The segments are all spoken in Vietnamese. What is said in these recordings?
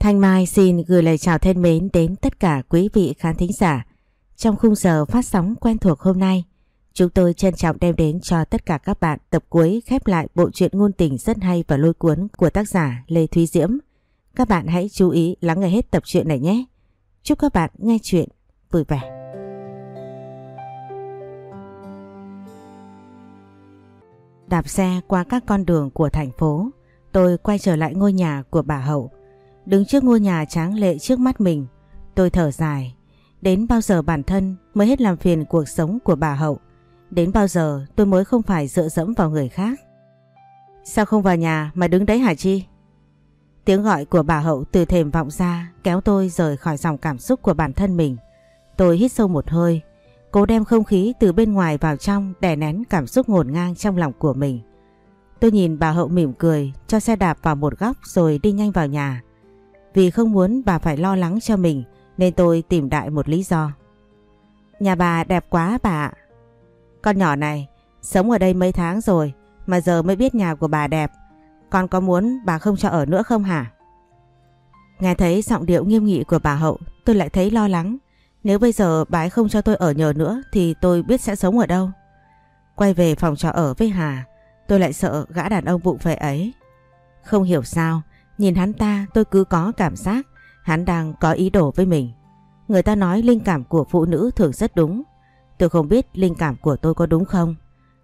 Thanh Mai xin gửi lời chào thân mến đến tất cả quý vị khán thính giả. Trong khung giờ phát sóng quen thuộc hôm nay, chúng tôi trân trọng đem đến cho tất cả các bạn tập cuối khép lại bộ truyện ngôn tình rất hay và lôi cuốn của tác giả Lê Thúy Diễm. Các bạn hãy chú ý lắng nghe hết tập truyện này nhé. Chúc các bạn nghe chuyện vui vẻ. Đạp xe qua các con đường của thành phố, tôi quay trở lại ngôi nhà của bà Hậu. Đứng trước ngôi nhà tráng lệ trước mắt mình, tôi thở dài. Đến bao giờ bản thân mới hết làm phiền cuộc sống của bà Hậu? Đến bao giờ tôi mới không phải dựa dẫm vào người khác? Sao không vào nhà mà đứng đấy hả Chi? Tiếng gọi của bà Hậu từ thềm vọng ra kéo tôi rời khỏi dòng cảm xúc của bản thân mình. Tôi hít sâu một hơi, cố đem không khí từ bên ngoài vào trong đè nén cảm xúc ngổn ngang trong lòng của mình. Tôi nhìn bà Hậu mỉm cười, cho xe đạp vào một góc rồi đi nhanh vào nhà. Vì không muốn bà phải lo lắng cho mình nên tôi tìm đại một lý do. Nhà bà đẹp quá bà ạ. Con nhỏ này, sống ở đây mấy tháng rồi mà giờ mới biết nhà của bà đẹp. Con có muốn bà không cho ở nữa không hả? Nghe thấy giọng điệu nghiêm nghị của bà Hậu tôi lại thấy lo lắng. Nếu bây giờ bà ấy không cho tôi ở nhờ nữa thì tôi biết sẽ sống ở đâu. Quay về phòng trọ ở với Hà tôi lại sợ gã đàn ông vụ về ấy. Không hiểu sao Nhìn hắn ta tôi cứ có cảm giác hắn đang có ý đồ với mình. Người ta nói linh cảm của phụ nữ thường rất đúng. Tôi không biết linh cảm của tôi có đúng không.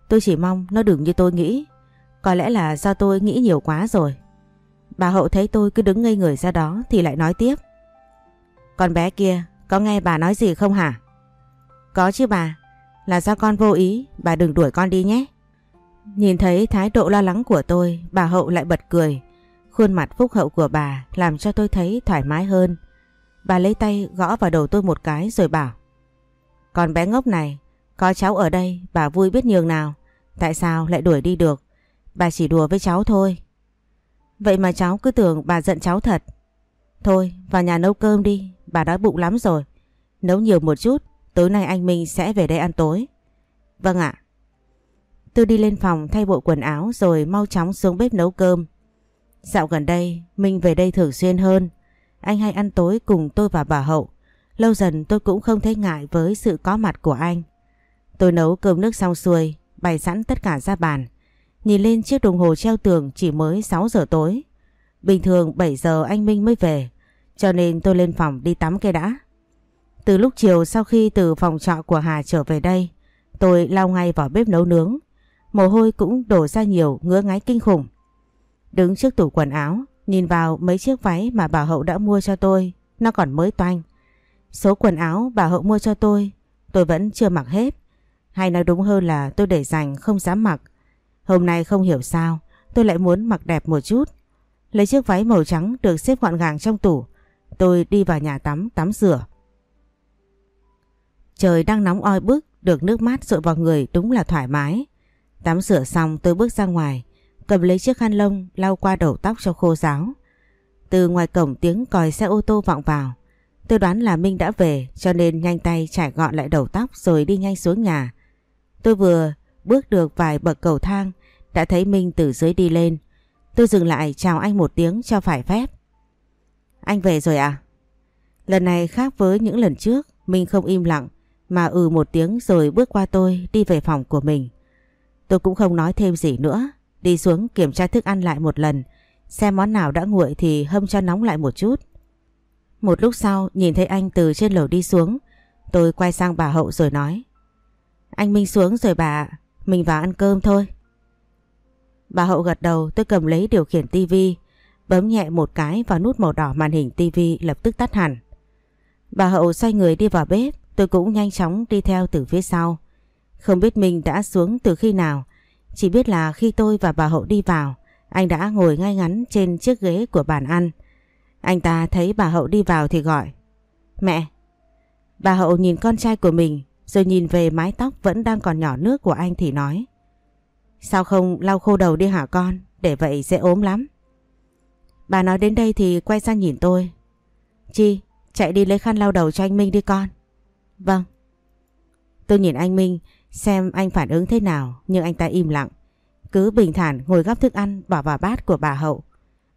Tôi chỉ mong nó đừng như tôi nghĩ. Có lẽ là do tôi nghĩ nhiều quá rồi. Bà Hậu thấy tôi cứ đứng ngây người ra đó thì lại nói tiếp. Con bé kia, có nghe bà nói gì không hả? Có chứ bà, là do con vô ý, bà đừng đuổi con đi nhé. Nhìn thấy thái độ lo lắng của tôi, bà Hậu lại bật cười. Khuôn mặt phúc hậu của bà làm cho tôi thấy thoải mái hơn. Bà lấy tay gõ vào đầu tôi một cái rồi bảo "Còn bé ngốc này, có cháu ở đây bà vui biết nhường nào. Tại sao lại đuổi đi được? Bà chỉ đùa với cháu thôi. Vậy mà cháu cứ tưởng bà giận cháu thật. Thôi, vào nhà nấu cơm đi, bà đói bụng lắm rồi. Nấu nhiều một chút, tối nay anh Minh sẽ về đây ăn tối. Vâng ạ. Tôi đi lên phòng thay bộ quần áo rồi mau chóng xuống bếp nấu cơm. Dạo gần đây Minh về đây thường xuyên hơn. Anh hay ăn tối cùng tôi và bà Hậu. Lâu dần tôi cũng không thấy ngại với sự có mặt của anh. Tôi nấu cơm nước xong xuôi, Bày sẵn tất cả ra bàn. Nhìn lên chiếc đồng hồ treo tường chỉ mới 6 giờ tối. Bình thường 7 giờ anh Minh mới về, Cho nên tôi lên phòng đi tắm cây đã. Từ lúc chiều sau khi từ phòng trọ của Hà trở về đây, Tôi lao ngay vào bếp nấu nướng. Mồ hôi cũng đổ ra nhiều, ngứa ngáy kinh khủng. Đứng trước tủ quần áo, nhìn vào mấy chiếc váy mà bà Hậu đã mua cho tôi, nó còn mới toanh. Số quần áo bà Hậu mua cho tôi, tôi vẫn chưa mặc hết. Hay nói đúng hơn là tôi để dành không dám mặc. Hôm nay không hiểu sao, tôi lại muốn mặc đẹp một chút. Lấy chiếc váy màu trắng được xếp gọn gàng trong tủ, tôi đi vào nhà tắm, tắm rửa. Trời đang nóng oi bức, được nước mát rội vào người đúng là thoải mái. Tắm rửa xong tôi bước ra ngoài, cầm lấy chiếc khăn lông lau qua đầu tóc cho khô ráo. Từ ngoài cổng tiếng còi xe ô tô vọng vào. Tôi đoán là Minh đã về cho nên nhanh tay trải gọn lại đầu tóc rồi đi nhanh xuống nhà. Tôi vừa bước được vài bậc cầu thang đã thấy Minh từ dưới đi lên. Tôi dừng lại chào anh một tiếng cho phải phép. Anh về rồi à? Lần này khác với những lần trước, Minh không im lặng mà ừ một tiếng rồi bước qua tôi đi về phòng của mình. Tôi cũng không nói thêm gì nữa Đi xuống kiểm tra thức ăn lại một lần, xem món nào đã nguội thì hâm cho nóng lại một chút. Một lúc sau nhìn thấy anh từ trên lầu đi xuống, tôi quay sang bà Hậu rồi nói. Anh Minh xuống rồi bà, mình vào ăn cơm thôi. Bà Hậu gật đầu tôi cầm lấy điều khiển tivi, bấm nhẹ một cái vào nút màu đỏ màn hình tivi lập tức tắt hẳn. Bà Hậu xoay người đi vào bếp, tôi cũng nhanh chóng đi theo từ phía sau. Không biết mình đã xuống từ khi nào, chỉ biết là khi tôi và bà Hậu đi vào, anh đã ngồi ngay ngắn trên chiếc ghế của bàn ăn. Anh ta thấy bà Hậu đi vào thì gọi. Mẹ! Bà Hậu nhìn con trai của mình rồi nhìn về mái tóc vẫn đang còn nhỏ nước của anh thì nói. Sao không lau khô đầu đi hả con? Để vậy sẽ ốm lắm. Bà nói đến đây thì quay sang nhìn tôi. Chi, chạy đi lấy khăn lau đầu cho anh Minh đi con. Vâng. Tôi nhìn anh Minh xem anh phản ứng thế nào nhưng anh ta im lặng. Cứ bình thản ngồi gắp thức ăn bỏ vào bát của bà Hậu.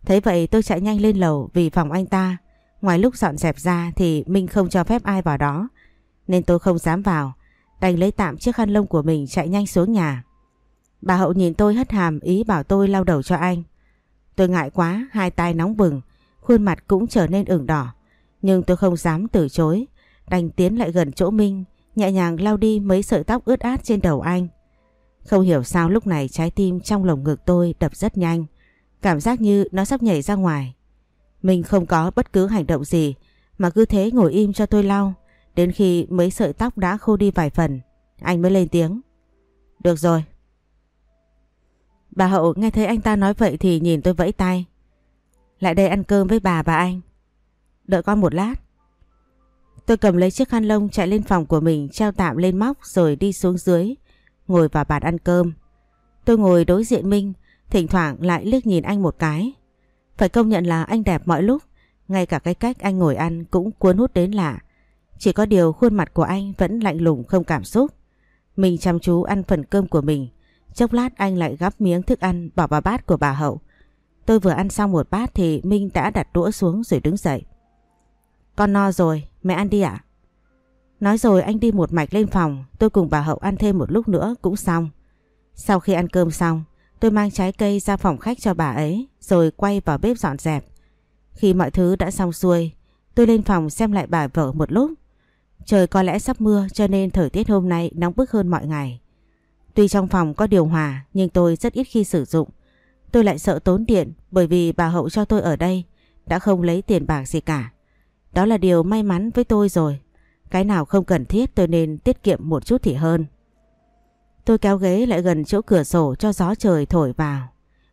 Thế vậy tôi chạy nhanh lên lầu vì phòng anh ta. Ngoài lúc dọn dẹp ra thì Minh không cho phép ai vào đó. Nên tôi không dám vào. Đành lấy tạm chiếc khăn lông của mình chạy nhanh xuống nhà. Bà Hậu nhìn tôi hất hàm ý bảo tôi lau đầu cho anh. Tôi ngại quá, hai tay nóng bừng, khuôn mặt cũng trở nên ửng đỏ. Nhưng tôi không dám từ chối, đành tiến lại gần chỗ Minh, nhẹ nhàng lau đi mấy sợi tóc ướt át trên đầu anh. Không hiểu sao lúc này trái tim trong lồng ngực tôi đập rất nhanh, cảm giác như nó sắp nhảy ra ngoài. Mình không có bất cứ hành động gì mà cứ thế ngồi im cho tôi lau, đến khi mấy sợi tóc đã khô đi vài phần, anh mới lên tiếng. Được rồi. Bà Hậu nghe thấy anh ta nói vậy thì nhìn tôi vẫy tay. Lại đây ăn cơm với bà và anh. Đợi con một lát. Tôi cầm lấy chiếc khăn lông chạy lên phòng của mình treo tạm lên móc rồi đi xuống dưới, ngồi vào bàn ăn cơm. Tôi ngồi đối diện Minh, thỉnh thoảng lại liếc nhìn anh một cái. Phải công nhận là anh đẹp mọi lúc, ngay cả cái cách anh ngồi ăn cũng cuốn hút đến lạ. Chỉ có điều khuôn mặt của anh vẫn lạnh lùng không cảm xúc. Mình chăm chú ăn phần cơm của mình, chốc lát anh lại gắp miếng thức ăn bỏ vào bát của bà Hậu. Tôi vừa ăn xong một bát thì Minh đã đặt đũa xuống rồi đứng dậy. Con no rồi, mẹ ăn đi ạ. Nói rồi anh đi một mạch lên phòng, tôi cùng bà Hậu ăn thêm một lúc nữa cũng xong. Sau khi ăn cơm xong, tôi mang trái cây ra phòng khách cho bà ấy rồi quay vào bếp dọn dẹp. Khi mọi thứ đã xong xuôi, tôi lên phòng xem lại bà vợ một lúc. Trời có lẽ sắp mưa cho nên thời tiết hôm nay nóng bức hơn mọi ngày. Tuy trong phòng có điều hòa nhưng tôi rất ít khi sử dụng. Tôi lại sợ tốn điện bởi vì bà Hậu cho tôi ở đây đã không lấy tiền bạc gì cả. Đó là điều may mắn với tôi rồi. Cái nào không cần thiết tôi nên tiết kiệm một chút thì hơn. Tôi kéo ghế lại gần chỗ cửa sổ cho gió trời thổi vào.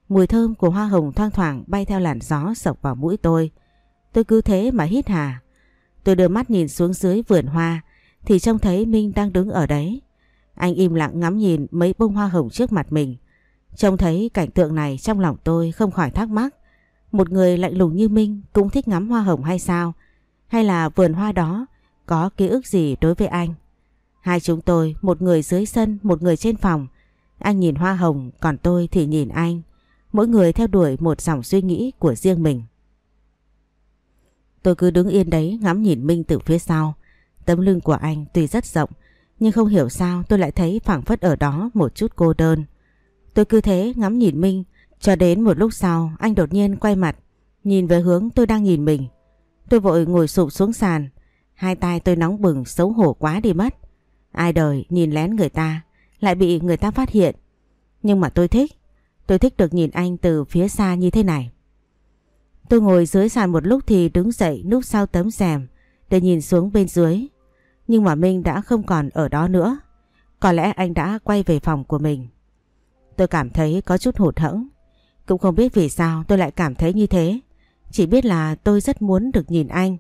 Mùi thơm của hoa hồng thoang thoảng bay theo làn gió sộc vào mũi tôi. Tôi cứ thế mà hít hà. Tôi đưa mắt nhìn xuống dưới vườn hoa, thì trông thấy Minh đang đứng ở đấy. Anh im lặng ngắm nhìn mấy bông hoa hồng trước mặt mình. Trông thấy cảnh tượng này trong lòng tôi không khỏi thắc mắc. Một người lạnh lùng như Minh cũng thích ngắm hoa hồng hay sao? Hay là vườn hoa đó có ký ức gì đối với anh? Hai chúng tôi, một người dưới sân, một người trên phòng. Anh nhìn hoa hồng, còn tôi thì nhìn anh. Mỗi người theo đuổi một dòng suy nghĩ của riêng mình. Tôi cứ đứng yên đấy ngắm nhìn Minh từ phía sau. Tấm lưng của anh tuy rất rộng, nhưng không hiểu sao tôi lại thấy phảng phất ở đó một chút cô đơn. Tôi cứ thế ngắm nhìn Minh, cho đến một lúc sau anh đột nhiên quay mặt, nhìn về hướng tôi đang nhìn mình. Tôi vội ngồi sụp xuống sàn, hai tay tôi nóng bừng xấu hổ quá đi mất. Ai đời nhìn lén người ta, lại bị người ta phát hiện. Nhưng mà tôi thích, tôi thích được nhìn anh từ phía xa như thế này. Tôi ngồi dưới sàn một lúc thì đứng dậy núp sau tấm rèm để nhìn xuống bên dưới. Nhưng mà Minh đã không còn ở đó nữa. Có lẽ anh đã quay về phòng của mình. Tôi cảm thấy có chút hụt hẫng. Cũng không biết vì sao tôi lại cảm thấy như thế. Chỉ biết là tôi rất muốn được nhìn anh.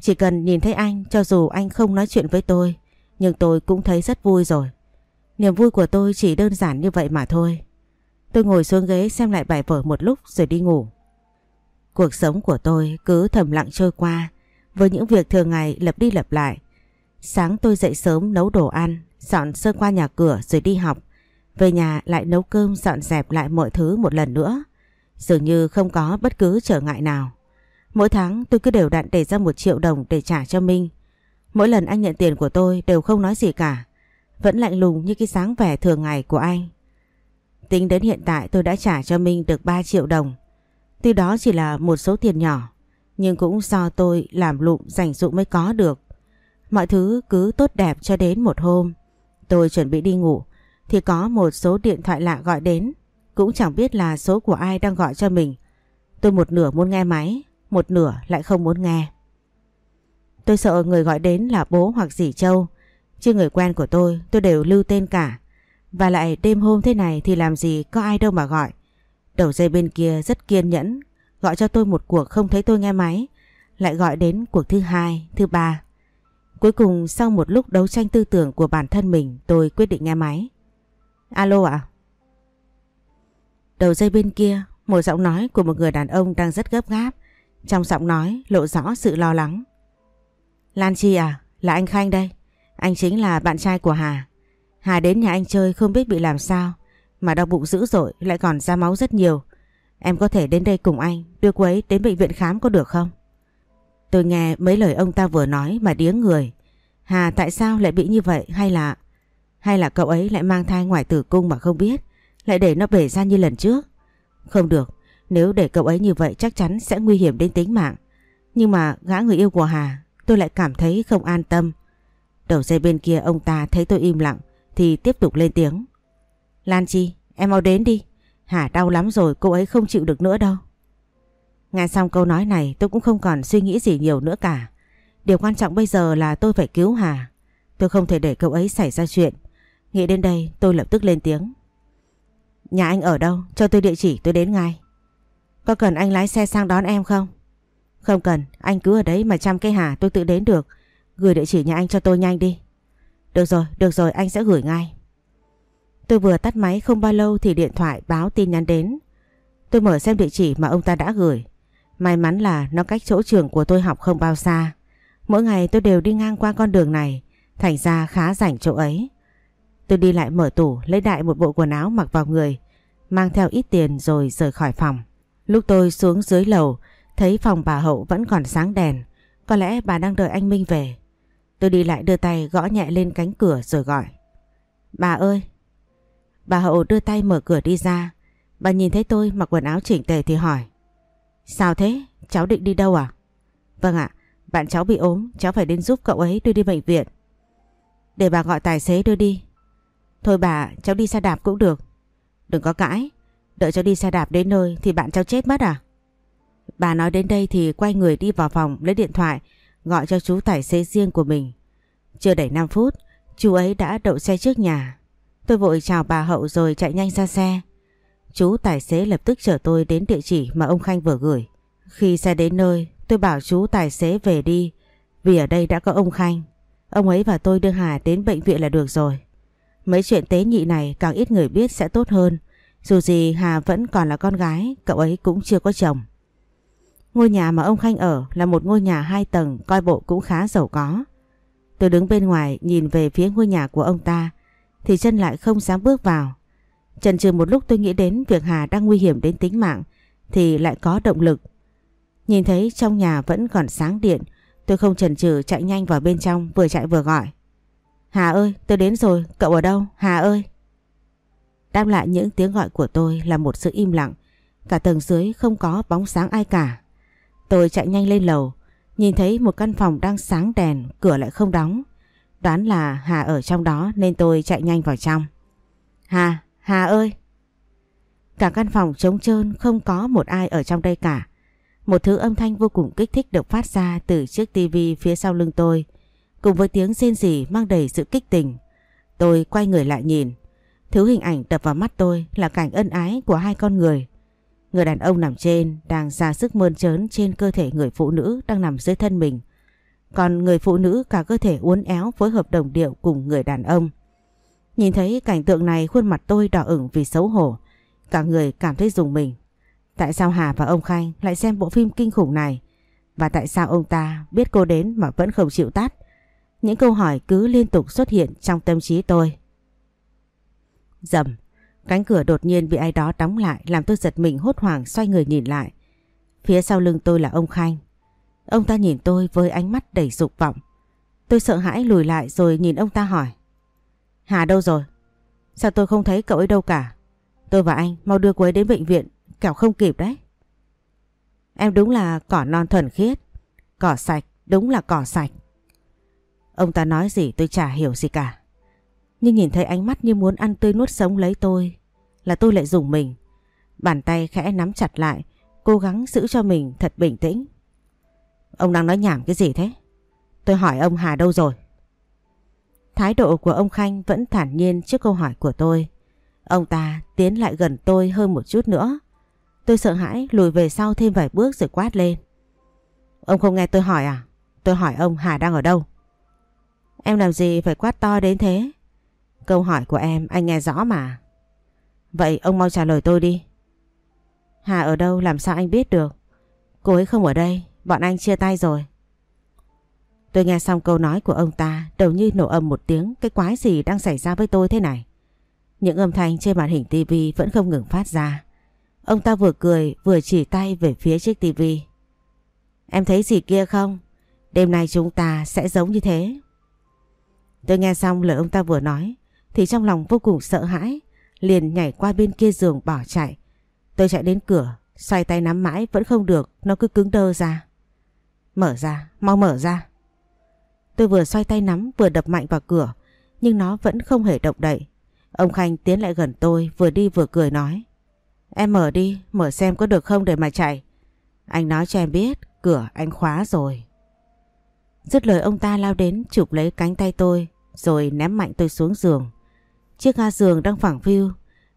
Chỉ cần nhìn thấy anh cho dù anh không nói chuyện với tôi. Nhưng tôi cũng thấy rất vui rồi. Niềm vui của tôi chỉ đơn giản như vậy mà thôi. Tôi ngồi xuống ghế xem lại bài vở một lúc rồi đi ngủ. Cuộc sống của tôi cứ thầm lặng trôi qua với những việc thường ngày lặp đi lặp lại. Sáng tôi dậy sớm nấu đồ ăn, dọn sơ qua nhà cửa rồi đi học. Về nhà lại nấu cơm dọn dẹp lại mọi thứ một lần nữa. Dường như không có bất cứ trở ngại nào. Mỗi tháng tôi cứ đều đặn để ra một triệu đồng để trả cho Minh. Mỗi lần anh nhận tiền của tôi đều không nói gì cả. Vẫn lạnh lùng như cái sáng vẻ thường ngày của anh. Tính đến hiện tại tôi đã trả cho Minh được 3 triệu đồng. Tuy đó chỉ là một số tiền nhỏ, nhưng cũng do tôi làm lụm dành dụ mới có được. Mọi thứ cứ tốt đẹp cho đến một hôm. Tôi chuẩn bị đi ngủ, thì có một số điện thoại lạ gọi đến. Cũng chẳng biết là số của ai đang gọi cho mình. Tôi một nửa muốn nghe máy, một nửa lại không muốn nghe. Tôi sợ người gọi đến là bố hoặc dì Châu. Chứ người quen của tôi tôi đều lưu tên cả. Và lại đêm hôm thế này thì làm gì có ai đâu mà gọi. Đầu dây bên kia rất kiên nhẫn. Gọi cho tôi một cuộc không thấy tôi nghe máy. Lại gọi đến cuộc thứ hai, thứ ba. Cuối cùng sau một lúc đấu tranh tư tưởng của bản thân mình tôi quyết định nghe máy. Alo ạ? Đầu dây bên kia, một giọng nói của một người đàn ông đang rất gấp gáp. Trong giọng nói lộ rõ sự lo lắng. Lan Chi à? Là anh Khanh đây. Anh chính là bạn trai của Hà. Hà đến nhà anh chơi không biết bị làm sao. Mà đau bụng dữ dội, lại còn ra máu rất nhiều. Em có thể đến đây cùng anh, đưa cô ấy đến bệnh viện khám có được không? Tôi nghe mấy lời ông ta vừa nói mà điếng người. Hà, tại sao lại bị như vậy hay là... Hay là cậu ấy lại mang thai ngoài tử cung mà không biết lại để nó bể ra như lần trước. Không được, Nếu để cậu ấy như vậy chắc chắn sẽ nguy hiểm đến tính mạng. Nhưng mà gã người yêu của Hà, Tôi lại cảm thấy không an tâm. Đầu dây bên kia ông ta thấy tôi im lặng, Thì tiếp tục lên tiếng. Lan Chi, em mau đến đi. Hà đau lắm rồi, cô ấy không chịu được nữa đâu. Nghe xong câu nói này, tôi cũng không còn suy nghĩ gì nhiều nữa cả. Điều quan trọng bây giờ là tôi phải cứu Hà. Tôi không thể để cậu ấy xảy ra chuyện. Nghĩ đến đây, tôi lập tức lên tiếng. Nhà anh ở đâu? Cho tôi địa chỉ tôi đến ngay. Có cần anh lái xe sang đón em không? Không cần, anh cứ ở đấy mà chăm cái Hà tôi tự đến được. Gửi địa chỉ nhà anh cho tôi nhanh đi. Được rồi, được rồi anh sẽ gửi ngay. Tôi vừa tắt máy không bao lâu thì điện thoại báo tin nhắn đến. Tôi mở xem địa chỉ mà ông ta đã gửi. May mắn là nó cách chỗ trường của tôi học không bao xa. Mỗi ngày tôi đều đi ngang qua con đường này. Thành ra khá rảnh chỗ ấy. Tôi đi lại mở tủ lấy đại một bộ quần áo mặc vào người Mang theo ít tiền rồi rời khỏi phòng. Lúc tôi xuống dưới lầu Thấy phòng bà Hậu vẫn còn sáng đèn Có lẽ bà đang đợi anh Minh về. Tôi đi lại đưa tay gõ nhẹ lên cánh cửa rồi gọi. Bà ơi! Bà Hậu đưa tay mở cửa đi ra. Bà nhìn thấy tôi mặc quần áo chỉnh tề thì hỏi. Sao thế? Cháu định đi đâu à? Vâng ạ, bạn cháu bị ốm Cháu phải đến giúp cậu ấy đưa đi bệnh viện. Để bà gọi tài xế đưa đi. Thôi bà, cháu đi xe đạp cũng được. Đừng có cãi, đợi cháu đi xe đạp đến nơi thì bạn cháu chết mất à? Bà nói đến đây thì quay người đi vào phòng lấy điện thoại gọi cho chú tài xế riêng của mình. Chưa đầy 5 phút, chú ấy đã đậu xe trước nhà. Tôi vội chào bà Hậu rồi chạy nhanh ra xe. Chú tài xế lập tức chở tôi đến địa chỉ mà ông Khanh vừa gửi. Khi xe đến nơi, tôi bảo chú tài xế về đi vì ở đây đã có ông Khanh. Ông ấy và tôi đưa Hà đến bệnh viện là được rồi. Mấy chuyện tế nhị này càng ít người biết sẽ tốt hơn. Dù gì Hà vẫn còn là con gái, cậu ấy cũng chưa có chồng. Ngôi nhà mà ông Khanh ở là một ngôi nhà hai tầng coi bộ cũng khá giàu có. Tôi đứng bên ngoài nhìn về phía ngôi nhà của ông ta thì chân lại không dám bước vào. Chần chừ một lúc tôi nghĩ đến việc Hà đang nguy hiểm đến tính mạng thì lại có động lực. Nhìn thấy trong nhà vẫn còn sáng điện tôi không chần chừ chạy nhanh vào bên trong vừa chạy vừa gọi. Hà ơi, tôi đến rồi, cậu ở đâu? Hà ơi! Đáp lại những tiếng gọi của tôi là một sự im lặng. Cả tầng dưới không có bóng sáng ai cả. Tôi chạy nhanh lên lầu, nhìn thấy một căn phòng đang sáng đèn, cửa lại không đóng. Đoán là Hà ở trong đó nên tôi chạy nhanh vào trong. Hà, Hà ơi! Cả căn phòng trống trơn không có một ai ở trong đây cả. Một thứ âm thanh vô cùng kích thích được phát ra từ chiếc tivi phía sau lưng tôi. Cùng với tiếng rên rỉ mang đầy sự kích tình. Tôi quay người lại nhìn. Thứ hình ảnh đập vào mắt tôi là cảnh ân ái của hai con người. Người đàn ông nằm trên đang ra sức mơn trớn trên cơ thể người phụ nữ đang nằm dưới thân mình. Còn người phụ nữ cả cơ thể uốn éo phối hợp đồng điệu cùng người đàn ông. Nhìn thấy cảnh tượng này, khuôn mặt tôi đỏ ửng vì xấu hổ. Cả người cảm thấy dùng mình. Tại sao Hà và ông Khanh lại xem bộ phim kinh khủng này? Và tại sao ông ta biết cô đến mà vẫn không chịu tắt? Những câu hỏi cứ liên tục xuất hiện trong tâm trí tôi. Dầm, cánh cửa đột nhiên bị ai đó đóng lại làm tôi giật mình hốt hoảng xoay người nhìn lại. Phía sau lưng tôi là ông Khanh. Ông ta nhìn tôi với ánh mắt đầy dục vọng. Tôi sợ hãi lùi lại rồi nhìn ông ta hỏi. Hà đâu rồi? Sao tôi không thấy cậu ấy đâu cả? Tôi và anh mau đưa cô ấy đến bệnh viện, kẻo không kịp đấy. Em đúng là cỏ non thuần khiết, cỏ sạch, đúng là cỏ sạch. Ông ta nói gì tôi chả hiểu gì cả. Nhưng nhìn thấy ánh mắt như muốn ăn tươi nuốt sống lấy tôi là tôi lại dùng mình. Bàn tay khẽ nắm chặt lại, cố gắng giữ cho mình thật bình tĩnh. Ông đang nói nhảm cái gì thế? Tôi hỏi ông Hà đâu rồi? Thái độ của ông Khanh vẫn thản nhiên trước câu hỏi của tôi. Ông ta tiến lại gần tôi hơn một chút nữa. Tôi sợ hãi lùi về sau thêm vài bước rồi quát lên. Ông không nghe tôi hỏi à? Tôi hỏi ông Hà đang ở đâu? Em làm gì phải quát to đến thế? Câu hỏi của em anh nghe rõ mà. Vậy ông mau trả lời tôi đi. Hà ở đâu làm sao anh biết được? Cô ấy không ở đây, bọn anh chia tay rồi. Tôi nghe xong câu nói của ông ta đầu như nổ âm một tiếng cái quái gì đang xảy ra với tôi thế này. Những âm thanh trên màn hình tivi vẫn không ngừng phát ra. Ông ta vừa cười vừa chỉ tay về phía chiếc tivi. Em thấy gì kia không? Đêm nay chúng ta sẽ giống như thế. Tôi nghe xong lời ông ta vừa nói thì trong lòng vô cùng sợ hãi, liền nhảy qua bên kia giường bỏ chạy. Tôi chạy đến cửa, xoay tay nắm mãi vẫn không được, nó cứ cứng đơ ra. Mở ra, mau mở ra. Tôi vừa xoay tay nắm vừa đập mạnh vào cửa, nhưng nó vẫn không hề động đậy. Ông Khanh tiến lại gần tôi vừa đi vừa cười nói. Em mở đi, mở xem có được không để mà chạy. Anh nói cho em biết, cửa anh khóa rồi. Dứt lời ông ta lao đến chụp lấy cánh tay tôi rồi ném mạnh tôi xuống giường. Chiếc ga giường đang phẳng phiu,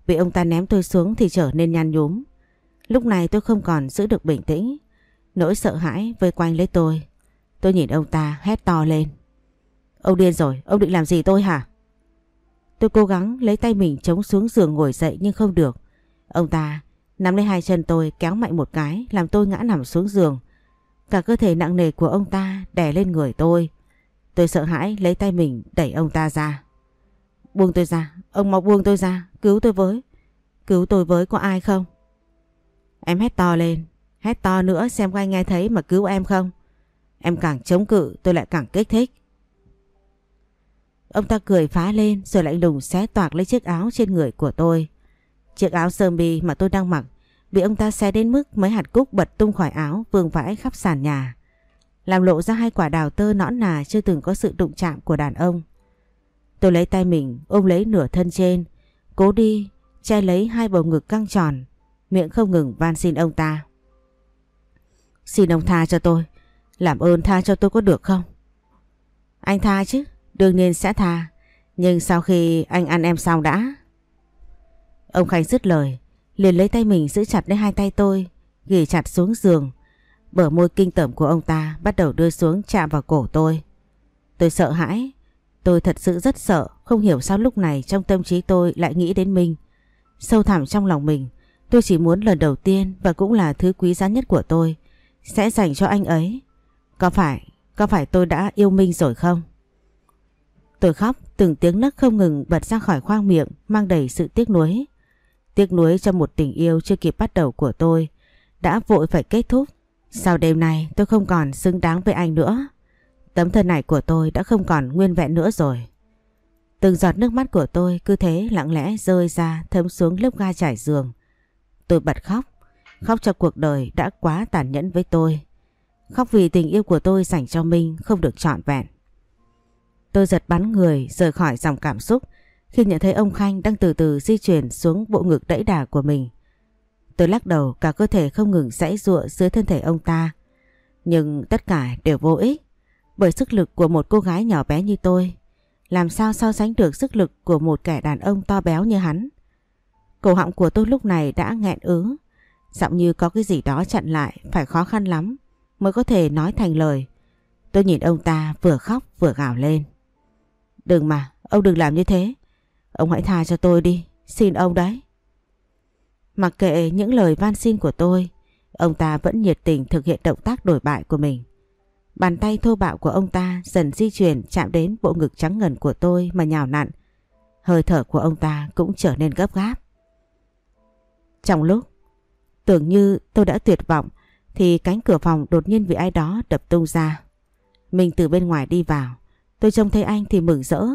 bị ông ta ném tôi xuống thì trở nên nhăn nhúm. Lúc này tôi không còn giữ được bình tĩnh, nỗi sợ hãi vây quanh lấy tôi. Tôi nhìn ông ta hét to lên. Ông điên rồi, ông định làm gì tôi hả? Tôi cố gắng lấy tay mình chống xuống giường ngồi dậy nhưng không được. Ông ta nắm lấy hai chân tôi kéo mạnh một cái làm tôi ngã nằm xuống giường. Cả cơ thể nặng nề của ông ta đè lên người tôi. Tôi sợ hãi lấy tay mình đẩy ông ta ra. Buông tôi ra, ông mau buông tôi ra, cứu tôi với. Cứu tôi với có ai không? Em hét to lên, hét to nữa xem có ai nghe thấy mà cứu em không. Em càng chống cự tôi lại càng kích thích. Ông ta cười phá lên rồi lại lùng xé toạc lấy chiếc áo trên người của tôi. Chiếc áo sơ mi mà tôi đang mặc bị ông ta xé đến mức mấy hạt cúc bật tung khỏi áo vương vãi khắp sàn nhà. Làm lộ ra hai quả đào tơ nõn nà chưa từng có sự đụng chạm của đàn ông. Tôi lấy tay mình ôm lấy nửa thân trên, cố đi, che lấy hai bầu ngực căng tròn, miệng không ngừng van xin ông ta. Xin ông tha cho tôi, làm ơn tha cho tôi có được không? Anh tha chứ, đương nhiên sẽ tha, nhưng sau khi anh ăn em xong đã. Ông Khánh dứt lời, liền lấy tay mình giữ chặt lấy hai tay tôi, ghì chặt xuống giường. Bờ môi kinh tởm của ông ta bắt đầu đưa xuống chạm vào cổ tôi. Tôi sợ hãi, tôi thật sự rất sợ, không hiểu sao lúc này trong tâm trí tôi lại nghĩ đến mình. Sâu thẳm trong lòng mình, tôi chỉ muốn lần đầu tiên và cũng là thứ quý giá nhất của tôi sẽ dành cho anh ấy. Có phải, có phải tôi đã yêu Minh rồi không? Tôi khóc, từng tiếng nấc không ngừng bật ra khỏi khoang miệng mang đầy sự tiếc nuối. Tiếc nuối cho một tình yêu chưa kịp bắt đầu của tôi đã vội phải kết thúc. Sau đêm này tôi không còn xứng đáng với anh nữa. Tấm thân này của tôi đã không còn nguyên vẹn nữa rồi. Từng giọt nước mắt của tôi cứ thế lặng lẽ rơi ra thấm xuống lớp ga trải giường. Tôi bật khóc, khóc cho cuộc đời đã quá tàn nhẫn với tôi. Khóc vì tình yêu của tôi dành cho Minh không được trọn vẹn. Tôi giật bắn người rời khỏi dòng cảm xúc khi nhận thấy ông Khanh đang từ từ di chuyển xuống bộ ngực đẫy đà của mình. Tôi lắc đầu cả cơ thể không ngừng dãy ruộng dưới thân thể ông ta. Nhưng tất cả đều vô ích bởi sức lực của một cô gái nhỏ bé như tôi. Làm sao so sánh được sức lực của một kẻ đàn ông to béo như hắn. Cổ họng của tôi lúc này đã nghẹn ứ. Giọng như có cái gì đó chặn lại phải khó khăn lắm mới có thể nói thành lời. Tôi nhìn ông ta vừa khóc vừa gào lên. Đừng mà, ông đừng làm như thế. Ông hãy tha cho tôi đi, xin ông đấy. Mặc kệ những lời van xin của tôi, ông ta vẫn nhiệt tình thực hiện động tác đổi bại của mình. Bàn tay thô bạo của ông ta dần di chuyển chạm đến bộ ngực trắng ngần của tôi mà nhào nặn. Hơi thở của ông ta cũng trở nên gấp gáp. Trong lúc tưởng như tôi đã tuyệt vọng thì cánh cửa phòng đột nhiên bị ai đó đập tung ra. Mình từ bên ngoài đi vào. Tôi trông thấy anh thì mừng rỡ.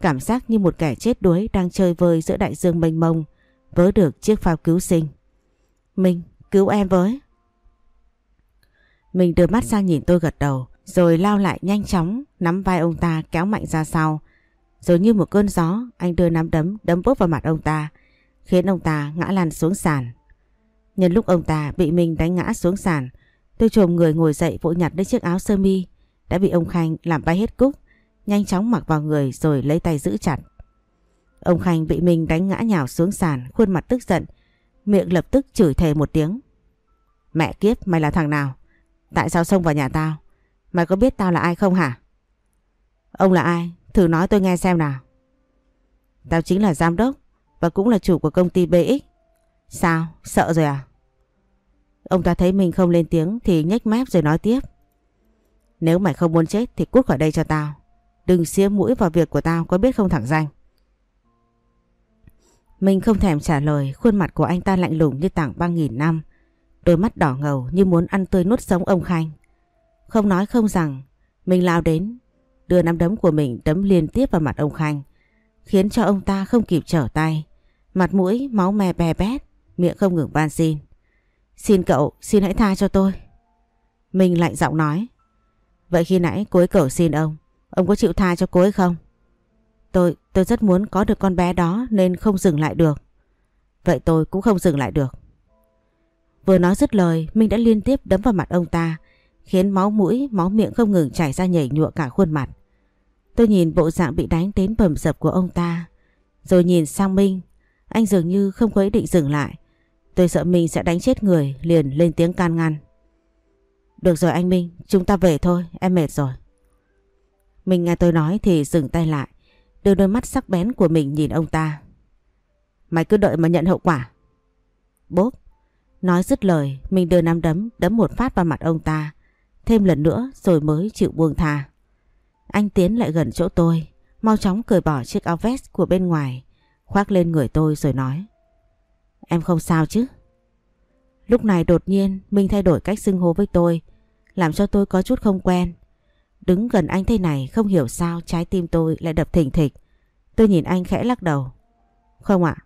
Cảm giác như một kẻ chết đuối đang chơi vơi giữa đại dương mênh mông vớ được chiếc phao cứu sinh. Minh, cứu em với. Mình đưa mắt sang nhìn tôi gật đầu, rồi lao lại nhanh chóng, nắm vai ông ta kéo mạnh ra sau. Rồi như một cơn gió, anh đưa nắm đấm đấm bốc vào mặt ông ta, khiến ông ta ngã lăn xuống sàn. Nhân lúc ông ta bị mình đánh ngã xuống sàn, tôi trồm người ngồi dậy vội nhặt lấy chiếc áo sơ mi đã bị ông Khanh làm bay hết cúc, nhanh chóng mặc vào người rồi lấy tay giữ chặt. Ông Khanh bị mình đánh ngã nhào xuống sàn, khuôn mặt tức giận, miệng lập tức chửi thề một tiếng. Mẹ kiếp, mày là thằng nào? Tại sao xông vào nhà tao? Mày có biết tao là ai không hả? Ông là ai? Thử nói tôi nghe xem nào. Tao chính là giám đốc và cũng là chủ của công ty BX. Sao? Sợ rồi à? Ông ta thấy mình không lên tiếng thì nhếch mép rồi nói tiếp. Nếu mày không muốn chết thì cút khỏi đây cho tao. Đừng xía mũi vào việc của tao có biết không thẳng danh. Mình không thèm trả lời, khuôn mặt của anh ta lạnh lùng như tảng băng nghìn năm. Đôi mắt đỏ ngầu như muốn ăn tươi nuốt sống ông Khanh. Không nói không rằng, mình lao đến, đưa nắm đấm của mình đấm liên tiếp vào mặt ông Khanh, khiến cho ông ta không kịp trở tay. Mặt mũi máu me bè bét, miệng không ngừng van xin. Xin cậu, xin hãy tha cho tôi. Mình lạnh giọng nói. Vậy khi nãy cô ấy cầu xin ông, ông có chịu tha cho cô ấy không? Tôi, tôi rất muốn có được con bé đó nên không dừng lại được. Vậy tôi cũng không dừng lại được. Vừa nói dứt lời, Minh đã liên tiếp đấm vào mặt ông ta, khiến máu mũi, máu miệng không ngừng chảy ra nhảy nhụa cả khuôn mặt. Tôi nhìn bộ dạng bị đánh đến bầm dập của ông ta, rồi nhìn sang Minh, anh dường như không có ý định dừng lại. Tôi sợ mình sẽ đánh chết người, liền lên tiếng can ngăn. Được rồi anh Minh, chúng ta về thôi, em mệt rồi. Mình nghe tôi nói thì dừng tay lại, đưa đôi mắt sắc bén của mình nhìn ông ta. Mày cứ đợi mà nhận hậu quả. Bốp, nói dứt lời, mình đưa nắm đấm, đấm một phát vào mặt ông ta, thêm lần nữa rồi mới chịu buông tha. Anh tiến lại gần chỗ tôi, mau chóng cởi bỏ chiếc áo vest của bên ngoài, khoác lên người tôi rồi nói. Em không sao chứ? Lúc này đột nhiên Minh thay đổi cách xưng hô với tôi, làm cho tôi có chút không quen. Đứng gần anh thế này không hiểu sao trái tim tôi lại đập thình thịch. Tôi nhìn anh khẽ lắc đầu. Không ạ.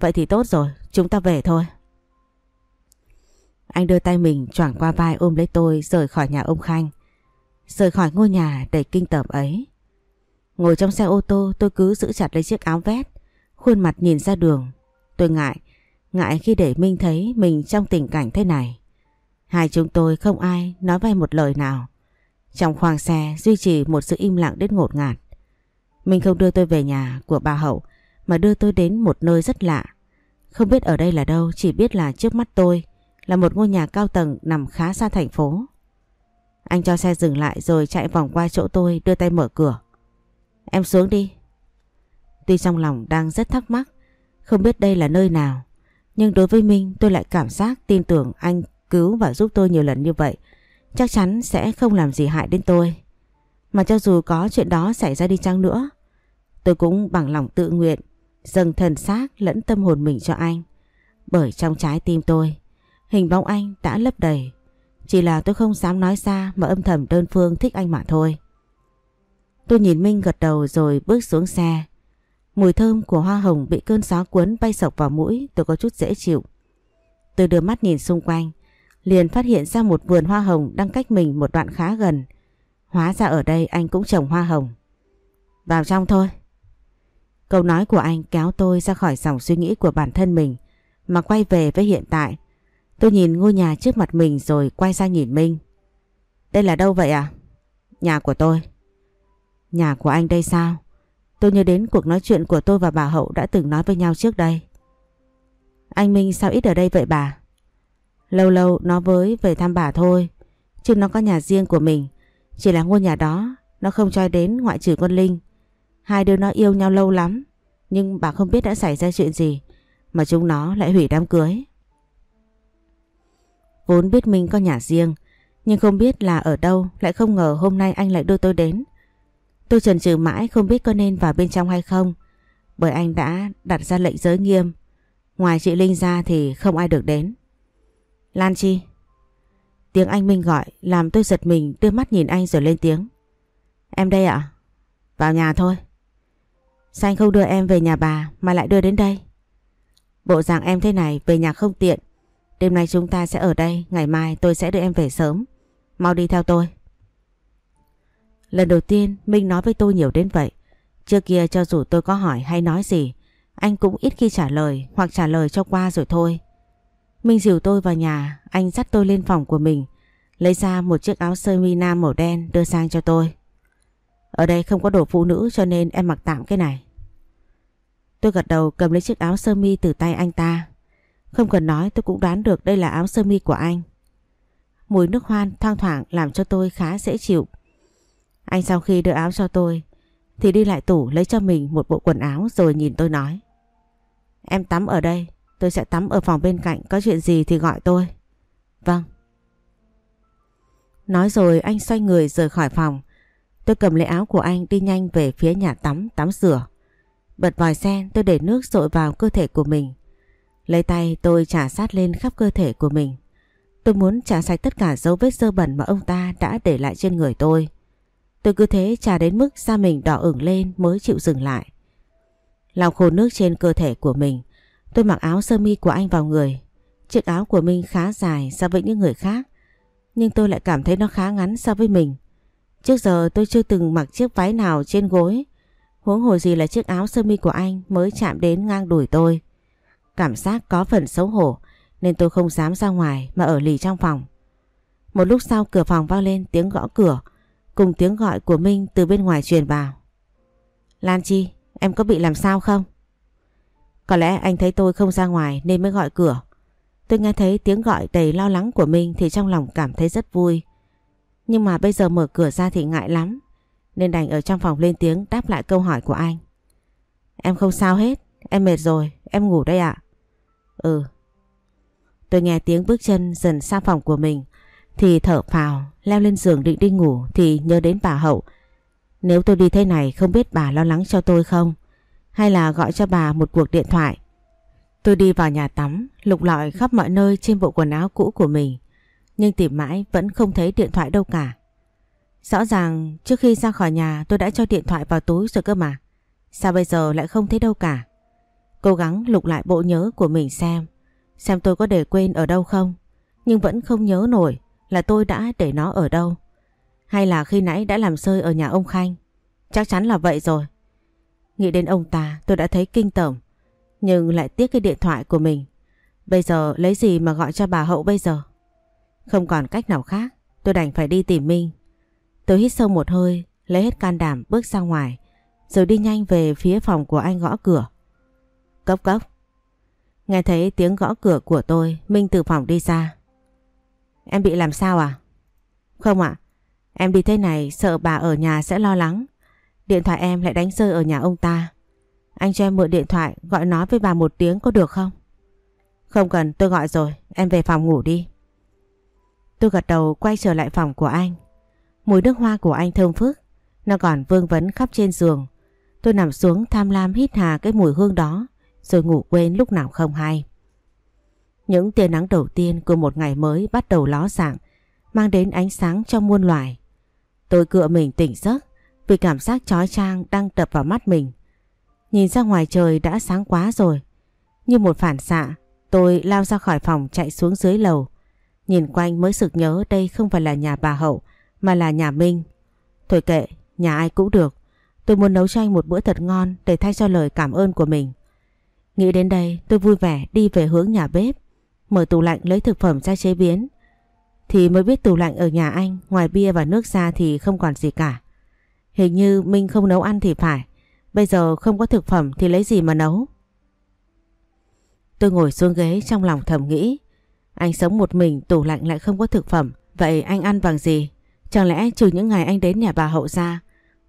Vậy thì tốt rồi, chúng ta về thôi. Anh đưa tay mình choảng qua vai ôm lấy tôi rời khỏi nhà ông Khanh. Rời khỏi ngôi nhà đầy kinh tởm ấy. Ngồi trong xe ô tô tôi cứ giữ chặt lấy chiếc áo vest, khuôn mặt nhìn ra đường. Tôi ngại, ngại khi để Minh thấy mình trong tình cảnh thế này. Hai chúng tôi không ai nói vay một lời nào. Trong khoang xe duy trì một sự im lặng đến ngột ngạt. Mình không đưa tôi về nhà của bà Hậu mà đưa tôi đến một nơi rất lạ. Không biết ở đây là đâu, chỉ biết là trước mắt tôi là một ngôi nhà cao tầng nằm khá xa thành phố. Anh cho xe dừng lại rồi chạy vòng qua chỗ tôi đưa tay mở cửa. Em xuống đi. Tuy trong lòng đang rất thắc mắc, không biết đây là nơi nào, nhưng đối với Minh tôi lại cảm giác tin tưởng anh cứu và giúp tôi nhiều lần như vậy chắc chắn sẽ không làm gì hại đến tôi. Mà cho dù có chuyện đó xảy ra đi chăng nữa, tôi cũng bằng lòng tự nguyện dâng thần xác lẫn tâm hồn mình cho anh. Bởi trong trái tim tôi, hình bóng anh đã lấp đầy. Chỉ là tôi không dám nói ra mà âm thầm đơn phương thích anh mà thôi. Tôi nhìn Minh gật đầu rồi bước xuống xe. Mùi thơm của hoa hồng bị cơn gió cuốn bay sộc vào mũi tôi có chút dễ chịu. Tôi đưa mắt nhìn xung quanh liền phát hiện ra một vườn hoa hồng đang cách mình một đoạn khá gần. Hóa ra ở đây anh cũng trồng hoa hồng. Vào trong thôi. Câu nói của anh kéo tôi ra khỏi dòng suy nghĩ của bản thân mình, mà quay về với hiện tại. Tôi nhìn ngôi nhà trước mặt mình rồi quay sang nhìn Minh. Đây là đâu vậy à? Nhà của tôi. Nhà của anh đây sao? Tôi nhớ đến cuộc nói chuyện của tôi và bà Hậu đã từng nói với nhau trước đây. Anh Minh sao ít ở đây vậy bà? Lâu lâu nó với về thăm bà thôi. Chứ nó có nhà riêng của mình. Chỉ là ngôi nhà đó, nó không cho đến ngoại trừ con Linh. Hai đứa nó yêu nhau lâu lắm. Nhưng bà không biết đã xảy ra chuyện gì. Mà chúng nó lại hủy đám cưới. Vốn biết mình có nhà riêng. Nhưng không biết là ở đâu, lại không ngờ hôm nay anh lại đưa tôi đến. Tôi chần chừ mãi không biết có nên vào bên trong hay không. Bởi anh đã đặt ra lệnh giới nghiêm. Ngoài chị Linh ra thì không ai được đến. Lan Chi. Tiếng anh Minh gọi làm tôi giật mình đưa mắt nhìn anh rồi lên tiếng. Em đây ạ? Vào nhà thôi. Sao anh không đưa em về nhà bà mà lại đưa đến đây? Bộ dạng em thế này về nhà không tiện. Đêm nay chúng ta sẽ ở đây, ngày mai tôi sẽ đưa em về sớm. Mau đi theo tôi. Lần đầu tiên Minh nói với tôi nhiều đến vậy. Trước kia cho dù tôi có hỏi hay nói gì, anh cũng ít khi trả lời hoặc trả lời cho qua rồi thôi. Minh dìu tôi vào nhà, anh dắt tôi lên phòng của mình, lấy ra một chiếc áo sơ mi nam màu đen đưa sang cho tôi. Ở đây không có đồ phụ nữ cho nên em mặc tạm cái này. Tôi gật đầu cầm lấy chiếc áo sơ mi từ tay anh ta. Không cần nói tôi cũng đoán được đây là áo sơ mi của anh. Mùi nước hoan thoang thoảng làm cho tôi khá dễ chịu. Anh sau khi đưa áo cho tôi thì đi lại tủ lấy cho mình một bộ quần áo rồi nhìn tôi nói. Em tắm ở đây, Tôi sẽ tắm ở phòng bên cạnh, Có chuyện gì thì gọi tôi Vâng Nói rồi, anh xoay người rời khỏi phòng Tôi cầm lấy áo của anh đi nhanh về phía nhà tắm tắm rửa Bật vòi sen, tôi để nước rội vào cơ thể của mình. Lấy tay tôi trả sát lên khắp cơ thể của mình. Tôi muốn trả sạch tất cả dấu vết dơ bẩn mà ông ta đã để lại trên người tôi. Tôi cứ thế trả đến mức da mình đỏ ửng lên mới chịu dừng lại. Lau khô nước trên cơ thể của mình. Tôi mặc áo sơ mi của anh vào người. Chiếc áo của minh khá dài so với những người khác. Nhưng tôi lại cảm thấy nó khá ngắn so với mình. Trước giờ tôi chưa từng mặc chiếc váy nào trên gối. Huống hồ gì là chiếc áo sơ mi của anh mới chạm đến ngang đùi tôi. Cảm giác có phần xấu hổ nên tôi không dám ra ngoài mà ở lì trong phòng. Một lúc sau cửa phòng vang lên tiếng gõ cửa cùng tiếng gọi của Minh từ bên ngoài truyền vào. Lan Chi, em có bị làm sao không? Có lẽ anh thấy tôi không ra ngoài nên mới gọi cửa. Tôi nghe thấy tiếng gọi đầy lo lắng của Minh thì trong lòng cảm thấy rất vui. Nhưng mà bây giờ mở cửa ra thì ngại lắm nên đành ở trong phòng lên tiếng đáp lại câu hỏi của anh. Em không sao hết, em mệt rồi, em ngủ đây ạ. Ừ. Tôi nghe tiếng bước chân dần xa phòng của mình thì thở phào, leo lên giường định đi ngủ thì nhớ đến bà Hậu. Nếu tôi đi thế này không biết bà lo lắng cho tôi không? Hay là gọi cho bà một cuộc điện thoại? Tôi đi vào nhà tắm, lục lọi khắp mọi nơi trên bộ quần áo cũ của mình. Nhưng tìm mãi vẫn không thấy điện thoại đâu cả. Rõ ràng trước khi ra khỏi nhà tôi đã cho điện thoại vào túi rồi cơ mà. Sao bây giờ lại không thấy đâu cả? Cố gắng lục lại bộ nhớ của mình xem. Xem tôi có để quên ở đâu không? Nhưng vẫn không nhớ nổi là tôi đã để nó ở đâu. Hay là khi nãy đã làm rơi ở nhà ông Khanh? Chắc chắn là vậy rồi. Nghĩ đến ông ta tôi đã thấy kinh tởm. Nhưng lại tiếc cái điện thoại của mình. Bây giờ lấy gì mà gọi cho bà Hậu bây giờ? Không còn cách nào khác. Tôi đành phải đi tìm Minh. Tôi hít sâu một hơi, lấy hết can đảm bước ra ngoài. Rồi đi nhanh về phía phòng của anh gõ cửa. Cốc cốc. Nghe thấy tiếng gõ cửa của tôi, Minh từ phòng đi ra. Em bị làm sao à? Không ạ, em đi thế này sợ bà ở nhà sẽ lo lắng. Điện thoại em lại đánh rơi ở nhà ông ta. Anh cho em mượn điện thoại gọi nói với bà một tiếng có được không? Không cần, tôi gọi rồi, em về phòng ngủ đi. Tôi gật đầu quay trở lại phòng của anh. Mùi nước hoa của anh thơm phức, nó còn vương vấn khắp trên giường. Tôi nằm xuống tham lam hít hà cái mùi hương đó, rồi ngủ quên lúc nào không hay. Những tia nắng đầu tiên của một ngày mới bắt đầu ló dạng, mang đến ánh sáng cho muôn loài. Tôi cựa mình tỉnh giấc vì cảm giác chói chang đang đập vào mắt mình. Nhìn ra ngoài trời đã sáng quá rồi. Như một phản xạ, tôi lao ra khỏi phòng chạy xuống dưới lầu. Nhìn quanh mới sực nhớ đây không phải là nhà bà Hậu mà là nhà Minh. Thôi kệ, nhà ai cũng được. Tôi muốn nấu cho anh một bữa thật ngon để thay cho lời cảm ơn của mình. Nghĩ đến đây tôi vui vẻ đi về hướng nhà bếp. Mở tủ lạnh lấy thực phẩm ra chế biến. Thì mới biết tủ lạnh ở nhà anh ngoài bia và nước ra thì không còn gì cả. Hình như Minh không nấu ăn thì phải. Bây giờ không có thực phẩm thì lấy gì mà nấu. Tôi ngồi xuống ghế trong lòng thầm nghĩ. Anh sống một mình, tủ lạnh lại không có thực phẩm. Vậy anh ăn bằng gì? Chẳng lẽ trừ những ngày anh đến nhà bà hậu ra,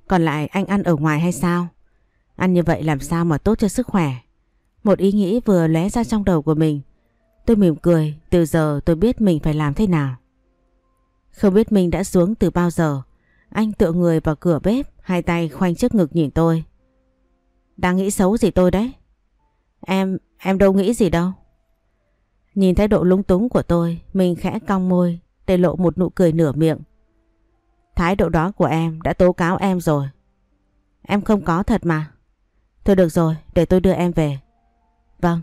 Còn lại anh ăn ở ngoài hay sao Ăn như vậy làm sao mà tốt cho sức khỏe Một ý nghĩ vừa lóe ra trong đầu của mình Tôi mỉm cười, Từ giờ tôi biết mình phải làm thế nào Không biết mình đã xuống từ bao giờ anh tựa người vào cửa bếp Hai tay khoanh trước ngực nhìn tôi Đang nghĩ xấu gì tôi đấy Em, em đâu nghĩ gì đâu Nhìn thái độ lúng túng của tôi Mình khẽ cong môi Để lộ một nụ cười nửa miệng Thái độ đó của em đã tố cáo em rồi. Em không có thật mà. Thôi được rồi, để tôi đưa em về. Vâng.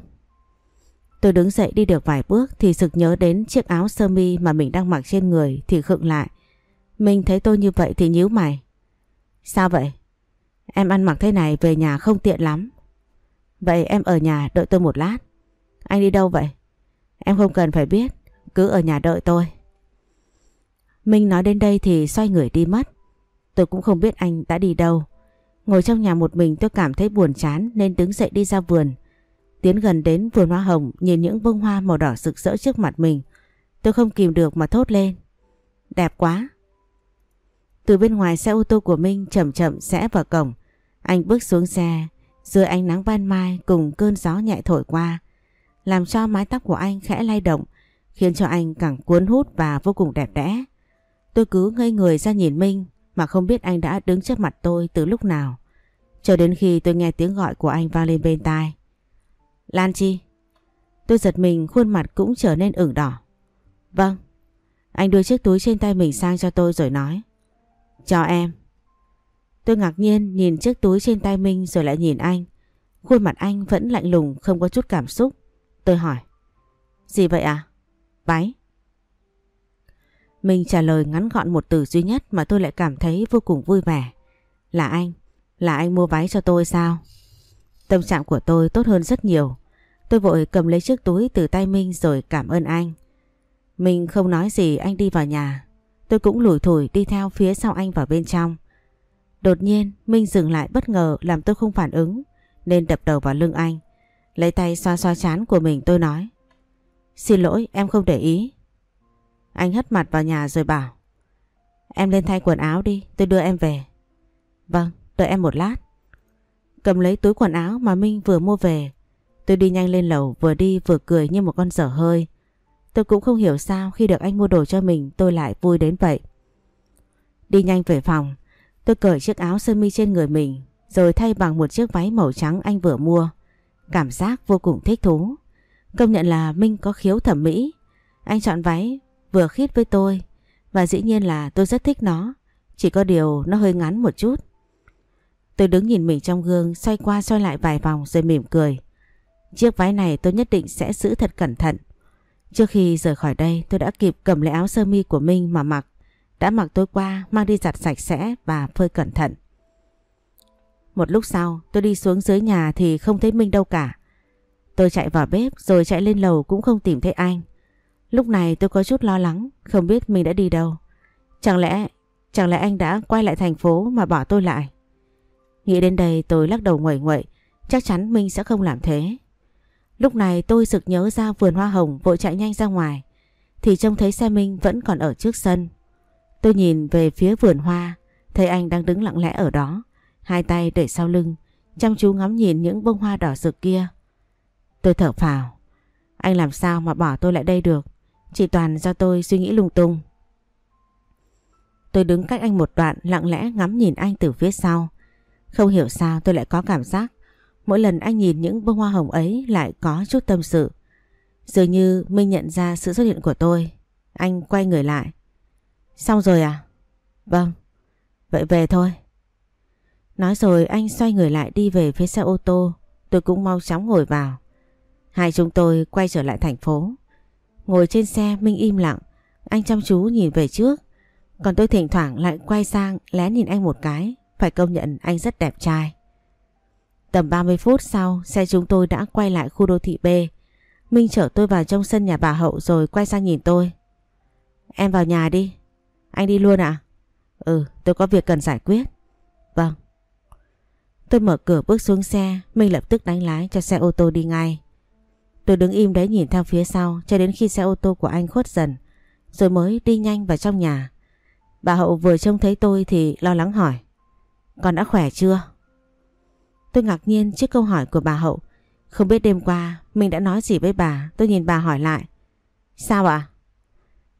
Tôi đứng dậy đi được vài bước thì sực nhớ đến chiếc áo sơ mi mà mình đang mặc trên người thì khựng lại. Minh thấy tôi như vậy thì nhíu mày. Sao vậy? Em ăn mặc thế này về nhà không tiện lắm. Vậy em ở nhà đợi tôi một lát. Anh đi đâu vậy? Em không cần phải biết, cứ ở nhà đợi tôi. Minh nói đến đây thì xoay người đi mất. Tôi cũng không biết anh đã đi đâu. Ngồi trong nhà một mình tôi cảm thấy buồn chán nên đứng dậy đi ra vườn. Tiến gần đến vườn hoa hồng nhìn những bông hoa màu đỏ rực rỡ trước mặt mình. Tôi không kìm được mà thốt lên. Đẹp quá. Từ bên ngoài xe ô tô của Minh chậm chậm sẽ vào cổng. Anh bước xuống xe, dưới ánh nắng ban mai cùng cơn gió nhẹ thổi qua. Làm cho mái tóc của anh khẽ lay động, khiến cho anh càng cuốn hút và vô cùng đẹp đẽ. Tôi cứ ngây người ra nhìn Minh mà không biết anh đã đứng trước mặt tôi từ lúc nào. Cho đến khi tôi nghe tiếng gọi của anh vang lên bên tai. Lan Chi. Tôi giật mình khuôn mặt cũng trở nên ửng đỏ. Vâng. Anh đưa chiếc túi trên tay mình sang cho tôi rồi nói. Cho em. Tôi ngạc nhiên nhìn chiếc túi trên tay Minh rồi lại nhìn anh. Khuôn mặt anh vẫn lạnh lùng, không có chút cảm xúc. Tôi hỏi. Gì vậy à? Váy. Minh trả lời ngắn gọn một từ duy nhất mà tôi lại cảm thấy vô cùng vui vẻ. Là anh. Là anh mua váy cho tôi sao? Tâm trạng của tôi tốt hơn rất nhiều. Tôi vội cầm lấy chiếc túi từ tay Minh rồi cảm ơn anh. Minh không nói gì, anh đi vào nhà. Tôi cũng lủi thủi đi theo phía sau anh vào bên trong. Đột nhiên, Minh dừng lại bất ngờ làm tôi không phản ứng, nên đập đầu vào lưng anh. Lấy tay xoa xoa chán của mình tôi nói. Xin lỗi, em không để ý. Anh hất mặt vào nhà rồi bảo. Em lên thay quần áo đi, tôi đưa em về. Vâng đợi em một lát. Cầm lấy túi quần áo mà Minh vừa mua về. Tôi đi nhanh lên lầu vừa đi vừa cười như một con dở hơi. Tôi cũng không hiểu sao khi được anh mua đồ cho mình tôi lại vui đến vậy. Đi nhanh về phòng, tôi cởi chiếc áo sơ mi trên người mình rồi thay bằng một chiếc váy màu trắng anh vừa mua. Cảm giác vô cùng thích thú. Công nhận là Minh có khiếu thẩm mỹ. Anh chọn váy vừa khít với tôi và dĩ nhiên là tôi rất thích nó. Chỉ có điều nó hơi ngắn một chút. Tôi đứng nhìn mình trong gương xoay qua xoay lại vài vòng rồi mỉm cười. Chiếc váy này tôi nhất định sẽ giữ thật cẩn thận. Trước khi rời khỏi đây, tôi đã kịp cầm lấy áo sơ mi của Minh mà mặc. Đã mặc tối qua, mang đi giặt sạch sẽ và phơi cẩn thận. Một lúc sau, tôi đi xuống dưới nhà thì không thấy Minh đâu cả. Tôi chạy vào bếp rồi chạy lên lầu cũng không tìm thấy anh. Lúc này tôi có chút lo lắng, không biết mình đã đi đâu. Chẳng lẽ chẳng lẽ anh đã quay lại thành phố mà bỏ tôi lại? Nghĩ đến đây tôi lắc đầu nguẩy nguậy chắc chắn Minh sẽ không làm thế. Lúc này tôi sực nhớ ra vườn hoa hồng vội chạy nhanh ra ngoài thì trông thấy xe Minh vẫn còn ở trước sân. Tôi nhìn về phía vườn hoa, thấy anh đang đứng lặng lẽ ở đó, hai tay để sau lưng, chăm chú ngắm nhìn những bông hoa đỏ rực kia. Tôi thở phào anh làm sao mà bỏ tôi lại đây được chỉ toàn do tôi suy nghĩ lung tung. Tôi đứng cách anh một đoạn lặng lẽ ngắm nhìn anh từ phía sau. Không hiểu sao tôi lại có cảm giác Mỗi lần anh nhìn những bông hoa hồng ấy lại có chút tâm sự. Dường như Minh nhận ra sự xuất hiện của tôi. Anh quay người lại. Xong rồi à? Vâng. Vậy về thôi. Nói rồi anh xoay người lại đi về phía xe ô tô. Tôi cũng mau chóng ngồi vào. Hai chúng tôi quay trở lại thành phố. Ngồi trên xe, Minh im lặng. Anh chăm chú nhìn về trước. Còn tôi thỉnh thoảng lại quay sang lén nhìn anh một cái. Phải công nhận anh rất đẹp trai. Tầm 30 phút sau, xe chúng tôi đã quay lại khu đô thị B. Minh chở tôi vào trong sân nhà bà Hậu rồi quay sang nhìn tôi. Em vào nhà đi. Anh đi luôn à? Ừ, tôi có việc cần giải quyết. Vâng. Tôi mở cửa bước xuống xe, Minh lập tức đánh lái cho xe ô tô đi ngay. Tôi đứng im đấy nhìn theo phía sau cho đến khi xe ô tô của anh khuất dần, rồi mới đi nhanh vào trong nhà. Bà Hậu vừa trông thấy tôi thì lo lắng hỏi. Con đã khỏe chưa? Tôi ngạc nhiên trước câu hỏi của bà Hậu. Không biết đêm qua mình đã nói gì với bà, tôi nhìn bà hỏi lại. Sao ạ?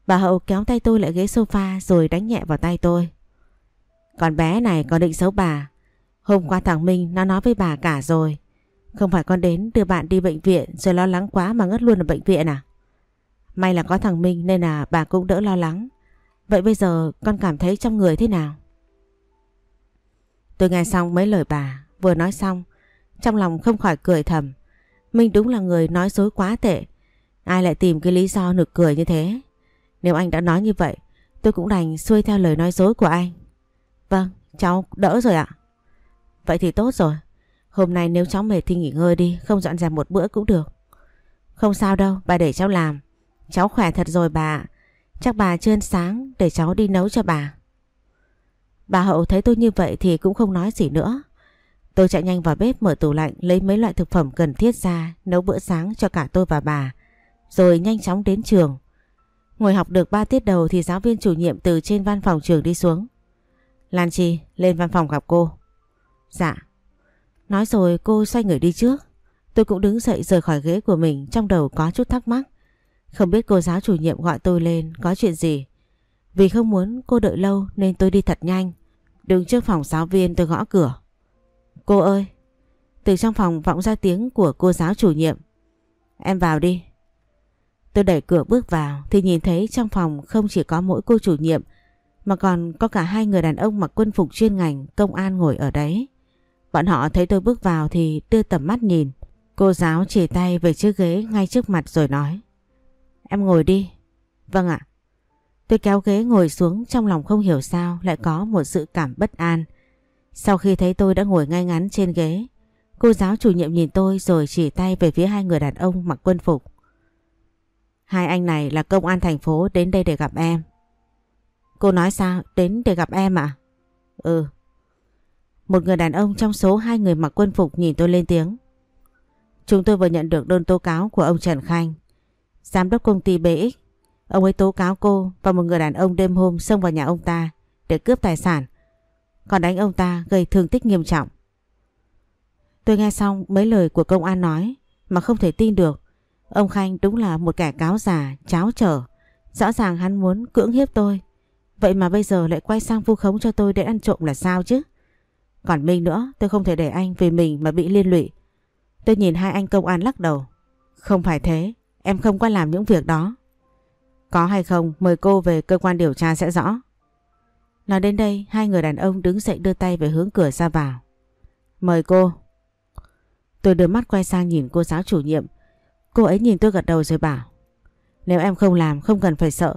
Bà Hậu kéo tay tôi lại ghế sofa rồi đánh nhẹ vào tay tôi. Con bé này còn định xấu bà. Hôm qua thằng Minh nó nói với bà cả rồi. Không phải con đến đưa bạn đi bệnh viện rồi lo lắng quá mà ngất luôn ở bệnh viện à? May là có thằng Minh nên là bà cũng đỡ lo lắng. Vậy bây giờ con cảm thấy trong người thế nào? Tôi nghe xong mấy lời bà Vừa nói xong, trong lòng không khỏi cười thầm. Minh đúng là người nói dối quá tệ. Ai lại tìm cái lý do nực cười như thế? Nếu anh đã nói như vậy, tôi cũng đành xuôi theo lời nói dối của anh. Vâng, cháu đỡ rồi ạ. Vậy thì tốt rồi. Hôm nay nếu cháu mệt thì nghỉ ngơi đi, không dọn dẹp một bữa cũng được. Không sao đâu, bà để cháu làm. Cháu khỏe thật rồi bà Chắc bà chưa ăn sáng để cháu đi nấu cho bà. Bà Hậu thấy tôi như vậy thì cũng không nói gì nữa. Tôi chạy nhanh vào bếp mở tủ lạnh, lấy mấy loại thực phẩm cần thiết ra, nấu bữa sáng cho cả tôi và bà. Rồi nhanh chóng đến trường. Ngồi học được 3 tiết đầu thì giáo viên chủ nhiệm từ trên văn phòng trường đi xuống. Lan Chi, lên văn phòng gặp cô. Dạ. Nói rồi cô xoay người đi trước. Tôi cũng đứng dậy rời khỏi ghế của mình, trong đầu có chút thắc mắc. Không biết cô giáo chủ nhiệm gọi tôi lên, có chuyện gì. Vì không muốn cô đợi lâu nên tôi đi thật nhanh. Đứng trước phòng giáo viên tôi gõ cửa. Cô ơi! Từ trong phòng vọng ra tiếng của cô giáo chủ nhiệm. Em vào đi. Tôi đẩy cửa bước vào thì nhìn thấy trong phòng không chỉ có mỗi cô chủ nhiệm, mà còn có cả hai người đàn ông mặc quân phục chuyên ngành, công an ngồi ở đấy. Bọn họ thấy tôi bước vào thì đưa tầm mắt nhìn. Cô giáo chỉ tay về chiếc ghế ngay trước mặt rồi nói. Em ngồi đi. Vâng ạ. Tôi kéo ghế ngồi xuống, trong lòng không hiểu sao lại có một sự cảm bất an. Sau khi thấy tôi đã ngồi ngay ngắn trên ghế, cô giáo chủ nhiệm nhìn tôi rồi chỉ tay về phía hai người đàn ông mặc quân phục. Hai anh này là công an thành phố đến đây để gặp em. Cô nói sao? Đến để gặp em à? Ừ. Một người đàn ông trong số hai người mặc quân phục nhìn tôi lên tiếng. Chúng tôi vừa nhận được đơn tố cáo của ông Trần Khanh, giám đốc công ty BX. Ông ấy tố cáo cô và một người đàn ông đêm hôm xông vào nhà ông ta để cướp tài sản, còn đánh ông ta gây thương tích nghiêm trọng. Tôi nghe xong mấy lời của công an nói mà không thể tin được. Ông Khanh đúng là một kẻ cáo già, cháo trở. Rõ ràng hắn muốn cưỡng hiếp tôi. Vậy mà bây giờ lại quay sang vu khống cho tôi để ăn trộm là sao chứ? Còn Minh nữa, tôi không thể để anh vì mình mà bị liên lụy. Tôi nhìn hai anh công an lắc đầu. Không phải thế, em không có làm những việc đó. Có hay không, mời cô về cơ quan điều tra sẽ rõ. Nói đến đây, hai người đàn ông đứng dậy đưa tay về hướng cửa ra vào. Mời cô. Tôi đưa mắt quay sang nhìn cô giáo chủ nhiệm. Cô ấy nhìn tôi gật đầu rồi bảo. Nếu em không làm, không cần phải sợ.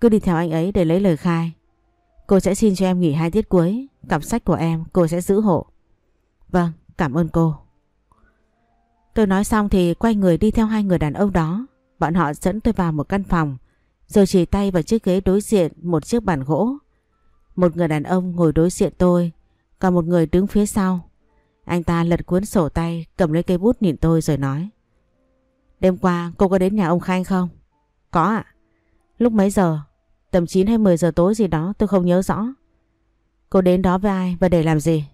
Cứ đi theo anh ấy để lấy lời khai. Cô sẽ xin cho em nghỉ hai tiết cuối. Cặp sách của em cô sẽ giữ hộ. Vâng, cảm ơn cô. Tôi nói xong thì quay người đi theo hai người đàn ông đó. Bọn họ dẫn tôi vào một căn phòng. Rồi chỉ tay vào chiếc ghế đối diện một chiếc bàn gỗ. Một người đàn ông ngồi đối diện tôi. Còn một người đứng phía sau. Anh ta lật cuốn sổ tay, cầm lấy cây bút nhìn tôi rồi nói. Đêm qua cô có đến nhà ông Khanh không? Có ạ. Lúc mấy giờ? Tầm 9 hay 10 giờ tối gì đó, tôi không nhớ rõ. Cô đến đó với ai và để làm gì?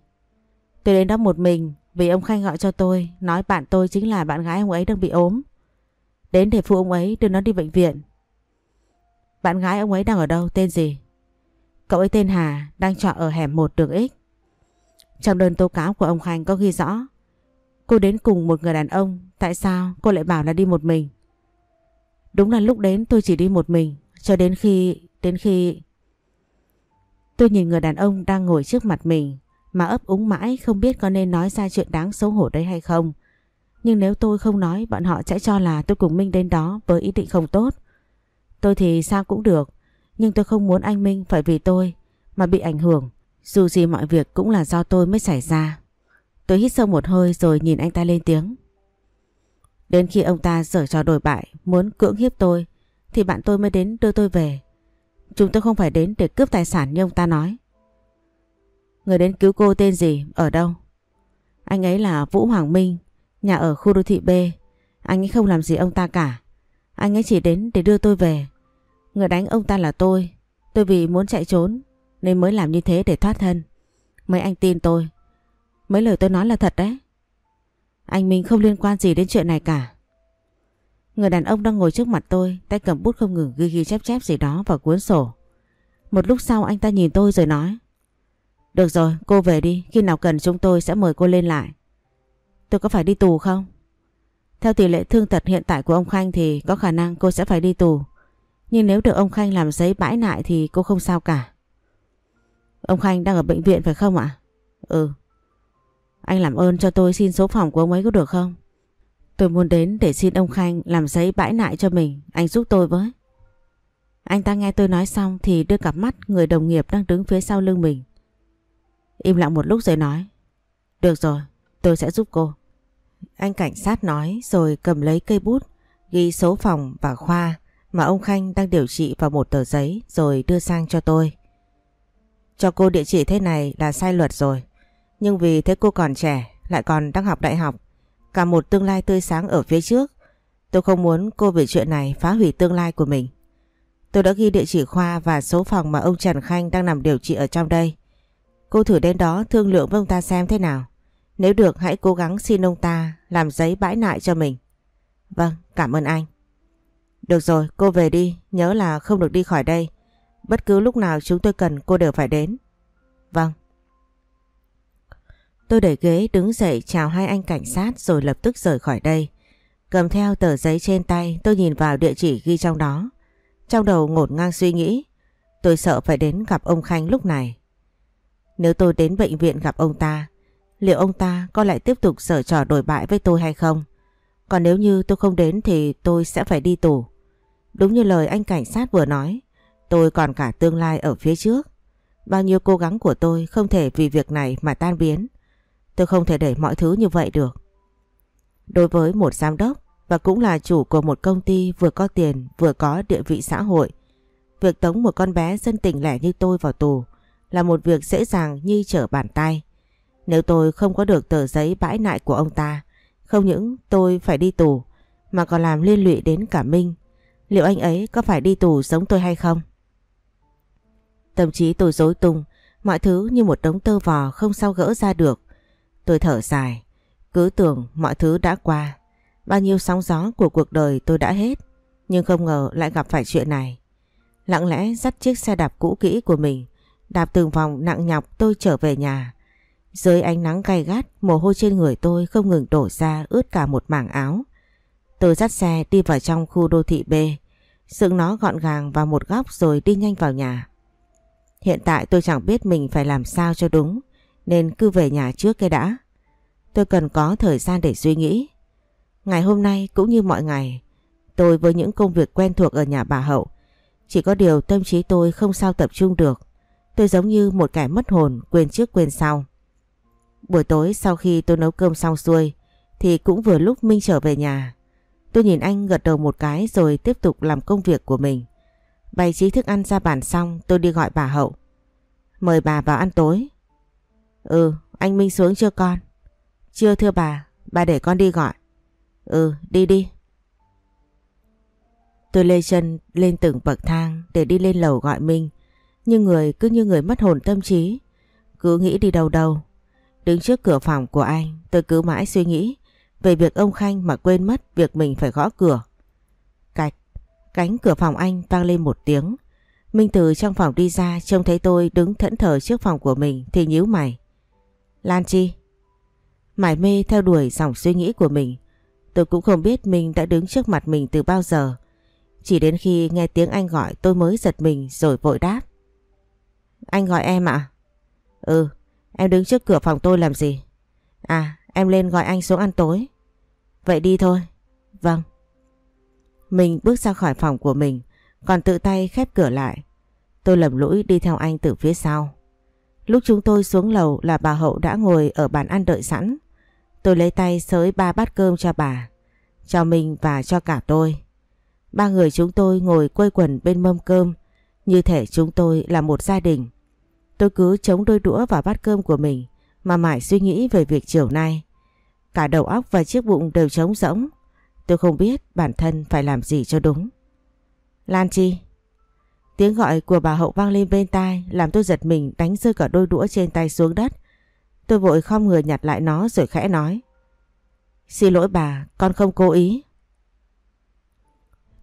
Tôi đến đó một mình, vì ông Khanh gọi cho tôi, nói bạn tôi chính là bạn gái ông ấy đang bị ốm. Đến để phụ ông ấy đưa nó đi bệnh viện. Bạn gái ông ấy đang ở đâu? Tên gì? Cậu ấy tên Hà, đang trọ ở hẻm 1 đường X. Trong đơn tố cáo của ông Khanh có ghi rõ Cô đến cùng một người đàn ông Tại sao cô lại bảo là đi một mình? Đúng là lúc đến tôi chỉ đi một mình Cho đến khi Đến khi Tôi nhìn người đàn ông đang ngồi trước mặt mình Mà ấp úng mãi không biết có nên nói ra chuyện đáng xấu hổ đấy hay không. Nhưng nếu tôi không nói Bọn họ sẽ cho là tôi cùng Minh đến đó Với ý định không tốt. Tôi thì sao cũng được nhưng tôi không muốn anh Minh phải vì tôi Mà bị ảnh hưởng. Dù gì mọi việc cũng là do tôi mới xảy ra. Tôi hít sâu một hơi rồi nhìn anh ta lên tiếng. Đến khi ông ta dở trò đổi bại, Muốn cưỡng hiếp tôi, Thì bạn tôi mới đến đưa tôi về. Chúng tôi không phải đến để cướp tài sản như ông ta nói. Người đến cứu cô tên gì? Ở đâu? Anh ấy là Vũ Hoàng Minh, Nhà ở khu đô thị B. Anh ấy không làm gì ông ta cả. Anh ấy chỉ đến để đưa tôi về. Người đánh ông ta là tôi. Tôi vì muốn chạy trốn, Nên mới làm như thế để thoát thân. Mấy anh tin tôi. Mấy lời tôi nói là thật đấy. Anh Minh không liên quan gì đến chuyện này cả. Người đàn ông đang ngồi trước mặt tôi, Tay cầm bút không ngừng ghi ghi chép chép gì đó vào cuốn sổ. Một lúc sau anh ta nhìn tôi rồi nói, Được rồi, cô về đi, Khi nào cần chúng tôi sẽ mời cô lên lại. Tôi có phải đi tù không? Theo tỷ lệ thương tật hiện tại của ông Khanh thì có khả năng cô sẽ phải đi tù. Nhưng nếu được ông Khanh làm giấy bãi nại thì cô không sao cả. Ông Khanh đang ở bệnh viện phải không ạ? Ừ. Anh làm ơn cho tôi xin số phòng của ông ấy có được không? Tôi muốn đến để xin ông Khanh làm giấy bãi nại cho mình, anh giúp tôi với. Anh ta nghe tôi nói xong thì đưa cặp mắt người đồng nghiệp đang đứng phía sau lưng mình. Im lặng một lúc rồi nói. Được rồi, tôi sẽ giúp cô. Anh cảnh sát nói rồi cầm lấy cây bút, ghi số phòng và khoa mà ông Khanh đang điều trị vào một tờ giấy rồi đưa sang cho tôi. Cho cô địa chỉ thế này là sai luật rồi. Nhưng vì thế cô còn trẻ, lại còn đang học đại học, cả một tương lai tươi sáng ở phía trước. Tôi không muốn cô vì chuyện này phá hủy tương lai của mình. Tôi đã ghi địa chỉ khoa và số phòng mà ông Trần Khanh đang nằm điều trị ở trong đây. Cô thử đến đó thương lượng với ông ta xem thế nào. Nếu được hãy cố gắng xin ông ta làm giấy bãi nại cho mình. Vâng, cảm ơn anh. Được rồi, cô về đi, nhớ là không được đi khỏi đây. Bất cứ lúc nào chúng tôi cần cô đều phải đến. Vâng. Tôi đẩy ghế đứng dậy chào hai anh cảnh sát rồi lập tức rời khỏi đây. Cầm theo tờ giấy trên tay tôi nhìn vào địa chỉ ghi trong đó. Trong đầu ngột ngang suy nghĩ. Tôi sợ phải đến gặp ông Khanh lúc này. Nếu tôi đến bệnh viện gặp ông ta, liệu ông ta có lại tiếp tục sở trò đổi bại với tôi hay không? Còn nếu như tôi không đến thì tôi sẽ phải đi tù. Đúng như lời anh cảnh sát vừa nói, tôi còn cả tương lai ở phía trước. Bao nhiêu cố gắng của tôi không thể vì việc này mà tan biến. Tôi không thể để mọi thứ như vậy được. Đối với một giám đốc và cũng là chủ của một công ty vừa có tiền vừa có địa vị xã hội, việc tống một con bé dân tình lẻ như tôi vào tù là một việc dễ dàng như trở bàn tay. Nếu tôi không có được tờ giấy bãi nại của ông ta, không những tôi phải đi tù mà còn làm liên lụy đến cả Minh. Liệu anh ấy có phải đi tù giống tôi hay không? Tâm trí tôi dối tung, mọi thứ như một đống tơ vò không sao gỡ ra được. Tôi thở dài, cứ tưởng mọi thứ đã qua. Bao nhiêu sóng gió của cuộc đời tôi đã hết, nhưng không ngờ lại gặp phải chuyện này. Lặng lẽ dắt chiếc xe đạp cũ kỹ của mình, đạp từng vòng nặng nhọc tôi trở về nhà. Dưới ánh nắng gay gắt, mồ hôi trên người tôi không ngừng đổ ra ướt cả một mảng áo. Tôi dắt xe đi vào trong khu đô thị B, dựng nó gọn gàng vào một góc rồi đi nhanh vào nhà. Hiện tại tôi chẳng biết mình phải làm sao cho đúng, nên cứ về nhà trước cái đã. Tôi cần có thời gian để suy nghĩ. Ngày hôm nay cũng như mọi ngày, tôi với những công việc quen thuộc ở nhà bà Hậu, chỉ có điều tâm trí tôi không sao tập trung được. Tôi giống như một kẻ mất hồn quên trước quên sau. Buổi tối sau khi tôi nấu cơm xong xuôi thì cũng vừa lúc Minh trở về nhà. Tôi nhìn anh gật đầu một cái rồi tiếp tục làm công việc của mình. Bày trí thức ăn ra bàn xong tôi đi gọi bà Hậu. Mời bà vào ăn tối. Ừ, anh Minh xuống chưa con? Chưa thưa bà, bà để con đi gọi. Ừ, đi đi. Tôi lê chân lên từng bậc thang để đi lên lầu gọi Minh. Nhưng người cứ như người mất hồn tâm trí. Cứ nghĩ đi đâu đâu. Đứng trước cửa phòng của anh tôi cứ mãi suy nghĩ về việc ông Khanh mà quên mất việc mình phải gõ cửa. Cạch, cánh cửa phòng anh vang lên một tiếng. Minh từ trong phòng đi ra trông thấy tôi đứng thẫn thờ trước phòng của mình thì nhíu mày. Lan Chi. Mải mê theo đuổi dòng suy nghĩ của mình. Tôi cũng không biết mình đã đứng trước mặt mình từ bao giờ. Chỉ đến khi nghe tiếng anh gọi tôi mới giật mình rồi vội đáp. Anh gọi em ạ? Ừ, em đứng trước cửa phòng tôi làm gì? À, em lên gọi anh xuống ăn tối. Vậy đi thôi. Vâng. Mình bước ra khỏi phòng của mình, còn tự tay khép cửa lại. Tôi lầm lũi đi theo anh từ phía sau. Lúc chúng tôi xuống lầu là bà Hậu đã ngồi ở bàn ăn đợi sẵn. Tôi lấy tay sới ba bát cơm cho bà, cho mình và cho cả tôi. Ba người chúng tôi ngồi quây quần bên mâm cơm, như thể chúng tôi là một gia đình. Tôi cứ chống đôi đũa vào bát cơm của mình mà mãi suy nghĩ về việc chiều nay. Cả đầu óc và chiếc bụng đều trống rỗng. Tôi không biết bản thân phải làm gì cho đúng. Lan Chi Tiếng gọi của bà Hậu vang lên bên tai làm tôi giật mình đánh rơi cả đôi đũa trên tay xuống đất. Tôi vội không người nhặt lại nó rồi khẽ nói. Xin lỗi bà, con không cố ý.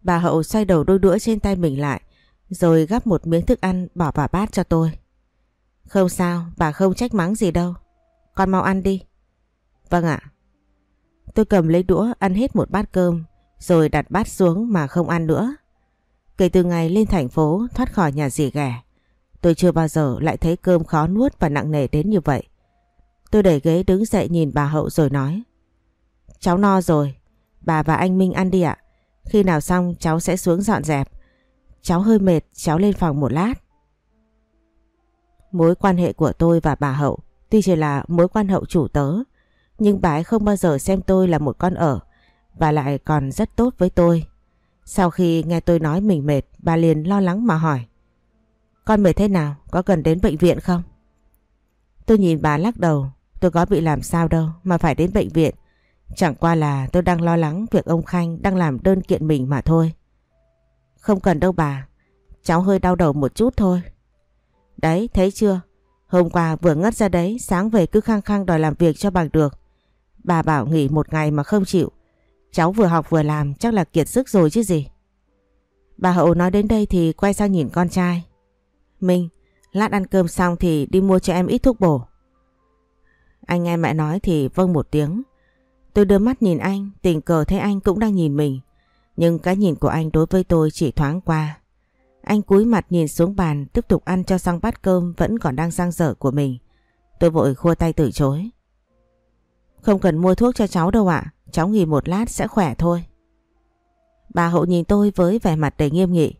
Bà Hậu xoay đầu đôi đũa trên tay mình lại rồi gắp một miếng thức ăn bỏ vào bát cho tôi. Không sao, bà không trách mắng gì đâu. Con mau ăn đi. Vâng ạ. Tôi cầm lấy đũa ăn hết một bát cơm rồi đặt bát xuống mà không ăn nữa. Kể từ ngày lên thành phố thoát khỏi nhà dì ghẻ, tôi chưa bao giờ lại thấy cơm khó nuốt và nặng nề đến như vậy. Tôi đẩy ghế đứng dậy nhìn bà Hậu rồi nói Cháu no rồi, bà và anh Minh ăn đi ạ. Khi nào xong cháu sẽ xuống dọn dẹp. Cháu hơi mệt, cháu lên phòng một lát. Mối quan hệ của tôi và bà Hậu tuy chỉ là mối quan hậu chủ tớ, nhưng bà ấy không bao giờ xem tôi là một con ở và lại còn rất tốt với tôi. Sau khi nghe tôi nói mình mệt, bà liền lo lắng mà hỏi. Con mệt thế nào? Có cần đến bệnh viện không? Tôi nhìn bà lắc đầu, tôi có bị làm sao đâu mà phải đến bệnh viện. Chẳng qua là tôi đang lo lắng việc ông Khanh đang làm đơn kiện mình mà thôi. Không cần đâu bà, cháu hơi đau đầu một chút thôi. Đấy, thấy chưa? Hôm qua vừa ngất ra đấy, sáng về cứ khăng khăng đòi làm việc cho bằng được. Bà bảo nghỉ một ngày mà không chịu. Cháu vừa học vừa làm chắc là kiệt sức rồi chứ gì. Bà Hậu nói đến đây thì quay sang nhìn con trai. Minh, lát ăn cơm xong thì đi mua cho em ít thuốc bổ. Anh nghe mẹ nói thì vâng một tiếng. Tôi đưa mắt nhìn anh, tình cờ thấy anh cũng đang nhìn mình. Nhưng cái nhìn của anh đối với tôi chỉ thoáng qua. Anh cúi mặt nhìn xuống bàn tiếp tục ăn cho xong bát cơm vẫn còn đang sang dở của mình. Tôi vội khua tay từ chối. Không cần mua thuốc cho cháu đâu ạ, cháu nghỉ một lát sẽ khỏe thôi. Bà hậu nhìn tôi với vẻ mặt đầy nghiêm nghị.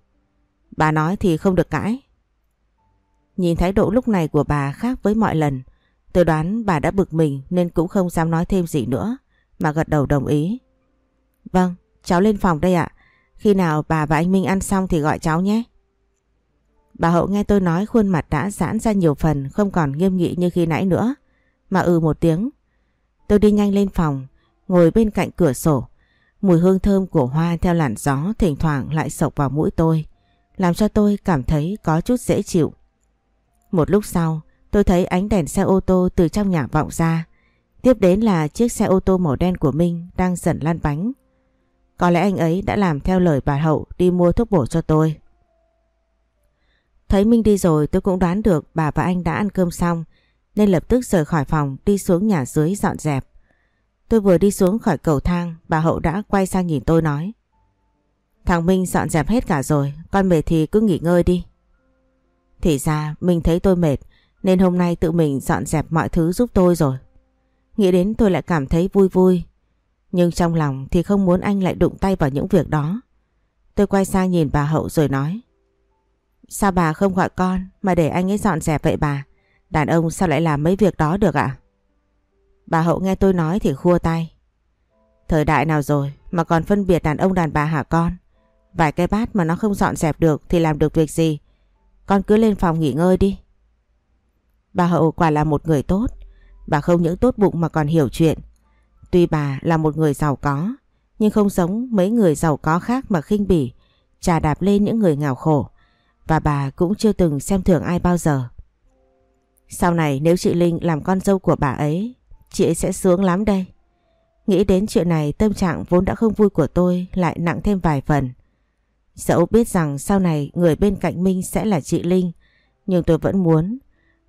Bà nói thì không được cãi. Nhìn thái độ lúc này của bà khác với mọi lần. Tôi đoán bà đã bực mình nên cũng không dám nói thêm gì nữa mà gật đầu đồng ý. Vâng, cháu lên phòng đây ạ. Khi nào bà và anh Minh ăn xong thì gọi cháu nhé. Bà Hậu nghe tôi nói khuôn mặt đã giãn ra nhiều phần không còn nghiêm nghị như khi nãy nữa. Mà ừ một tiếng. Tôi đi nhanh lên phòng, ngồi bên cạnh cửa sổ. Mùi hương thơm của hoa theo làn gió thỉnh thoảng lại sộc vào mũi tôi, làm cho tôi cảm thấy có chút dễ chịu. Một lúc sau, tôi thấy ánh đèn xe ô tô từ trong nhà vọng ra. Tiếp đến là chiếc xe ô tô màu đen của Minh đang dần lăn bánh. Có lẽ anh ấy đã làm theo lời bà Hậu đi mua thuốc bổ cho tôi. Thấy Minh đi rồi tôi cũng đoán được bà và anh đã ăn cơm xong, nên lập tức rời khỏi phòng, đi xuống nhà dưới dọn dẹp. Tôi vừa đi xuống khỏi cầu thang, bà Hậu đã quay sang nhìn tôi nói, Thằng Minh dọn dẹp hết cả rồi, con mệt thì cứ nghỉ ngơi đi. Thì ra Minh thấy tôi mệt, nên hôm nay tự mình dọn dẹp mọi thứ giúp tôi rồi. Nghĩ đến tôi lại cảm thấy vui vui. Nhưng trong lòng thì không muốn anh lại đụng tay vào những việc đó. Tôi quay sang nhìn bà Hậu rồi nói. Sao bà không gọi con mà để anh ấy dọn dẹp vậy bà? Đàn ông sao lại làm mấy việc đó được ạ? Bà Hậu nghe tôi nói thì khua tay. Thời đại nào rồi mà còn phân biệt đàn ông đàn bà hả con? Vài cái bát mà nó không dọn dẹp được thì làm được việc gì? Con cứ lên phòng nghỉ ngơi đi. Bà Hậu quả là một người tốt. Bà không những tốt bụng mà còn hiểu chuyện. Tuy bà là một người giàu có, nhưng không giống mấy người giàu có khác mà khinh bỉ, trà đạp lên những người nghèo khổ. Và bà cũng chưa từng xem thường ai bao giờ. Sau này nếu chị Linh làm con dâu của bà ấy, chị ấy sẽ sướng lắm đây. Nghĩ đến chuyện này tâm trạng vốn đã không vui của tôi lại nặng thêm vài phần. Dẫu biết rằng sau này người bên cạnh Minh sẽ là chị Linh, nhưng tôi vẫn muốn,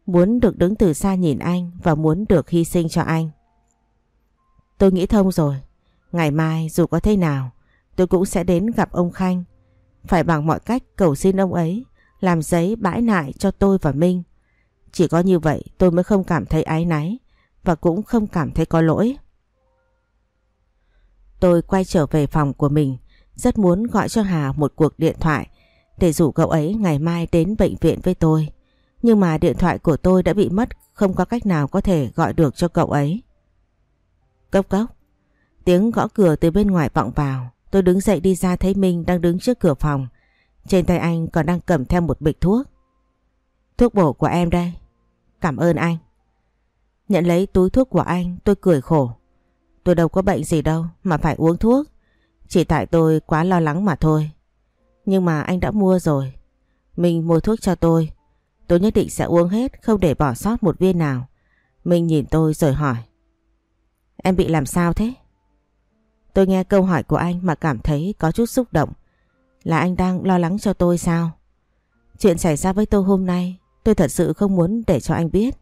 muốn được đứng từ xa nhìn anh và muốn được hy sinh cho anh. Tôi nghĩ thông rồi, ngày mai dù có thế nào, tôi cũng sẽ đến gặp ông Khanh. Phải bằng mọi cách cầu xin ông ấy làm giấy bãi nại cho tôi và Minh. Chỉ có như vậy tôi mới không cảm thấy áy náy và cũng không cảm thấy có lỗi. Tôi quay trở về phòng của mình, rất muốn gọi cho Hà một cuộc điện thoại để rủ cậu ấy ngày mai đến bệnh viện với tôi. Nhưng mà điện thoại của tôi đã bị mất, không có cách nào có thể gọi được cho cậu ấy. Cốc cốc, tiếng gõ cửa từ bên ngoài vọng vào. Tôi đứng dậy đi ra thấy Minh đang đứng trước cửa phòng. Trên tay anh còn đang cầm theo một bịch thuốc. Thuốc bổ của em đây. Cảm ơn anh. Nhận lấy túi thuốc của anh, tôi cười khổ. Tôi đâu có bệnh gì đâu mà phải uống thuốc. Chỉ tại tôi quá lo lắng mà thôi. Nhưng mà anh đã mua rồi. Mình mua thuốc cho tôi. Tôi nhất định sẽ uống hết, không để bỏ sót một viên nào. Mình nhìn tôi rồi hỏi. Em bị làm sao thế? Tôi nghe câu hỏi của anh mà cảm thấy có chút xúc động. Là anh đang lo lắng cho tôi sao? Chuyện xảy ra với tôi hôm nay, tôi thật sự không muốn để cho anh biết.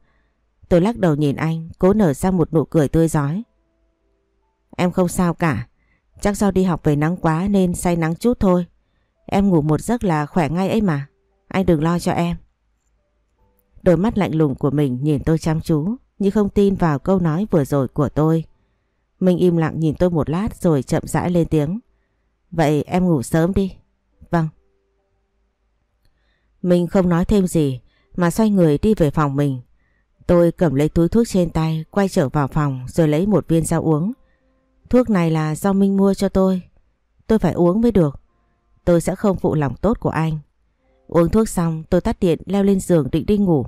Tôi lắc đầu nhìn anh, cố nở ra một nụ cười tươi giói. Em không sao cả. Chắc do đi học về nắng quá nên say nắng chút thôi. Em ngủ một giấc là khỏe ngay ấy mà. Anh đừng lo cho em. Đôi mắt lạnh lùng của mình nhìn tôi chăm chú như không tin vào câu nói vừa rồi của tôi minh im lặng nhìn tôi một lát rồi chậm rãi lên tiếng. Vậy em ngủ sớm đi. Vâng. minh không nói thêm gì, mà xoay người đi về phòng mình. Tôi cầm lấy túi thuốc trên tay, quay trở vào phòng rồi lấy một viên ra uống. Thuốc này là do Minh mua cho tôi. Tôi phải uống mới được. Tôi sẽ không phụ lòng tốt của anh. Uống thuốc xong, tôi tắt điện leo lên giường định đi ngủ.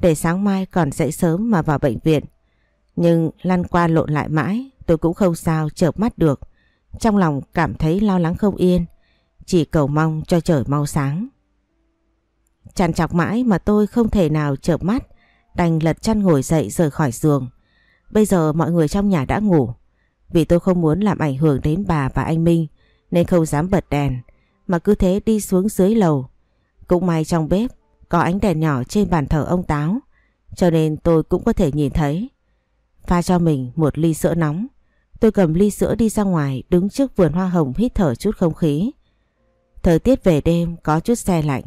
Để sáng mai còn dậy sớm mà vào bệnh viện. Nhưng lăn qua lộn lại mãi tôi cũng không sao, chợp mắt được. Trong lòng cảm thấy lo lắng không yên. Chỉ cầu mong cho trời mau sáng. Chằn chọc mãi mà tôi không thể nào chợp mắt. Đành lật chăn ngồi dậy rời khỏi giường. Bây giờ mọi người trong nhà đã ngủ. Vì tôi không muốn làm ảnh hưởng đến bà và anh Minh, nên không dám bật đèn, mà cứ thế đi xuống dưới lầu. Cũng may trong bếp có ánh đèn nhỏ trên bàn thờ ông Táo, cho nên tôi cũng có thể nhìn thấy. Pha cho mình một ly sữa nóng. Tôi cầm ly sữa đi ra ngoài đứng trước vườn hoa hồng hít thở chút không khí. Thời tiết về đêm có chút xe lạnh.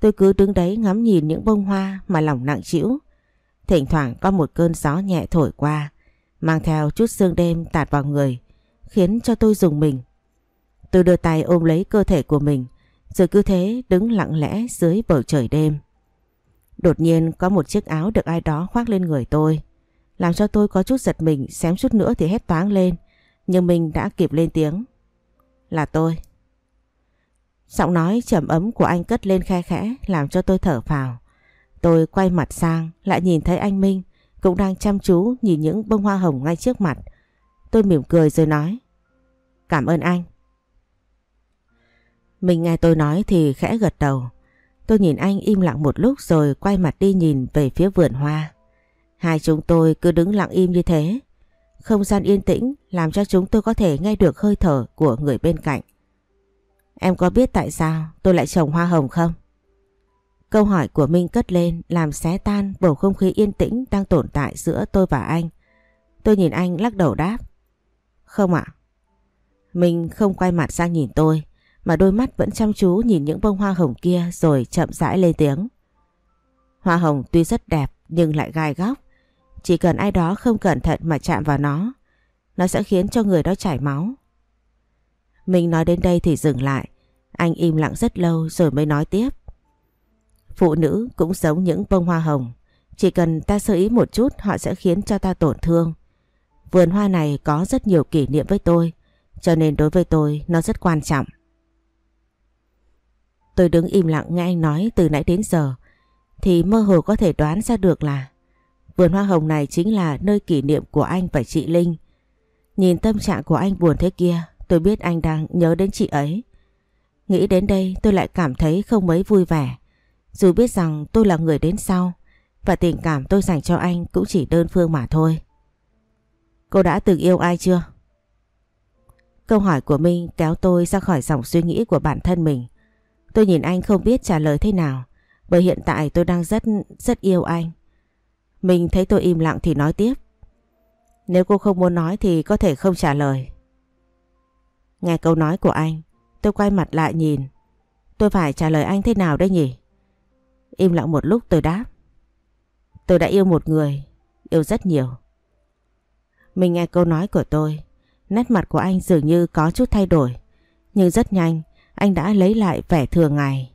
Tôi cứ đứng đấy ngắm nhìn những bông hoa mà lòng nặng trĩu. Thỉnh thoảng có một cơn gió nhẹ thổi qua, mang theo chút sương đêm tạt vào người, khiến cho tôi dùng mình. Tôi đưa tay ôm lấy cơ thể của mình, rồi cứ thế đứng lặng lẽ dưới bầu trời đêm. Đột nhiên có một chiếc áo được ai đó khoác lên người tôi, làm cho tôi có chút giật mình, xém chút nữa thì hét toáng lên, nhưng mình đã kịp lên tiếng. Là tôi. Giọng nói trầm ấm của anh cất lên khe khẽ làm cho tôi thở phào. Tôi quay mặt sang lại nhìn thấy anh Minh cũng đang chăm chú nhìn những bông hoa hồng ngay trước mặt. Tôi mỉm cười rồi nói Cảm ơn anh. Mình nghe tôi nói thì khẽ gật đầu. Tôi nhìn anh im lặng một lúc rồi quay mặt đi nhìn về phía vườn hoa. Hai chúng tôi cứ đứng lặng im như thế. Không gian yên tĩnh làm cho chúng tôi có thể nghe được hơi thở của người bên cạnh. Em có biết tại sao tôi lại trồng hoa hồng không? Câu hỏi của Minh cất lên làm xé tan bầu không khí yên tĩnh đang tồn tại giữa tôi và anh. Tôi nhìn anh lắc đầu đáp. Không ạ. Minh không quay mặt sang nhìn tôi, mà đôi mắt vẫn chăm chú nhìn những bông hoa hồng kia rồi chậm rãi lên tiếng. Hoa hồng tuy rất đẹp nhưng lại gai góc. Chỉ cần ai đó không cẩn thận mà chạm vào nó, nó sẽ khiến cho người đó chảy máu. Mình nói đến đây thì dừng lại. Anh im lặng rất lâu rồi mới nói tiếp. Phụ nữ cũng giống những bông hoa hồng. Chỉ cần ta sơ ý một chút họ sẽ khiến cho ta tổn thương. Vườn hoa này có rất nhiều kỷ niệm với tôi. Cho nên đối với tôi nó rất quan trọng. Tôi đứng im lặng nghe anh nói từ nãy đến giờ. Thì mơ hồ có thể đoán ra được là vườn hoa hồng này chính là nơi kỷ niệm của anh và chị Linh. Nhìn tâm trạng của anh buồn thế kia, tôi biết anh đang nhớ đến chị ấy. Nghĩ đến đây, tôi lại cảm thấy không mấy vui vẻ. Dù biết rằng tôi là người đến sau, và tình cảm tôi dành cho anh cũng chỉ đơn phương mà thôi. Cô đã từng yêu ai chưa? Câu hỏi của Minh kéo tôi ra khỏi dòng suy nghĩ của bản thân mình. Tôi nhìn anh không biết trả lời thế nào, bởi hiện tại tôi đang rất rất yêu anh. Mình thấy tôi im lặng thì nói tiếp. Nếu cô không muốn nói thì có thể không trả lời. Nghe câu nói của anh, tôi quay mặt lại nhìn. Tôi phải trả lời anh thế nào đây nhỉ? Im lặng một lúc tôi đáp. Tôi đã yêu một người, yêu rất nhiều. Mình nghe câu nói của tôi, nét mặt của anh dường như có chút thay đổi. Nhưng rất nhanh, anh đã lấy lại vẻ thường ngày.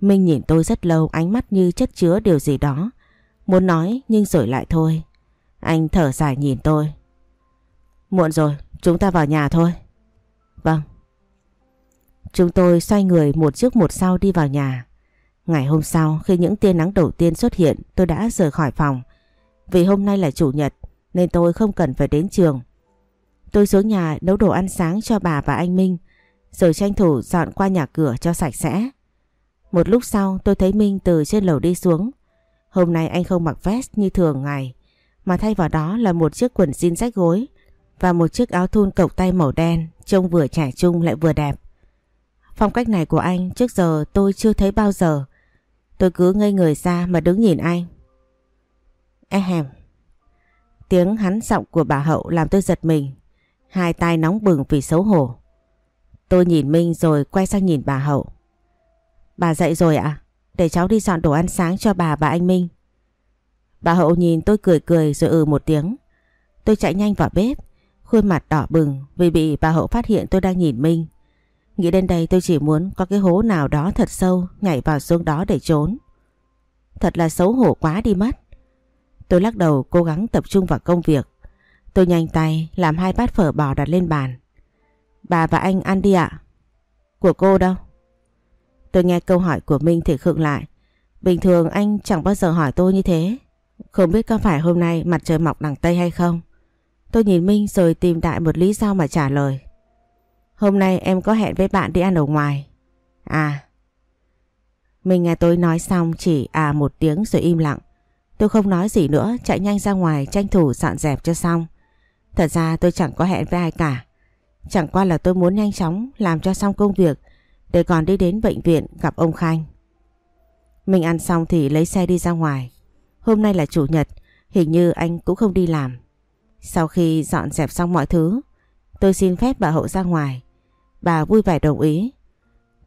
Minh nhìn tôi rất lâu, ánh mắt như chất chứa điều gì đó. Muốn nói nhưng rồi lại thôi. Anh thở dài nhìn tôi. Muộn rồi, chúng ta vào nhà thôi. Vâng. Chúng tôi xoay người một trước một sau đi vào nhà. Ngày hôm sau khi những tia nắng đầu tiên xuất hiện tôi đã rời khỏi phòng. Vì hôm nay là chủ nhật nên tôi không cần phải đến trường. Tôi xuống nhà nấu đồ ăn sáng cho bà và anh Minh rồi tranh thủ dọn qua nhà cửa cho sạch sẽ. Một lúc sau tôi thấy Minh từ trên lầu đi xuống. Hôm nay anh không mặc vest như thường ngày, mà thay vào đó là một chiếc quần jean rách gối và một chiếc áo thun cộc tay màu đen, trông vừa trẻ trung lại vừa đẹp. Phong cách này của anh trước giờ tôi chưa thấy bao giờ. Tôi cứ ngây người ra mà đứng nhìn anh. Ehem. Tiếng hắn giọng của bà Hậu làm tôi giật mình. Hai tay nóng bừng vì xấu hổ. Tôi nhìn Minh rồi quay sang nhìn bà Hậu. Bà dậy rồi ạ? Để cháu đi dọn đồ ăn sáng cho bà và anh Minh. Bà Hậu nhìn tôi cười cười rồi ừ một tiếng. Tôi chạy nhanh vào bếp. Khuôn mặt đỏ bừng vì bị bà Hậu phát hiện tôi đang nhìn Minh. Nghĩ đến đây tôi chỉ muốn có cái hố nào đó thật sâu nhảy vào xuống đó để trốn. Thật là xấu hổ quá đi mất. Tôi lắc đầu cố gắng tập trung vào công việc. Tôi nhanh tay làm hai bát phở bò đặt lên bàn. Bà và anh ăn đi ạ. Của cô đâu? Tôi nghe câu hỏi của Minh thì khựng lại. Bình thường anh chẳng bao giờ hỏi tôi như thế. Không biết có phải hôm nay mặt trời mọc đằng Tây hay không? Tôi nhìn Minh rồi tìm đại một lý do mà trả lời. Hôm nay em có hẹn với bạn đi ăn ở ngoài. À. Minh nghe tôi nói xong chỉ à một tiếng rồi im lặng. Tôi không nói gì nữa, chạy nhanh ra ngoài tranh thủ dọn dẹp cho xong. Thật ra tôi chẳng có hẹn với ai cả. Chẳng qua là tôi muốn nhanh chóng làm cho xong công việc để còn đi đến bệnh viện gặp ông Khanh. Mình ăn xong thì lấy xe đi ra ngoài. Hôm nay là chủ nhật, hình như anh cũng không đi làm. Sau khi dọn dẹp xong mọi thứ, tôi xin phép bà Hậu ra ngoài. Bà vui vẻ đồng ý.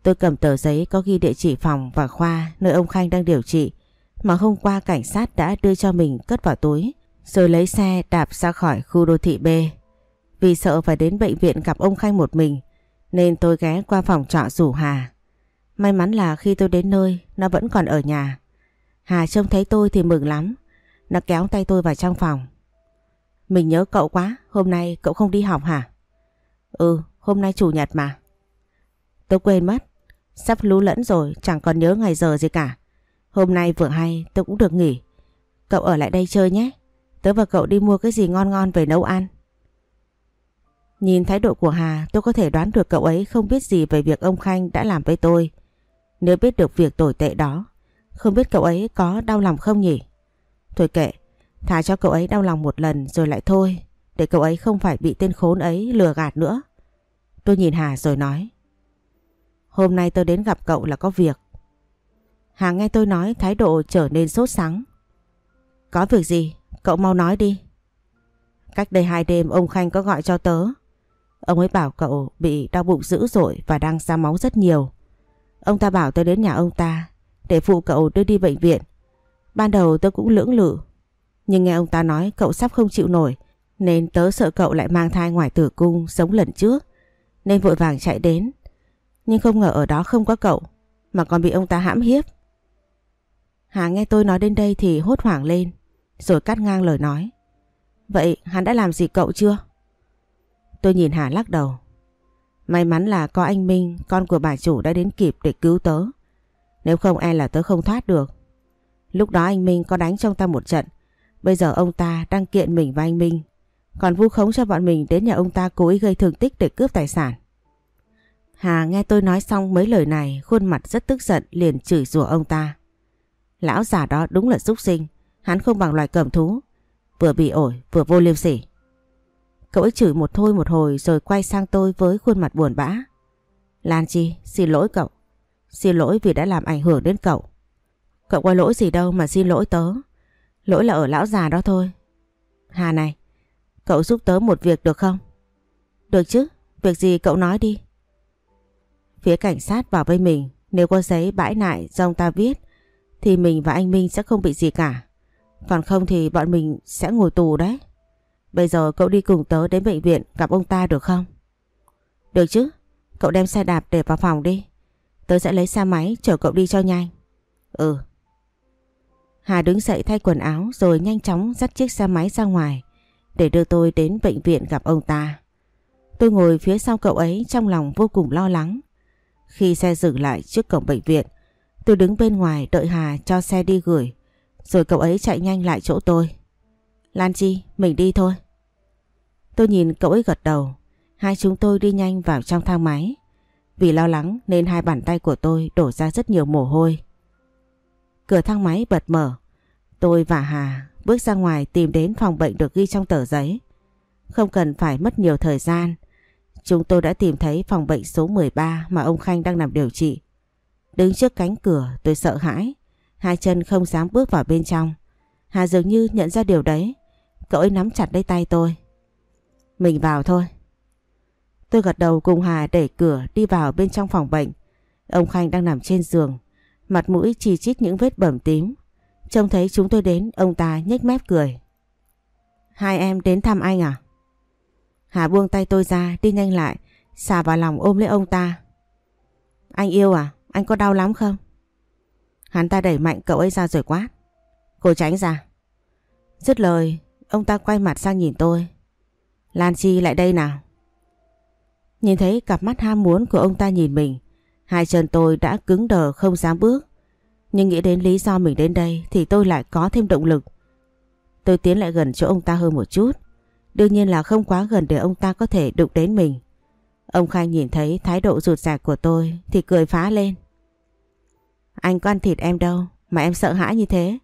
Tôi cầm tờ giấy có ghi địa chỉ phòng và khoa nơi ông Khanh đang điều trị mà hôm qua cảnh sát đã đưa cho mình cất vào túi rồi lấy xe đạp ra khỏi khu đô thị B. Vì sợ phải đến bệnh viện gặp ông Khanh một mình nên tôi ghé qua phòng trọ rủ Hà. May mắn là khi tôi đến nơi nó vẫn còn ở nhà. Hà trông thấy tôi thì mừng lắm. Nó kéo tay tôi vào trong phòng. Mình nhớ cậu quá, hôm nay cậu không đi học hả? Ừ, hôm nay chủ nhật mà. Tôi quên mất, sắp lú lẫn rồi chẳng còn nhớ ngày giờ gì cả. Hôm nay vừa hay tôi cũng được nghỉ. Cậu ở lại đây chơi nhé. Tớ và cậu đi mua cái gì ngon ngon về nấu ăn. Nhìn thái độ của Hà tôi có thể đoán được cậu ấy không biết gì về việc ông Khanh đã làm với tôi. Nếu biết được việc tồi tệ đó, không biết cậu ấy có đau lòng không nhỉ? Thôi kệ, thả cho cậu ấy đau lòng một lần rồi lại thôi, để cậu ấy không phải bị tên khốn ấy lừa gạt nữa. Tôi nhìn Hà rồi nói. Hôm nay tôi đến gặp cậu là có việc. Hà nghe tôi nói thái độ trở nên sốt sắng. Có việc gì? Cậu mau nói đi. Cách đây hai đêm ông Khanh có gọi cho tớ. Ông ấy bảo cậu bị đau bụng dữ dội và đang ra máu rất nhiều. Ông ta bảo tôi đến nhà ông ta để phụ cậu đưa đi bệnh viện. Ban đầu tôi cũng lưỡng lự. Nhưng nghe ông ta nói cậu sắp không chịu nổi, nên tớ sợ cậu lại mang thai ngoài tử cung sống lần trước. Nên vội vàng chạy đến. Nhưng không ngờ ở đó không có cậu, mà còn bị ông ta hãm hiếp. Hà nghe tôi nói đến đây thì hốt hoảng lên, rồi cắt ngang lời nói. Vậy hắn đã làm gì cậu chưa? Tôi nhìn Hà lắc đầu. May mắn là có anh Minh, con của bà chủ đã đến kịp để cứu tớ. Nếu không e là tớ không thoát được. Lúc đó anh Minh có đánh trong ta một trận. Bây giờ ông ta đang kiện mình và anh Minh. Còn vu khống cho bọn mình đến nhà ông ta cố ý gây thương tích để cướp tài sản. Hà nghe tôi nói xong mấy lời này khuôn mặt rất tức giận liền chửi rủa ông ta. Lão già đó đúng là xúc sinh. Hắn không bằng loài cầm thú. Vừa bị ổi vừa vô liêm sỉ. Cậu ấy chửi một thôi một hồi rồi quay sang tôi với khuôn mặt buồn bã. Lan Chi, xin lỗi cậu. Xin lỗi vì đã làm ảnh hưởng đến cậu. Cậu có lỗi gì đâu mà xin lỗi tớ. Lỗi là ở lão già đó thôi. Hà này, cậu giúp tớ một việc được không? Được chứ, việc gì cậu nói đi. Phía cảnh sát bảo với mình, nếu có giấy bãi nại do ông ta viết, thì mình và anh Minh sẽ không bị gì cả. Còn không thì bọn mình sẽ ngồi tù đấy. Bây giờ cậu đi cùng tớ đến bệnh viện gặp ông ta được không? Được chứ, cậu đem xe đạp để vào phòng đi. Tớ sẽ lấy xe máy chở cậu đi cho nhanh. Ừ. Hà đứng dậy thay quần áo rồi nhanh chóng dắt chiếc xe máy ra ngoài để đưa tôi đến bệnh viện gặp ông ta. Tôi ngồi phía sau cậu ấy trong lòng vô cùng lo lắng. Khi xe dừng lại trước cổng bệnh viện, tôi đứng bên ngoài đợi Hà cho xe đi gửi, rồi cậu ấy chạy nhanh lại chỗ tôi. Lan Chi, mình đi thôi. Tôi nhìn cậu ấy gật đầu. Hai chúng tôi đi nhanh vào trong thang máy. Vì lo lắng nên hai bàn tay của tôi đổ ra rất nhiều mồ hôi. Cửa thang máy bật mở. Tôi và Hà bước ra ngoài tìm đến phòng bệnh được ghi trong tờ giấy. Không cần phải mất nhiều thời gian. Chúng tôi đã tìm thấy phòng bệnh số 13 mà ông Khanh đang nằm điều trị. Đứng trước cánh cửa tôi sợ hãi. Hai chân không dám bước vào bên trong. Hà dường như nhận ra điều đấy. Cậu ấy nắm chặt lấy tay tôi. Mình vào thôi. Tôi gật đầu cùng Hà đẩy cửa đi vào bên trong phòng bệnh. Ông Khanh đang nằm trên giường. Mặt mũi chỉ chít những vết bầm tím. Trông thấy chúng tôi đến, ông ta nhếch mép cười. Hai em đến thăm anh à? Hà buông tay tôi ra, đi nhanh lại, xà vào lòng ôm lấy ông ta. Anh yêu à? Anh có đau lắm không? Hắn ta đẩy mạnh cậu ấy ra rồi quát. Cô tránh ra. Dứt lời, ông ta quay mặt sang nhìn tôi. Lan Chi lại đây nào. Nhìn thấy cặp mắt ham muốn của ông ta nhìn mình, hai chân tôi đã cứng đờ không dám bước. Nhưng nghĩ đến lý do mình đến đây thì tôi lại có thêm động lực. Tôi tiến lại gần chỗ ông ta hơn một chút. Đương nhiên là không quá gần để ông ta có thể đụng đến mình. Ông Khanh nhìn thấy thái độ rụt rạc của tôi thì cười phá lên. Anh có ăn thịt em đâu mà em sợ hãi như thế.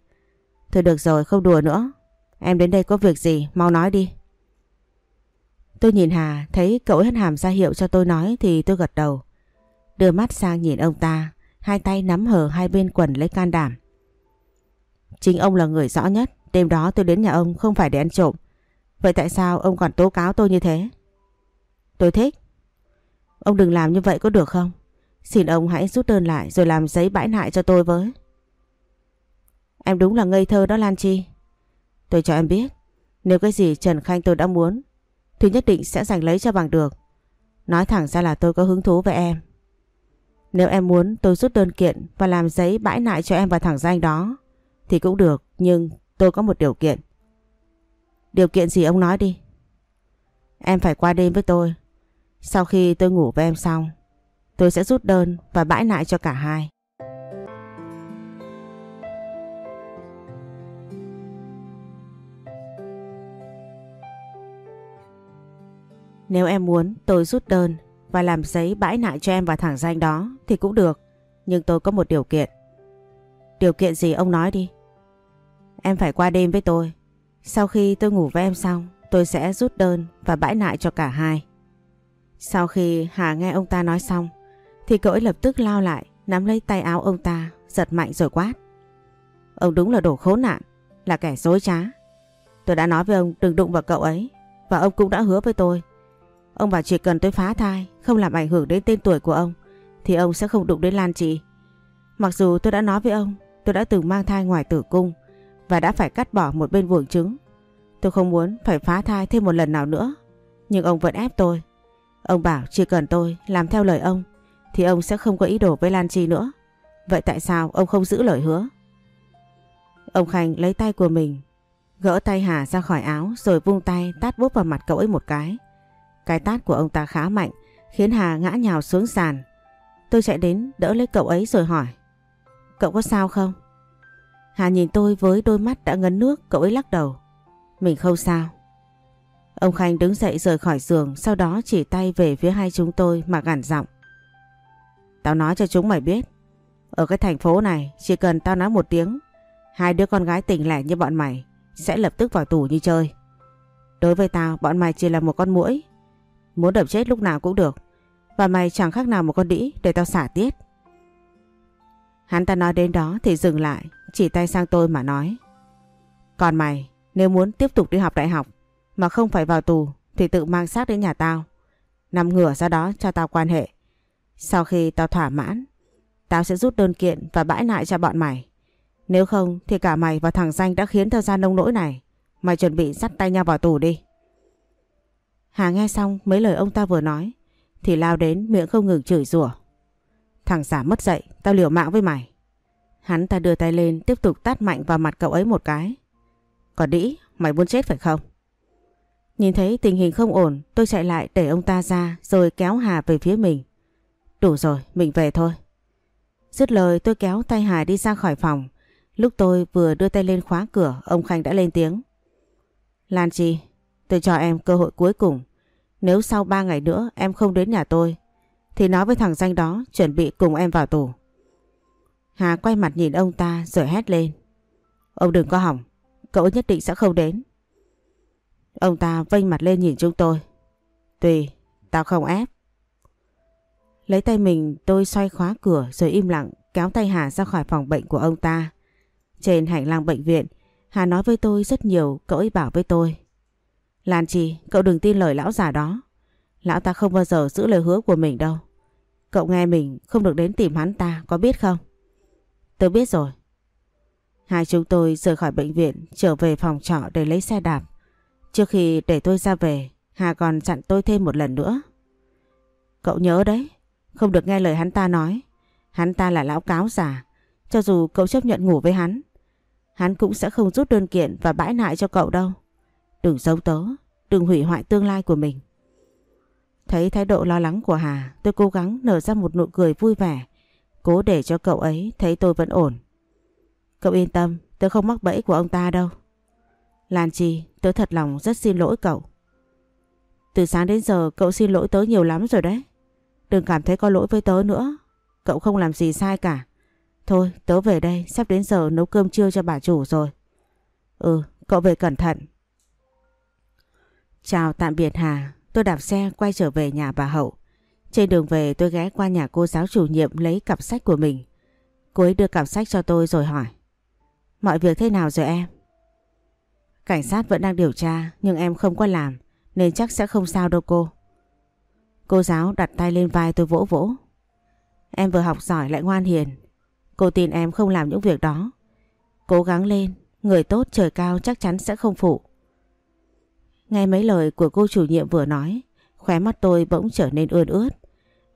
Thôi được rồi không đùa nữa. Em đến đây có việc gì mau nói đi. Tôi nhìn Hà thấy cậu hết hàm ra hiệu cho tôi nói thì tôi gật đầu. Đưa mắt sang nhìn ông ta, hai tay nắm hờ hai bên quần lấy can đảm. Chính ông là người rõ nhất, đêm đó tôi đến nhà ông không phải để ăn trộm, Vậy tại sao ông còn tố cáo tôi như thế? Tôi thích. Ông đừng làm như vậy có được không? Xin ông hãy rút đơn lại rồi làm giấy bãi nại cho tôi với. Em đúng là ngây thơ đó Lan Chi. Tôi cho em biết, nếu cái gì Trần Khanh tôi đã muốn, thì nhất định sẽ giành lấy cho bằng được. Nói thẳng ra là tôi có hứng thú với em. Nếu em muốn tôi rút đơn kiện và làm giấy bãi nại cho em vào thẳng danh đó, thì cũng được, nhưng tôi có một điều kiện. Điều kiện gì ông nói đi. Em phải qua đêm với tôi. Sau khi tôi ngủ với em xong, tôi sẽ rút đơn và bãi nại cho cả hai. Nếu em muốn tôi rút đơn và làm giấy bãi nại cho em và thẳng danh đó thì cũng được. Nhưng tôi có một điều kiện. Điều kiện gì ông nói đi. Em phải qua đêm với tôi. Sau khi tôi ngủ với em xong, tôi sẽ rút đơn và bãi nại cho cả hai. Sau khi Hà nghe ông ta nói xong, thì cậu ấy lập tức lao lại, nắm lấy tay áo ông ta, giật mạnh rồi quát. Ông đúng là đồ khốn nạn, là kẻ dối trá. Tôi đã nói với ông đừng đụng vào cậu ấy, và ông cũng đã hứa với tôi Ông bảo chỉ cần tôi phá thai, không làm ảnh hưởng đến tên tuổi của ông, thì ông sẽ không đụng đến Lan chị. Mặc dù tôi đã nói với ông, tôi đã từng mang thai ngoài tử cung và đã phải cắt bỏ một bên buồng trứng. Tôi không muốn phải phá thai thêm một lần nào nữa, nhưng ông vẫn ép tôi. Ông bảo chỉ cần tôi làm theo lời ông, thì ông sẽ không có ý đồ với Lan Chi nữa. Vậy tại sao ông không giữ lời hứa? Ông Khanh lấy tay của mình, gỡ tay Hà ra khỏi áo rồi vung tay tát bốp vào mặt cậu ấy một cái. Cái tát của ông ta khá mạnh, khiến Hà ngã nhào xuống sàn. Tôi chạy đến đỡ lấy cậu ấy rồi hỏi. Cậu có sao không? Hà nhìn tôi với đôi mắt đã ngấn nước, cậu ấy lắc đầu. Mình không sao. Ông Khanh đứng dậy rời khỏi giường, sau đó chỉ tay về phía hai chúng tôi mà gằn giọng. Tao nói cho chúng mày biết, ở cái thành phố này chỉ cần tao nói một tiếng, hai đứa con gái tỉnh lẻ như bọn mày sẽ lập tức vào tù như chơi. Đối với tao, bọn mày chỉ là một con muỗi Muốn đập chết lúc nào cũng được. Và mày chẳng khác nào một con đĩ để tao xả tiết. Hắn ta nói đến đó thì dừng lại, chỉ tay sang tôi mà nói. Còn mày, nếu muốn tiếp tục đi học đại học mà không phải vào tù thì tự mang xác đến nhà tao. Nằm ngửa ra đó cho tao quan hệ. Sau khi tao thỏa mãn, tao sẽ rút đơn kiện và bãi nại cho bọn mày. Nếu không thì cả mày và thằng Danh đã khiến tao ra nông nỗi này. Mày chuẩn bị dắt tay nhau vào tù đi. Hà nghe xong mấy lời ông ta vừa nói thì lao đến miệng không ngừng chửi rủa. Thằng giả mất dậy, tao liều mạng với mày. Hắn ta đưa tay lên tiếp tục tát mạnh vào mặt cậu ấy một cái. Còn đĩ, mày muốn chết phải không? Nhìn thấy tình hình không ổn, tôi chạy lại để ông ta ra rồi kéo Hà về phía mình. Đủ rồi, mình về thôi. Dứt lời tôi kéo tay Hà đi ra khỏi phòng. Lúc tôi vừa đưa tay lên khóa cửa, ông Khanh đã lên tiếng. Lan Chi, tôi cho em cơ hội cuối cùng. Nếu sau 3 ngày nữa em không đến nhà tôi thì nói với thằng danh đó chuẩn bị cùng em vào tù. Hà quay mặt nhìn ông ta rồi hét lên. Ông đừng có hỏng, cậu nhất định sẽ không đến. Ông ta vênh mặt lên nhìn chúng tôi. Tùy, tao không ép. Lấy tay mình tôi xoay khóa cửa rồi im lặng kéo tay Hà ra khỏi phòng bệnh của ông ta. Trên hành lang bệnh viện, Hà nói với tôi rất nhiều, cậu ấy bảo với tôi. Lan Chi, cậu đừng tin lời lão già đó. Lão ta không bao giờ giữ lời hứa của mình đâu. Cậu nghe mình không được đến tìm hắn ta, có biết không? Tôi biết rồi. Hai chúng tôi rời khỏi bệnh viện, trở về phòng trọ để lấy xe đạp. Trước khi để tôi ra về, Hà còn dặn tôi thêm một lần nữa. Cậu nhớ đấy, không được nghe lời hắn ta nói. Hắn ta là lão cáo giả, cho dù cậu chấp nhận ngủ với hắn. Hắn cũng sẽ không rút đơn kiện và bãi nại cho cậu đâu. Đừng giấu tớ, đừng hủy hoại tương lai của mình. Thấy thái độ lo lắng của Hà, tôi cố gắng nở ra một nụ cười vui vẻ, cố để cho cậu ấy thấy tôi vẫn ổn. Cậu yên tâm, tớ không mắc bẫy của ông ta đâu. Lan Chi, tớ thật lòng rất xin lỗi cậu. Từ sáng đến giờ cậu xin lỗi tớ nhiều lắm rồi đấy. Đừng cảm thấy có lỗi với tớ nữa. Cậu không làm gì sai cả. Thôi, tớ về đây, sắp đến giờ nấu cơm trưa cho bà chủ rồi. Ừ, cậu về cẩn thận, Chào tạm biệt Hà, tôi đạp xe quay trở về nhà bà Hậu. Trên đường về tôi ghé qua nhà cô giáo chủ nhiệm lấy cặp sách của mình. Cô ấy đưa cặp sách cho tôi rồi hỏi. Mọi việc thế nào rồi em? Cảnh sát vẫn đang điều tra nhưng em không có làm nên chắc sẽ không sao đâu cô. Cô giáo đặt tay lên vai tôi vỗ vỗ. Em vừa học giỏi lại ngoan hiền. Cô tin em không làm những việc đó. Cố gắng lên, người tốt trời cao chắc chắn sẽ không phụ. Nghe mấy lời của cô chủ nhiệm vừa nói, khóe mắt tôi bỗng trở nên ươn ướt.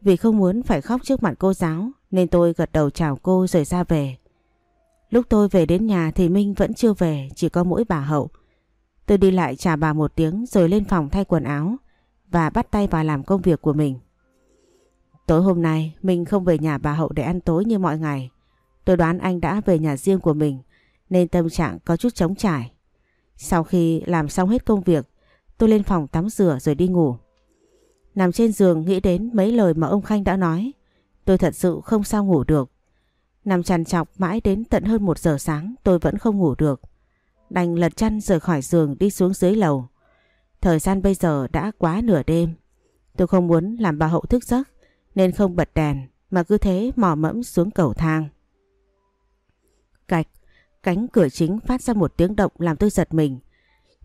Vì không muốn phải khóc trước mặt cô giáo nên tôi gật đầu chào cô rồi ra về. Lúc tôi về đến nhà thì Minh vẫn chưa về, chỉ có mỗi bà Hậu. Tôi đi lại chào bà một tiếng rồi lên phòng thay quần áo và bắt tay vào làm công việc của mình. Tối hôm nay mình không về nhà bà Hậu để ăn tối như mọi ngày. Tôi đoán anh đã về nhà riêng của mình nên tâm trạng có chút trống trải. Sau khi làm xong hết công việc, tôi lên phòng tắm rửa rồi đi ngủ. Nằm trên giường nghĩ đến mấy lời mà ông Khanh đã nói. Tôi thật sự không sao ngủ được. Nằm chằn chọc mãi đến tận hơn một giờ sáng tôi vẫn không ngủ được. Đành lật chăn rời khỏi giường đi xuống dưới lầu. Thời gian bây giờ đã quá nửa đêm. Tôi không muốn làm bà Hậu thức giấc nên không bật đèn mà cứ thế mò mẫm xuống cầu thang. Cạch, cánh cửa chính phát ra một tiếng động làm tôi giật mình.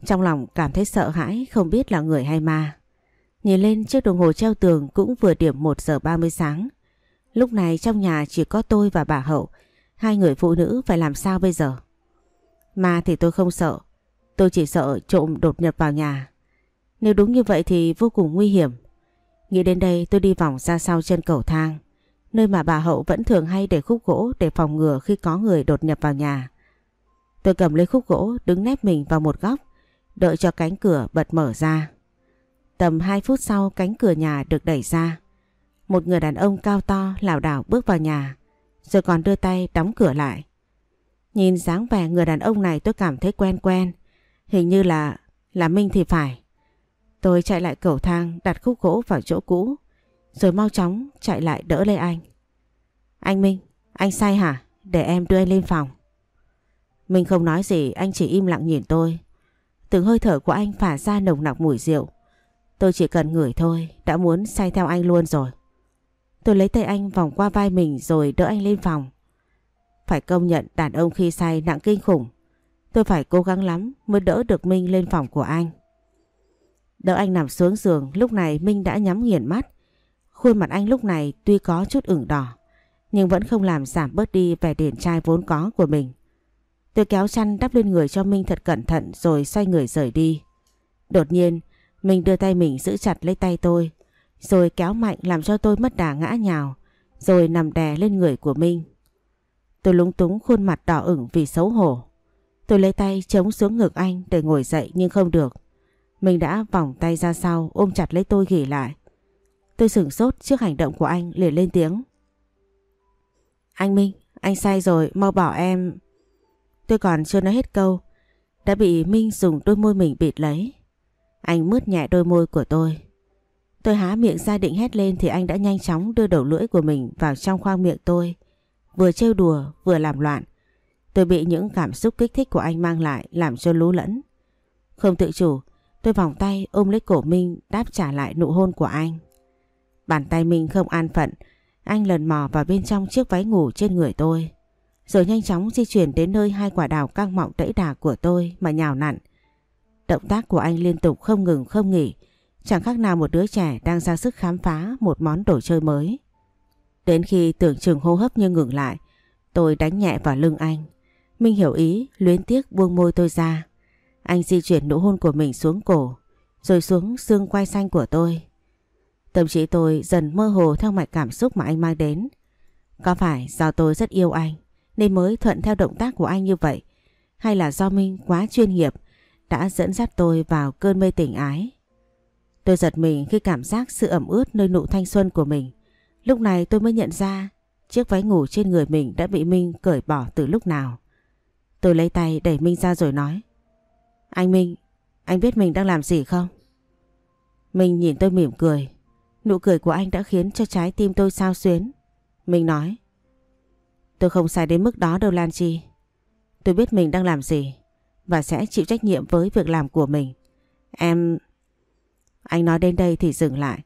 Trong lòng cảm thấy sợ hãi, không biết là người hay ma. Nhìn lên chiếc đồng hồ treo tường cũng vừa điểm 1 giờ 30 sáng. Lúc này trong nhà chỉ có tôi và bà Hậu. Hai người phụ nữ phải làm sao bây giờ? Ma thì tôi không sợ. Tôi chỉ sợ trộm đột nhập vào nhà. Nếu đúng như vậy thì vô cùng nguy hiểm. Nghĩ đến đây tôi đi vòng ra sau chân cầu thang. Nơi mà bà Hậu vẫn thường hay để khúc gỗ để phòng ngừa khi có người đột nhập vào nhà. Tôi cầm lấy khúc gỗ, đứng nép mình vào một góc. Đợi cho cánh cửa bật mở ra. Tầm 2 phút sau cánh cửa nhà được đẩy ra. Một người đàn ông cao to lảo đảo bước vào nhà. Rồi còn đưa tay đóng cửa lại. Nhìn dáng vẻ người đàn ông này tôi cảm thấy quen quen. Hình như là... là Minh thì phải. Tôi chạy lại cầu thang đặt khúc gỗ vào chỗ cũ. Rồi mau chóng chạy lại đỡ lấy anh. Anh Minh, anh say hả? Để em đưa anh lên phòng. Minh không nói gì, anh chỉ im lặng nhìn tôi. Từng hơi thở của anh phả ra nồng nặc mùi rượu. Tôi chỉ cần ngửi thôi, đã muốn say theo anh luôn rồi. Tôi lấy tay anh vòng qua vai mình rồi đỡ anh lên phòng. Phải công nhận đàn ông khi say nặng kinh khủng. Tôi phải cố gắng lắm mới đỡ được Minh lên phòng của anh. Đỡ anh nằm xuống giường, lúc này Minh đã nhắm nghiền mắt. Khuôn mặt anh lúc này tuy có chút ửng đỏ, nhưng vẫn không làm giảm bớt đi vẻ điển trai vốn có của mình. Tôi kéo chăn đắp lên người cho Minh thật cẩn thận rồi xoay người rời đi. Đột nhiên, Minh đưa tay mình giữ chặt lấy tay tôi, rồi kéo mạnh làm cho tôi mất đà ngã nhào, rồi nằm đè lên người của Minh. Tôi lúng túng khuôn mặt đỏ ửng vì xấu hổ. Tôi lấy tay chống xuống ngực anh để ngồi dậy nhưng không được. Mình đã vòng tay ra sau ôm chặt lấy tôi gỉ lại. Tôi sửng sốt trước hành động của anh liền lên tiếng. Anh Minh, anh sai rồi, mau bỏ em. Tôi còn chưa nói hết câu, đã bị Minh dùng đôi môi mình bịt lấy. Anh mướt nhẹ đôi môi của tôi. Tôi há miệng ra định hét lên thì anh đã nhanh chóng đưa đầu lưỡi của mình vào trong khoang miệng tôi. Vừa trêu đùa vừa làm loạn. Tôi bị những cảm xúc kích thích của anh mang lại làm cho lú lẫn. Không tự chủ, tôi vòng tay ôm lấy cổ Minh đáp trả lại nụ hôn của anh. Bàn tay Minh không an phận, anh lần mò vào bên trong chiếc váy ngủ trên người tôi. Rồi nhanh chóng di chuyển đến nơi hai quả đào căng mọng đẫy đà của tôi mà nhào nặn. Động tác của anh liên tục không ngừng không nghỉ, chẳng khác nào một đứa trẻ đang ra sức khám phá một món đồ chơi mới. Đến khi tưởng chừng hô hấp như ngừng lại, tôi đánh nhẹ vào lưng anh. Minh hiểu ý, luyến tiếc buông môi tôi ra. Anh di chuyển nụ hôn của mình xuống cổ, rồi xuống xương quai xanh của tôi. Tâm trí tôi dần mơ hồ theo mạch cảm xúc mà anh mang đến. Có phải do tôi rất yêu anh, nên mới thuận theo động tác của anh như vậy? Hay là do Minh quá chuyên nghiệp, đã dẫn dắt tôi vào cơn mê tình ái? Tôi giật mình khi cảm giác sự ẩm ướt nơi nụ thanh xuân của mình. Lúc này tôi mới nhận ra chiếc váy ngủ trên người mình đã bị Minh cởi bỏ từ lúc nào. Tôi lấy tay đẩy Minh ra rồi nói. Anh Minh, anh biết mình đang làm gì không? Minh nhìn tôi mỉm cười. Nụ cười của anh đã khiến cho trái tim tôi sao xuyến. Minh nói. Tôi không sai đến mức đó đâu Lan Chi. Tôi biết mình đang làm gì và sẽ chịu trách nhiệm với việc làm của mình. Em... Anh nói đến đây thì dừng lại.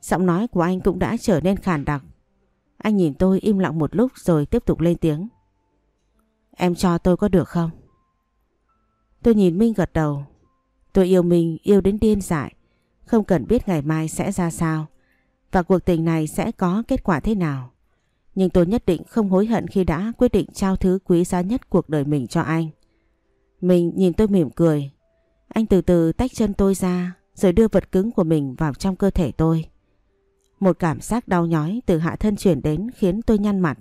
Giọng nói của anh cũng đã trở nên khàn đặc. Anh nhìn tôi im lặng một lúc rồi tiếp tục lên tiếng. Em cho tôi có được không? Tôi nhìn Minh gật đầu. Tôi yêu Minh, yêu đến điên dại. Không cần biết ngày mai sẽ ra sao. Và cuộc tình này sẽ có kết quả thế nào. Nhưng tôi nhất định không hối hận khi đã quyết định trao thứ quý giá nhất cuộc đời mình cho anh. Mình nhìn tôi mỉm cười. Anh từ từ tách chân tôi ra rồi đưa vật cứng của mình vào trong cơ thể tôi. Một cảm giác đau nhói từ hạ thân chuyển đến khiến tôi nhăn mặt.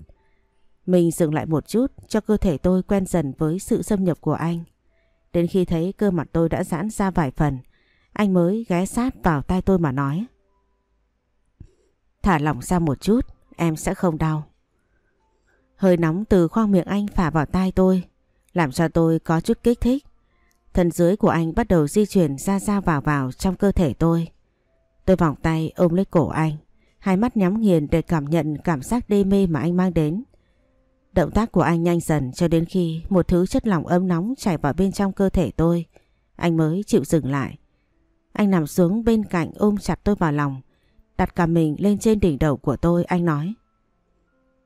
Mình dừng lại một chút cho cơ thể tôi quen dần với sự xâm nhập của anh. Đến khi thấy cơ mặt tôi đã giãn ra vài phần, anh mới ghé sát vào tai tôi mà nói. Thả lỏng ra một chút, em sẽ không đau. Hơi nóng từ khoang miệng anh phả vào tai tôi, làm cho tôi có chút kích thích. Thân dưới của anh bắt đầu di chuyển ra ra vào vào trong cơ thể tôi. Tôi vòng tay ôm lấy cổ anh, hai mắt nhắm nghiền để cảm nhận cảm giác đê mê mà anh mang đến. Động tác của anh nhanh dần cho đến khi một thứ chất lỏng ấm nóng chảy vào bên trong cơ thể tôi, anh mới chịu dừng lại. Anh nằm xuống bên cạnh ôm chặt tôi vào lòng, đặt cả mình lên trên đỉnh đầu của tôi, anh nói.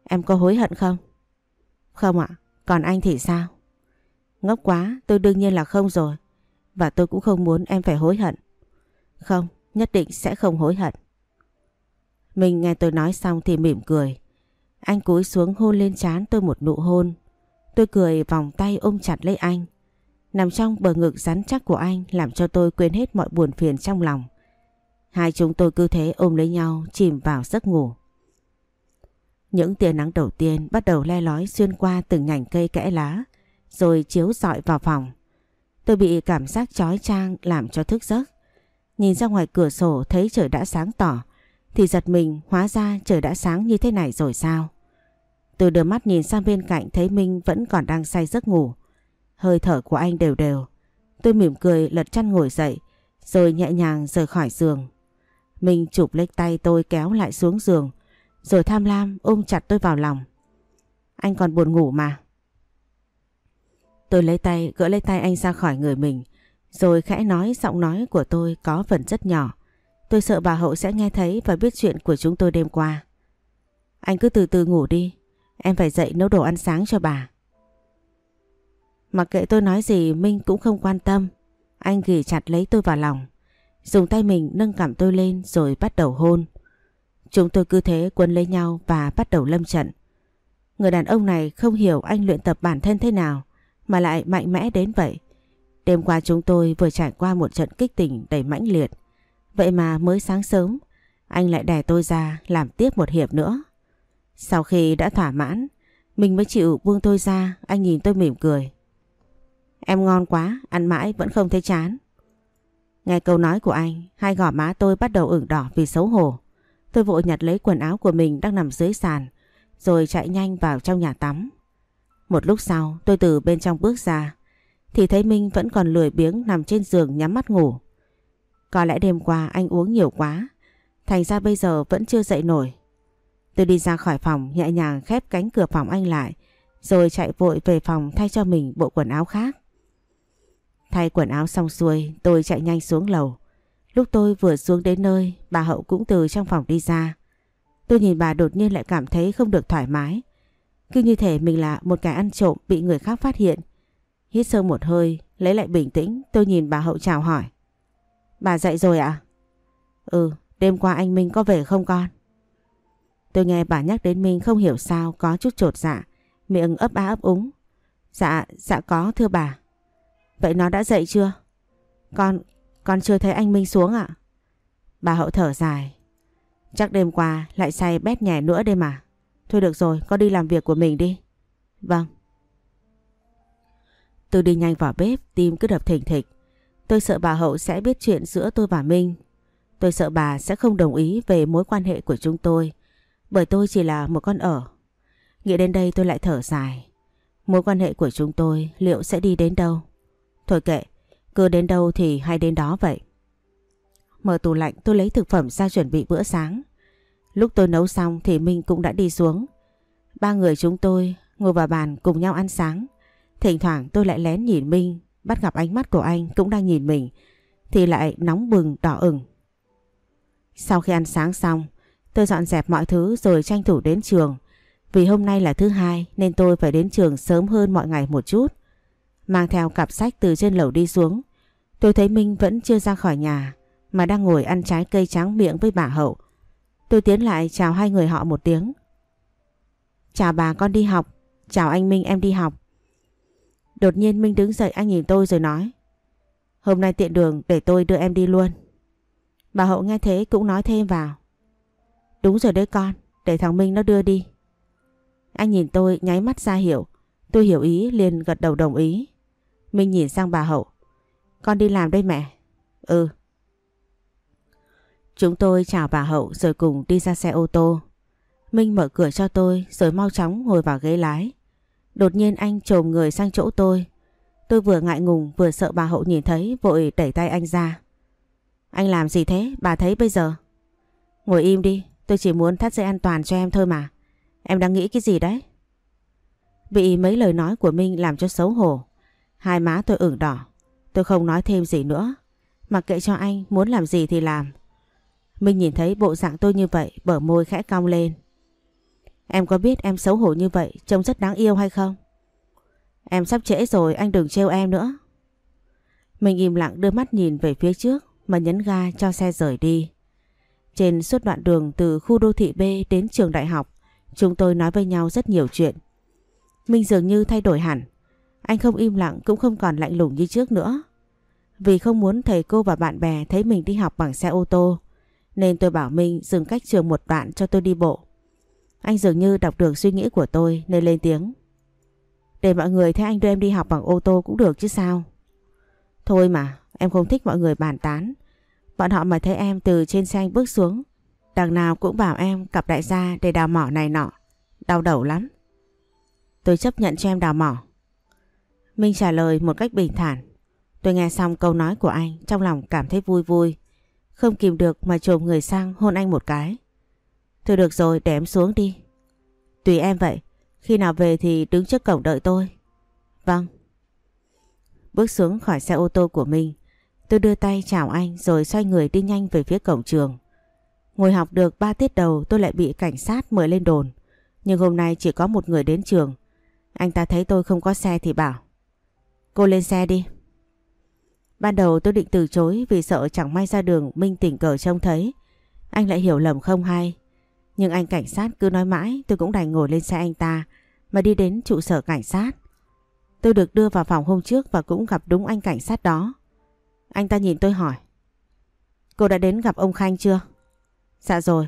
Em có hối hận không? Không ạ, còn anh thì sao? Ngốc quá, tôi đương nhiên là không rồi. Và tôi cũng không muốn em phải hối hận. Không, nhất định sẽ không hối hận. Mình nghe tôi nói xong thì mỉm cười. Anh cúi xuống hôn lên trán tôi một nụ hôn. Tôi cười vòng tay ôm chặt lấy anh. Nằm trong bờ ngực rắn chắc của anh làm cho tôi quên hết mọi buồn phiền trong lòng. Hai chúng tôi cứ thế ôm lấy nhau, chìm vào giấc ngủ. Những tia nắng đầu tiên bắt đầu le lói xuyên qua từng nhành cây kẽ lá, rồi chiếu rọi vào phòng. Tôi bị cảm giác chói chang làm cho thức giấc. Nhìn ra ngoài cửa sổ thấy trời đã sáng tỏ, thì giật mình hóa ra trời đã sáng như thế này rồi sao? Tôi đưa mắt nhìn sang bên cạnh thấy Minh vẫn còn đang say giấc ngủ. Hơi thở của anh đều đều. Tôi mỉm cười lật chăn ngồi dậy, rồi nhẹ nhàng rời khỏi giường. Minh chụp lấy tay tôi kéo lại xuống giường rồi tham lam ôm chặt tôi vào lòng. Anh còn buồn ngủ mà. Tôi lấy tay, gỡ lấy tay anh ra khỏi người mình rồi khẽ nói giọng nói của tôi có phần rất nhỏ. Tôi sợ bà Hậu sẽ nghe thấy và biết chuyện của chúng tôi đêm qua. Anh cứ từ từ ngủ đi. Em phải dậy nấu đồ ăn sáng cho bà. Mặc kệ tôi nói gì, Minh cũng không quan tâm. Anh ghi chặt lấy tôi vào lòng. Dùng tay mình nâng cảm tôi lên rồi bắt đầu hôn. Chúng tôi cứ thế quấn lấy nhau và bắt đầu lâm trận. Người đàn ông này không hiểu anh luyện tập bản thân thế nào mà lại mạnh mẽ đến vậy. Đêm qua chúng tôi vừa trải qua một trận kích tình đầy mãnh liệt. Vậy mà mới sáng sớm, anh lại đè tôi ra làm tiếp một hiệp nữa. Sau khi đã thỏa mãn, mình mới chịu buông tôi ra, anh nhìn tôi mỉm cười. Em ngon quá, ăn mãi vẫn không thấy chán. Nghe câu nói của anh, hai gò má tôi bắt đầu ửng đỏ vì xấu hổ. Tôi vội nhặt lấy quần áo của mình đang nằm dưới sàn, rồi chạy nhanh vào trong nhà tắm. Một lúc sau tôi từ bên trong bước ra thì thấy Minh vẫn còn lười biếng nằm trên giường nhắm mắt ngủ. Có lẽ đêm qua anh uống nhiều quá thành ra bây giờ vẫn chưa dậy nổi. Tôi đi ra khỏi phòng nhẹ nhàng khép cánh cửa phòng anh lại rồi chạy vội về phòng thay cho mình bộ quần áo khác. Thay quần áo xong xuôi tôi chạy nhanh xuống lầu. Lúc tôi vừa xuống đến nơi bà Hậu cũng từ trong phòng đi ra. Tôi nhìn bà đột nhiên lại cảm thấy không được thoải mái. Cứ như thể mình là một kẻ ăn trộm bị người khác phát hiện. Hít sâu một hơi, lấy lại bình tĩnh, tôi nhìn bà Hậu chào hỏi. Bà dậy rồi ạ? À? Ừ, đêm qua anh Minh có về không con? Tôi nghe bà nhắc đến Minh không hiểu sao có chút trột dạ, miệng ấp á ấp úng. Dạ, dạ có thưa bà. Vậy nó đã dậy chưa? Con, con chưa thấy anh Minh xuống ạ? Bà Hậu thở dài. Chắc đêm qua lại say bét nhẹ nữa đây mà. Thôi được rồi, con đi làm việc của mình đi. Vâng. Tôi đi nhanh vào bếp, tim cứ đập thình thịch. Tôi sợ bà Hậu sẽ biết chuyện giữa tôi và Minh. Tôi sợ bà sẽ không đồng ý về mối quan hệ của chúng tôi. Bởi tôi chỉ là một con ở. Nghĩ đến đây tôi lại thở dài. Mối quan hệ của chúng tôi liệu sẽ đi đến đâu? Thôi kệ, cứ đến đâu thì hay đến đó vậy. Mở tủ lạnh tôi lấy thực phẩm ra chuẩn bị bữa sáng. Lúc tôi nấu xong thì Minh cũng đã đi xuống. Ba người chúng tôi ngồi vào bàn cùng nhau ăn sáng. Thỉnh thoảng tôi lại lén nhìn Minh, bắt gặp ánh mắt của anh cũng đang nhìn mình, thì lại nóng bừng đỏ ửng. Sau khi ăn sáng xong, tôi dọn dẹp mọi thứ rồi tranh thủ đến trường. Vì hôm nay là thứ hai nên tôi phải đến trường sớm hơn mọi ngày một chút. Mang theo cặp sách từ trên lầu đi xuống. Tôi thấy Minh vẫn chưa ra khỏi nhà mà đang ngồi ăn trái cây trắng miệng với bà Hậu. Tôi tiến lại chào hai người họ một tiếng. Chào bà con đi học. Chào anh Minh em đi học. Đột nhiên Minh đứng dậy anh nhìn tôi rồi nói. Hôm nay tiện đường để tôi đưa em đi luôn. Bà Hậu nghe thế cũng nói thêm vào. Đúng rồi đấy con, để thằng Minh nó đưa đi. Anh nhìn tôi nháy mắt ra hiểu. Tôi hiểu ý liền gật đầu đồng ý. Minh nhìn sang bà Hậu. Con đi làm đây mẹ. Ừ. Chúng tôi chào bà Hậu rồi cùng đi ra xe ô tô. Minh mở cửa cho tôi rồi mau chóng ngồi vào ghế lái. Đột nhiên anh trồm người sang chỗ tôi. Tôi vừa ngại ngùng vừa sợ bà Hậu nhìn thấy vội đẩy tay anh ra. Anh làm gì thế? Bà thấy bây giờ? Ngồi im đi, tôi chỉ muốn thắt dây an toàn cho em thôi mà. Em đang nghĩ cái gì đấy? Bị mấy lời nói của Minh làm cho xấu hổ. Hai má tôi ửng đỏ. Tôi không nói thêm gì nữa. Mặc kệ cho anh muốn làm gì thì làm. Minh nhìn thấy bộ dạng tôi như vậy bở môi khẽ cong lên. Em có biết em xấu hổ như vậy trông rất đáng yêu hay không? Em sắp trễ rồi anh đừng trêu em nữa. Mình im lặng đưa mắt nhìn về phía trước mà nhấn ga cho xe rời đi. Trên suốt đoạn đường từ khu đô thị B đến trường đại học, chúng tôi nói với nhau rất nhiều chuyện. Minh dường như thay đổi hẳn. Anh không im lặng cũng không còn lạnh lùng như trước nữa. Vì không muốn thầy cô và bạn bè thấy mình đi học bằng xe ô tô, nên tôi bảo Minh dừng cách trường một đoạn cho tôi đi bộ. Anh dường như đọc được suy nghĩ của tôi nên lên tiếng. Để mọi người thấy anh đưa em đi học bằng ô tô cũng được chứ sao. Thôi mà, em không thích mọi người bàn tán. Bọn họ mà thấy em từ trên xe anh bước xuống. Đằng nào cũng bảo em cặp đại gia để đào mỏ này nọ. Đau đầu lắm. Tôi chấp nhận cho em đào mỏ. Minh trả lời một cách bình thản. Tôi nghe xong câu nói của anh, trong lòng cảm thấy vui vui. Không kìm được mà trồm người sang hôn anh một cái. Thôi được rồi, để em xuống đi. Tùy em vậy. Khi nào về thì đứng trước cổng đợi tôi. Vâng. Bước xuống khỏi xe ô tô của mình. Tôi đưa tay chào anh rồi xoay người đi nhanh về phía cổng trường. Ngồi học được 3 tiết đầu, tôi lại bị cảnh sát mời lên đồn. Nhưng hôm nay chỉ có một người đến trường. Anh ta thấy tôi không có xe thì bảo. Cô lên xe đi. Ban đầu tôi định từ chối vì sợ chẳng may ra đường Minh tỉnh cờ trông thấy. Anh lại hiểu lầm không hay. Nhưng anh cảnh sát cứ nói mãi, tôi cũng đành ngồi lên xe anh ta, mà đi đến trụ sở cảnh sát. Tôi được đưa vào phòng hôm trước và cũng gặp đúng anh cảnh sát đó. Anh ta nhìn tôi hỏi. Cô đã đến gặp ông Khanh chưa? Dạ rồi.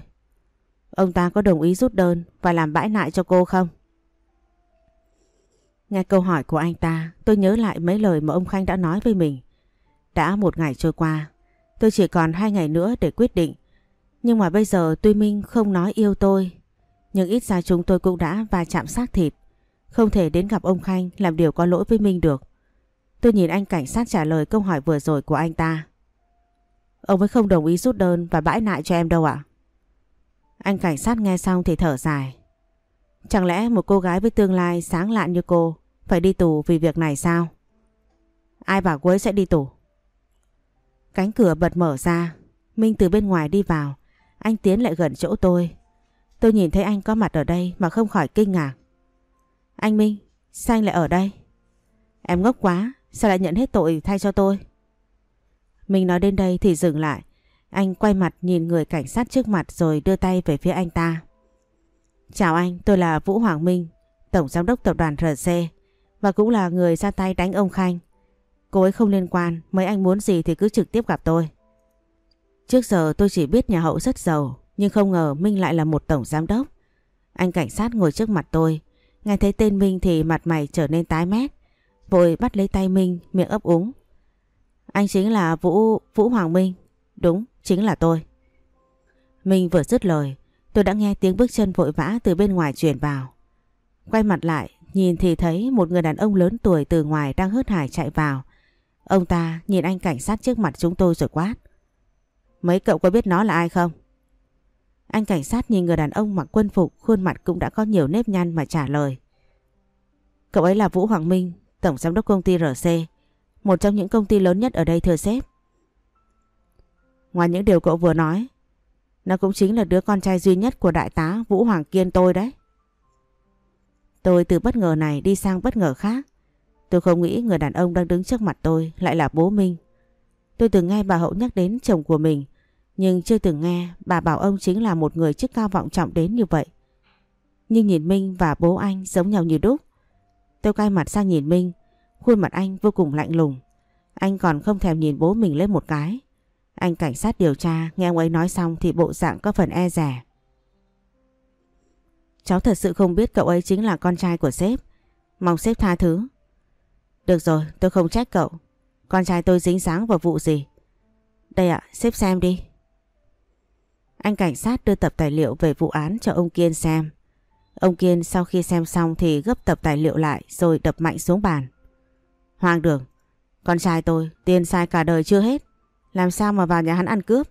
Ông ta có đồng ý rút đơn và làm bãi nại cho cô không? Nghe câu hỏi của anh ta, tôi nhớ lại mấy lời mà ông Khanh đã nói với mình. Đã một ngày trôi qua, tôi chỉ còn hai ngày nữa để quyết định. Nhưng mà bây giờ tuy Minh không nói yêu tôi, nhưng ít ra chúng tôi cũng đã va chạm xác thịt. Không thể đến gặp ông Khanh làm điều có lỗi với Minh được. Tôi nhìn anh cảnh sát trả lời câu hỏi vừa rồi của anh ta. Ông ấy không đồng ý rút đơn và bãi nại cho em đâu ạ? Anh cảnh sát nghe xong thì thở dài. Chẳng lẽ một cô gái với tương lai sáng lạn như cô phải đi tù vì việc này sao? Ai bảo cô ấy sẽ đi tù? Cánh cửa bật mở ra, Minh từ bên ngoài đi vào. Anh tiến lại gần chỗ tôi. Tôi nhìn thấy anh có mặt ở đây mà không khỏi kinh ngạc. Anh Minh, sao anh lại ở đây? Em ngốc quá, sao lại nhận hết tội thay cho tôi? Minh nói đến đây thì dừng lại. Anh quay mặt nhìn người cảnh sát trước mặt rồi đưa tay về phía anh ta. Chào anh, tôi là Vũ Hoàng Minh, Tổng Giám đốc Tập đoàn RC và cũng là người ra tay đánh ông Khanh. Cô ấy không liên quan, mấy anh muốn gì thì cứ trực tiếp gặp tôi. Trước giờ tôi chỉ biết nhà hậu rất giàu, nhưng không ngờ Minh lại là một tổng giám đốc. Anh cảnh sát ngồi trước mặt tôi, nghe thấy tên Minh thì mặt mày trở nên tái mét. Vội bắt lấy tay Minh, miệng ấp úng. Anh chính là Vũ Vũ Hoàng Minh. Đúng, chính là tôi. Minh vừa dứt lời, tôi đã nghe tiếng bước chân vội vã từ bên ngoài truyền vào. Quay mặt lại, nhìn thì thấy một người đàn ông lớn tuổi từ ngoài đang hớt hải chạy vào. Ông ta nhìn anh cảnh sát trước mặt chúng tôi rồi quát. Mấy cậu có biết nó là ai không? Anh cảnh sát nhìn người đàn ông mặc quân phục khuôn mặt cũng đã có nhiều nếp nhăn mà trả lời. Cậu ấy là Vũ Hoàng Minh, tổng giám đốc công ty RC, một trong những công ty lớn nhất ở đây thưa sếp. Ngoài những điều cậu vừa nói, nó cũng chính là đứa con trai duy nhất của đại tá Vũ Hoàng Kiên tôi đấy. Tôi từ bất ngờ này đi sang bất ngờ khác. Tôi không nghĩ người đàn ông đang đứng trước mặt tôi lại là bố Minh. Tôi từng nghe bà Hậu nhắc đến chồng của mình, nhưng chưa từng nghe bà bảo ông chính là một người chức cao vọng trọng đến như vậy. Nhưng nhìn Minh và bố anh giống nhau như đúc. Tôi quay mặt sang nhìn Minh, khuôn mặt anh vô cùng lạnh lùng. Anh còn không thèm nhìn bố mình lên một cái. Anh cảnh sát điều tra, nghe ông ấy nói xong thì bộ dạng có phần e rẻ. Cháu thật sự không biết cậu ấy chính là con trai của sếp. Mong sếp tha thứ. Được rồi, tôi không trách cậu. Con trai tôi dính dáng vào vụ gì? Đây ạ, sếp xem đi. Anh cảnh sát đưa tập tài liệu về vụ án cho ông Kiên xem. Ông Kiên sau khi xem xong thì gấp tập tài liệu lại rồi đập mạnh xuống bàn. Hoàng đường, con trai tôi tiền sai cả đời chưa hết. Làm sao mà vào nhà hắn ăn cướp?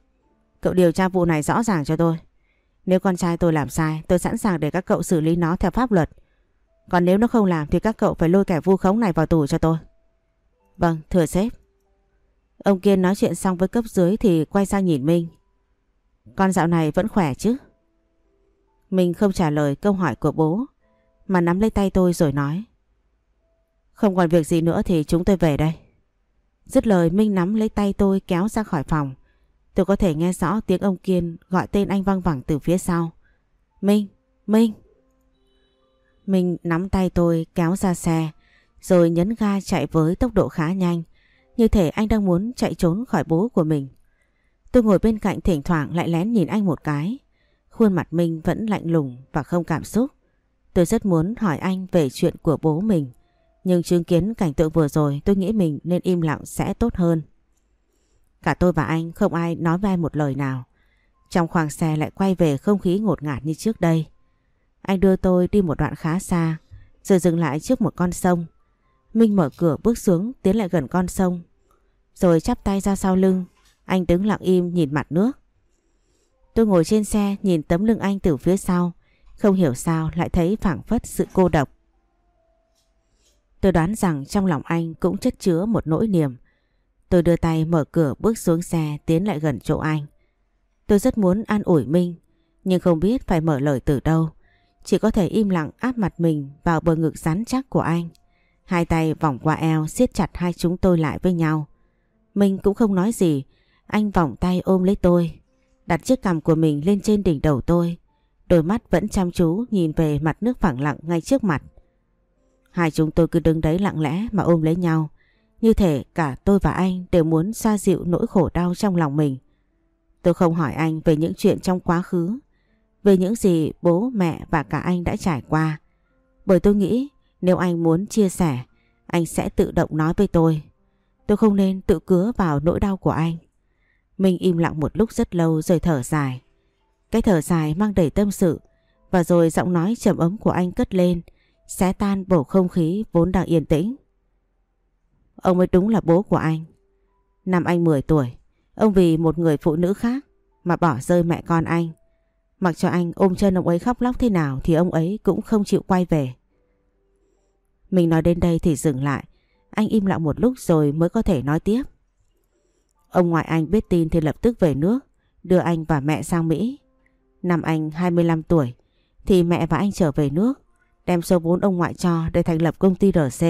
Cậu điều tra vụ này rõ ràng cho tôi. Nếu con trai tôi làm sai tôi sẵn sàng để các cậu xử lý nó theo pháp luật. Còn nếu nó không làm thì các cậu phải lôi kẻ vu khống này vào tù cho tôi. Vâng, thưa sếp. Ông Kiên nói chuyện xong với cấp dưới thì quay sang nhìn Minh. Con dạo này vẫn khỏe chứ? Minh không trả lời câu hỏi của bố mà nắm lấy tay tôi rồi nói. Không còn việc gì nữa thì chúng tôi về đây. Dứt lời Minh nắm lấy tay tôi kéo ra khỏi phòng. Tôi có thể nghe rõ tiếng ông Kiên gọi tên anh văng vẳng từ phía sau. Minh, Minh. Minh nắm tay tôi kéo ra xe rồi nhấn ga chạy với tốc độ khá nhanh. Như thể anh đang muốn chạy trốn khỏi bố của mình. Tôi ngồi bên cạnh thỉnh thoảng lại lén nhìn anh một cái. Khuôn mặt Minh vẫn lạnh lùng và không cảm xúc. Tôi rất muốn hỏi anh về chuyện của bố mình. Nhưng chứng kiến cảnh tượng vừa rồi tôi nghĩ mình nên im lặng sẽ tốt hơn. Cả tôi và anh không ai nói với ai một lời nào. Trong khoang xe lại quay về không khí ngột ngạt như trước đây. Anh đưa tôi đi một đoạn khá xa, rồi dừng lại trước một con sông. Minh mở cửa bước xuống tiến lại gần con sông. Rồi chắp tay ra sau lưng, anh đứng lặng im nhìn mặt nước. Tôi ngồi trên xe nhìn tấm lưng anh từ phía sau, không hiểu sao lại thấy phảng phất sự cô độc. Tôi đoán rằng trong lòng anh cũng chất chứa một nỗi niềm. Tôi đưa tay mở cửa bước xuống xe tiến lại gần chỗ anh. Tôi rất muốn an ủi Minh, nhưng không biết phải mở lời từ đâu. Chỉ có thể im lặng áp mặt mình vào bờ ngực rắn chắc của anh. Hai tay vòng qua eo siết chặt hai chúng tôi lại với nhau. Minh cũng không nói gì, anh vòng tay ôm lấy tôi, đặt chiếc cằm của mình lên trên đỉnh đầu tôi. Đôi mắt vẫn chăm chú nhìn về mặt nước phẳng lặng ngay trước mặt. Hai chúng tôi cứ đứng đấy lặng lẽ mà ôm lấy nhau. Như thể cả tôi và anh đều muốn xoa dịu nỗi khổ đau trong lòng mình. Tôi không hỏi anh về những chuyện trong quá khứ, về những gì bố, mẹ và cả anh đã trải qua. Bởi tôi nghĩ nếu anh muốn chia sẻ, anh sẽ tự động nói với tôi. Tôi không nên tự cứa vào nỗi đau của anh. Mình im lặng một lúc rất lâu rồi thở dài. Cái thở dài mang đầy tâm sự và rồi giọng nói trầm ấm của anh cất lên xé tan bầu không khí vốn đang yên tĩnh. Ông ấy đúng là bố của anh. Năm anh 10 tuổi, ông vì một người phụ nữ khác mà bỏ rơi mẹ con anh. Mặc cho anh ôm chân ông ấy khóc lóc thế nào thì ông ấy cũng không chịu quay về. Mình nói đến đây thì dừng lại. Anh im lặng một lúc rồi mới có thể nói tiếp. Ông ngoại anh biết tin thì lập tức về nước, đưa anh và mẹ sang Mỹ. Năm anh 25 tuổi thì mẹ và anh trở về nước đem số vốn ông ngoại cho để thành lập công ty RC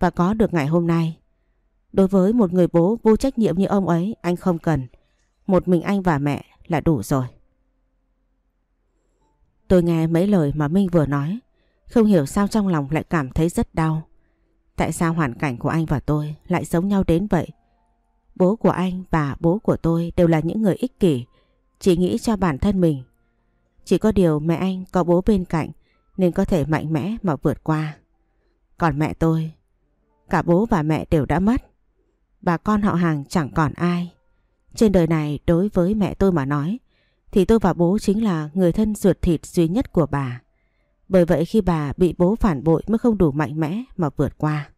và có được ngày hôm nay. Đối với một người bố vô trách nhiệm như ông ấy, anh không cần. Một mình anh và mẹ là đủ rồi. Tôi nghe mấy lời mà Minh vừa nói, không hiểu sao trong lòng lại cảm thấy rất đau. Tại sao hoàn cảnh của anh và tôi lại giống nhau đến vậy? Bố của anh và bố của tôi đều là những người ích kỷ, chỉ nghĩ cho bản thân mình. Chỉ có điều mẹ anh có bố bên cạnh nên có thể mạnh mẽ mà vượt qua. Còn mẹ tôi, cả bố và mẹ đều đã mất. Bà con họ hàng chẳng còn ai. Trên đời này đối với mẹ tôi mà nói, thì tôi và bố chính là người thân ruột thịt duy nhất của bà. Bởi vậy khi bà bị bố phản bội mới không đủ mạnh mẽ mà vượt qua.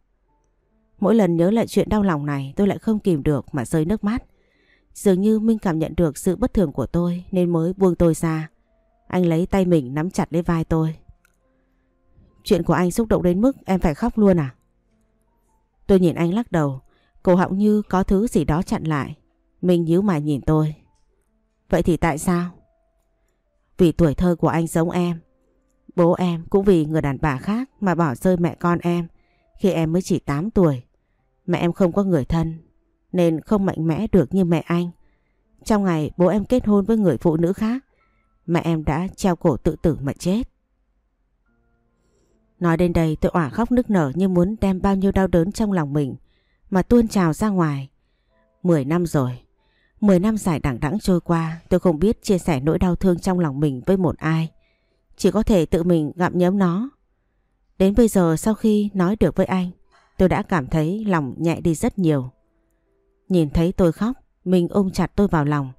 Mỗi lần nhớ lại chuyện đau lòng này tôi lại không kìm được mà rơi nước mắt. Dường như Minh cảm nhận được sự bất thường của tôi nên mới buông tôi ra. Anh lấy tay mình nắm chặt lấy vai tôi. Chuyện của anh xúc động đến mức em phải khóc luôn à? Tôi nhìn anh lắc đầu, cổ họng như có thứ gì đó chặn lại. Minh nhíu mày nhìn tôi. Vậy thì tại sao? Vì tuổi thơ của anh giống em. Bố em cũng vì người đàn bà khác mà bỏ rơi mẹ con em khi em mới chỉ 8 tuổi. Mẹ em không có người thân nên không mạnh mẽ được như mẹ anh. Trong ngày bố em kết hôn với người phụ nữ khác, mẹ em đã treo cổ tự tử mà chết. Nói đến đây tôi ỏa khóc nức nở như muốn đem bao nhiêu đau đớn trong lòng mình mà tuôn trào ra ngoài. Mười năm rồi, mười năm dài đẳng đẵng trôi qua tôi không biết chia sẻ nỗi đau thương trong lòng mình với một ai. Chỉ có thể tự mình gặm nhấm nó. Đến bây giờ sau khi nói được với anh, tôi đã cảm thấy lòng nhẹ đi rất nhiều. Nhìn thấy tôi khóc, mình ôm chặt tôi vào lòng,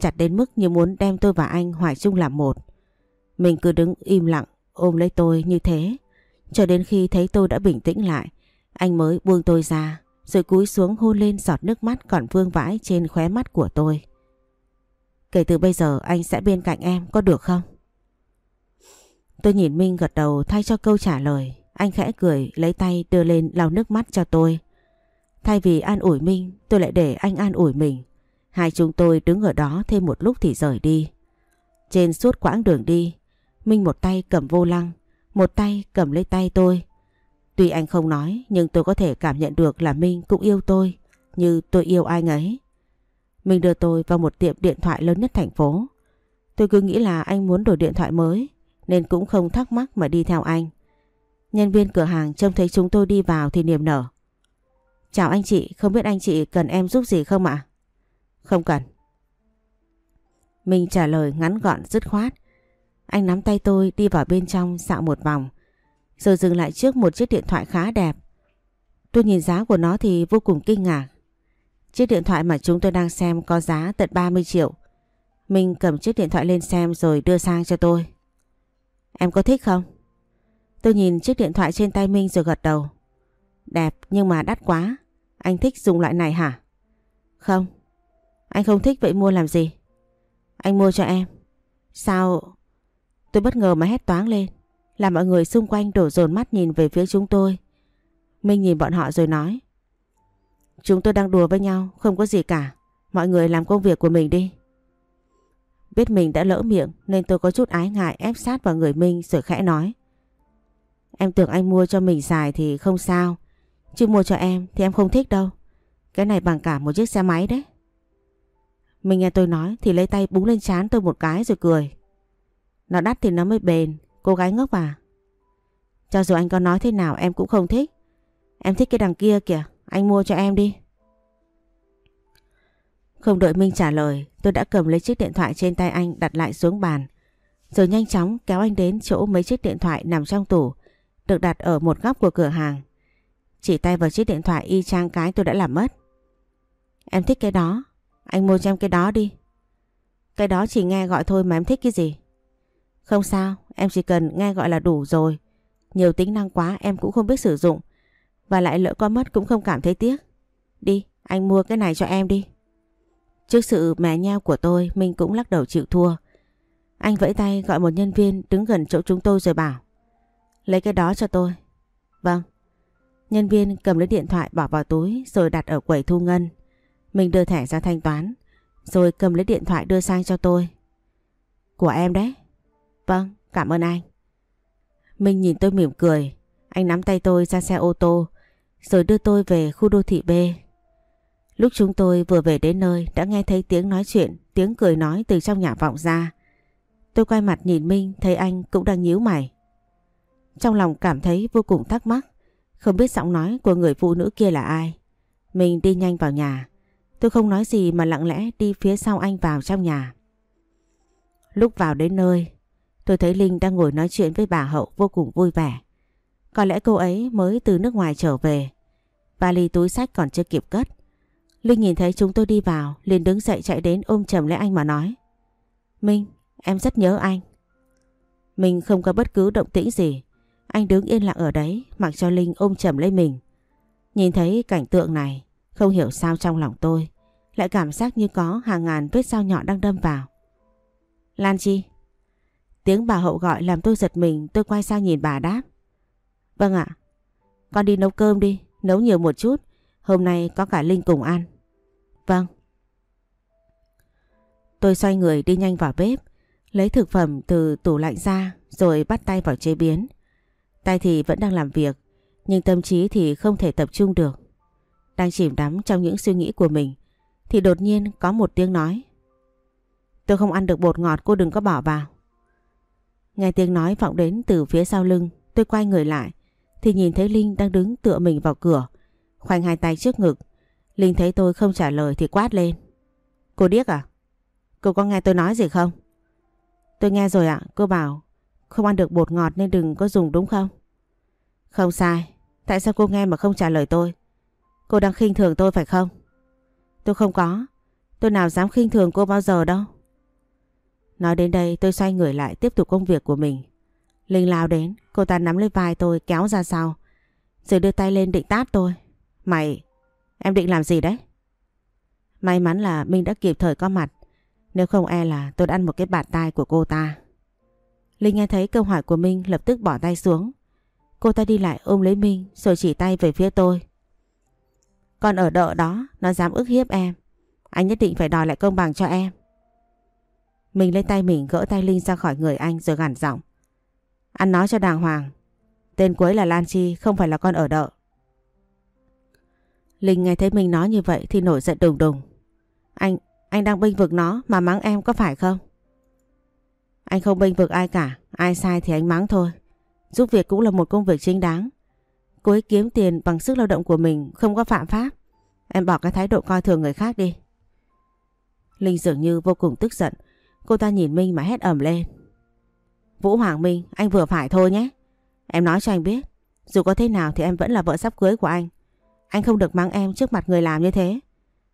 chặt đến mức như muốn đem tôi và anh hoài chung làm một. Mình cứ đứng im lặng ôm lấy tôi như thế, cho đến khi thấy tôi đã bình tĩnh lại, anh mới buông tôi ra, rồi cúi xuống hôn lên giọt nước mắt còn vương vãi trên khóe mắt của tôi. Kể từ bây giờ anh sẽ bên cạnh em có được không? Tôi nhìn Minh gật đầu thay cho câu trả lời. Anh khẽ cười lấy tay đưa lên lau nước mắt cho tôi. Thay vì an ủi Minh tôi lại để anh an ủi mình. Hai chúng tôi đứng ở đó thêm một lúc thì rời đi. Trên suốt quãng đường đi Minh một tay cầm vô lăng một tay cầm lấy tay tôi Tuy anh không nói nhưng tôi có thể cảm nhận được là Minh cũng yêu tôi Như tôi yêu anh ấy Minh đưa tôi vào một tiệm điện thoại lớn nhất thành phố Tôi cứ nghĩ là anh muốn đổi điện thoại mới Nên cũng không thắc mắc mà đi theo anh Nhân viên cửa hàng trông thấy chúng tôi đi vào thì niềm nở Chào anh chị, không biết anh chị cần em giúp gì không ạ? Không cần. Minh trả lời ngắn gọn dứt khoát. Anh nắm tay tôi, đi vào bên trong, dạo một vòng. Rồi dừng lại trước một chiếc điện thoại khá đẹp. Tôi nhìn giá của nó thì vô cùng kinh ngạc. Chiếc điện thoại mà chúng tôi đang xem có giá tận 30 triệu. Mình cầm chiếc điện thoại lên xem rồi đưa sang cho tôi. Em có thích không? Tôi nhìn chiếc điện thoại trên tay Minh rồi gật đầu. Đẹp nhưng mà đắt quá. Anh thích dùng loại này hả? Không. Anh không thích vậy mua làm gì? Anh mua cho em. Sao? Tôi bất ngờ mà hét toáng lên. Làm mọi người xung quanh đổ dồn mắt nhìn về phía chúng tôi. Minh nhìn bọn họ rồi nói. Chúng tôi đang đùa với nhau, không có gì cả. Mọi người làm công việc của mình đi. Biết mình đã lỡ miệng nên tôi có chút ái ngại ép sát vào người Minh rồi khẽ nói. Em tưởng anh mua cho mình xài thì không sao. Chứ mua cho em thì em không thích đâu. Cái này bằng cả một chiếc xe máy đấy. Mình nghe tôi nói thì lấy tay búng lên chán tôi một cái rồi cười. Nó đắt thì nó mới bền, cô gái ngốc à. Cho dù anh có nói thế nào em cũng không thích. Em thích cái đằng kia kìa, anh mua cho em đi. Không đợi Minh trả lời, tôi đã cầm lấy chiếc điện thoại trên tay anh đặt lại xuống bàn. Rồi nhanh chóng kéo anh đến chỗ mấy chiếc điện thoại nằm trong tủ, được đặt ở một góc của cửa hàng. Chỉ tay vào chiếc điện thoại y chang cái tôi đã làm mất. Em thích cái đó, anh mua cho em cái đó đi. Cái đó chỉ nghe gọi thôi mà em thích cái gì? Không sao, em chỉ cần nghe gọi là đủ rồi. Nhiều tính năng quá em cũng không biết sử dụng. Và lại lỡ có mất cũng không cảm thấy tiếc. Đi, anh mua cái này cho em đi. Trước sự mè nheo của tôi, mình cũng lắc đầu chịu thua. Anh vẫy tay gọi một nhân viên đứng gần chỗ chúng tôi rồi bảo. Lấy cái đó cho tôi. Vâng. Nhân viên cầm lấy điện thoại bỏ vào túi rồi đặt ở quầy thu ngân. Mình đưa thẻ ra thanh toán rồi cầm lấy điện thoại đưa sang cho tôi. Của em đấy. Vâng, cảm ơn anh. Minh nhìn tôi mỉm cười. Anh nắm tay tôi ra xe ô tô rồi đưa tôi về khu đô thị B. Lúc chúng tôi vừa về đến nơi đã nghe thấy tiếng nói chuyện, tiếng cười nói từ trong nhà vọng ra. Tôi quay mặt nhìn Minh thấy anh cũng đang nhíu mày. Trong lòng cảm thấy vô cùng thắc mắc, không biết giọng nói của người phụ nữ kia là ai. Mình đi nhanh vào nhà, Tôi không nói gì mà lặng lẽ đi phía sau anh vào trong nhà. Lúc vào đến nơi, tôi thấy Linh đang ngồi nói chuyện với bà Hậu vô cùng vui vẻ. Có lẽ cô ấy mới từ nước ngoài trở về. Vali túi sách còn chưa kịp cất. Linh nhìn thấy chúng tôi đi vào, liền đứng dậy chạy đến ôm chầm lấy anh mà nói. Minh, em rất nhớ anh. Mình không có bất cứ động tĩnh gì. Anh đứng yên lặng ở đấy, mặc cho Linh ôm chầm lấy mình. Nhìn thấy cảnh tượng này, không hiểu sao trong lòng tôi lại cảm giác như có hàng ngàn vết dao nhọn đang đâm vào. Lan Chi. Tiếng bà hậu gọi làm tôi giật mình tôi quay sang nhìn bà đáp. Vâng ạ. Con đi nấu cơm đi, nấu nhiều một chút. Hôm nay có cả Linh cùng ăn. Vâng. Tôi xoay người đi nhanh vào bếp, lấy thực phẩm từ tủ lạnh ra rồi bắt tay vào chế biến. Tay thì vẫn đang làm việc, Nhưng tâm trí thì không thể tập trung được. Đang chìm đắm trong những suy nghĩ của mình thì đột nhiên có một tiếng nói. Tôi không ăn được bột ngọt cô đừng có bỏ vào. Nghe tiếng nói vọng đến từ phía sau lưng tôi quay người lại thì nhìn thấy Linh đang đứng tựa mình vào cửa khoanh hai tay trước ngực. Linh thấy tôi không trả lời thì quát lên. Cô điếc à? Cô có nghe tôi nói gì không? Tôi nghe rồi ạ, cô bảo không ăn được bột ngọt nên đừng có dùng đúng không? Không sai, tại sao cô nghe mà không trả lời tôi? Cô đang khinh thường tôi phải không? Tôi không có, tôi nào dám khinh thường cô bao giờ đâu. Nói đến đây tôi xoay người lại tiếp tục công việc của mình. Linh lao đến, cô ta nắm lấy vai tôi kéo ra sau. Rồi đưa tay lên định tát tôi. Mày, em định làm gì đấy? May mắn là Minh đã kịp thời có mặt. Nếu không e là tôi đã ăn một cái bạt tai của cô ta. Linh nghe thấy câu hỏi của Minh lập tức bỏ tay xuống. Cô ta đi lại ôm lấy Minh rồi chỉ tay về phía tôi. Còn ở đợ đó nó dám ức hiếp em. Anh nhất định phải đòi lại công bằng cho em. Mình lên tay mình gỡ tay Linh ra khỏi người anh rồi gằn giọng. Anh nói cho đàng hoàng. Tên cuối là Lan Chi không phải là con ở đợ. Linh nghe thấy mình nói như vậy thì nổi giận đùng đùng. Anh, anh đang bênh vực nó mà mắng em có phải không? Anh không bênh vực ai cả, ai sai thì anh mắng thôi. Giúp việc cũng là một công việc chính đáng. Cô ấy kiếm tiền bằng sức lao động của mình không có phạm pháp. Em bỏ cái thái độ coi thường người khác đi. Linh dường như vô cùng tức giận. Cô ta nhìn Minh mà hét ẩm lên. Vũ Hoàng Minh, anh vừa phải thôi nhé. Em nói cho anh biết, dù có thế nào thì em vẫn là vợ sắp cưới của anh. Anh không được mắng em trước mặt người làm như thế.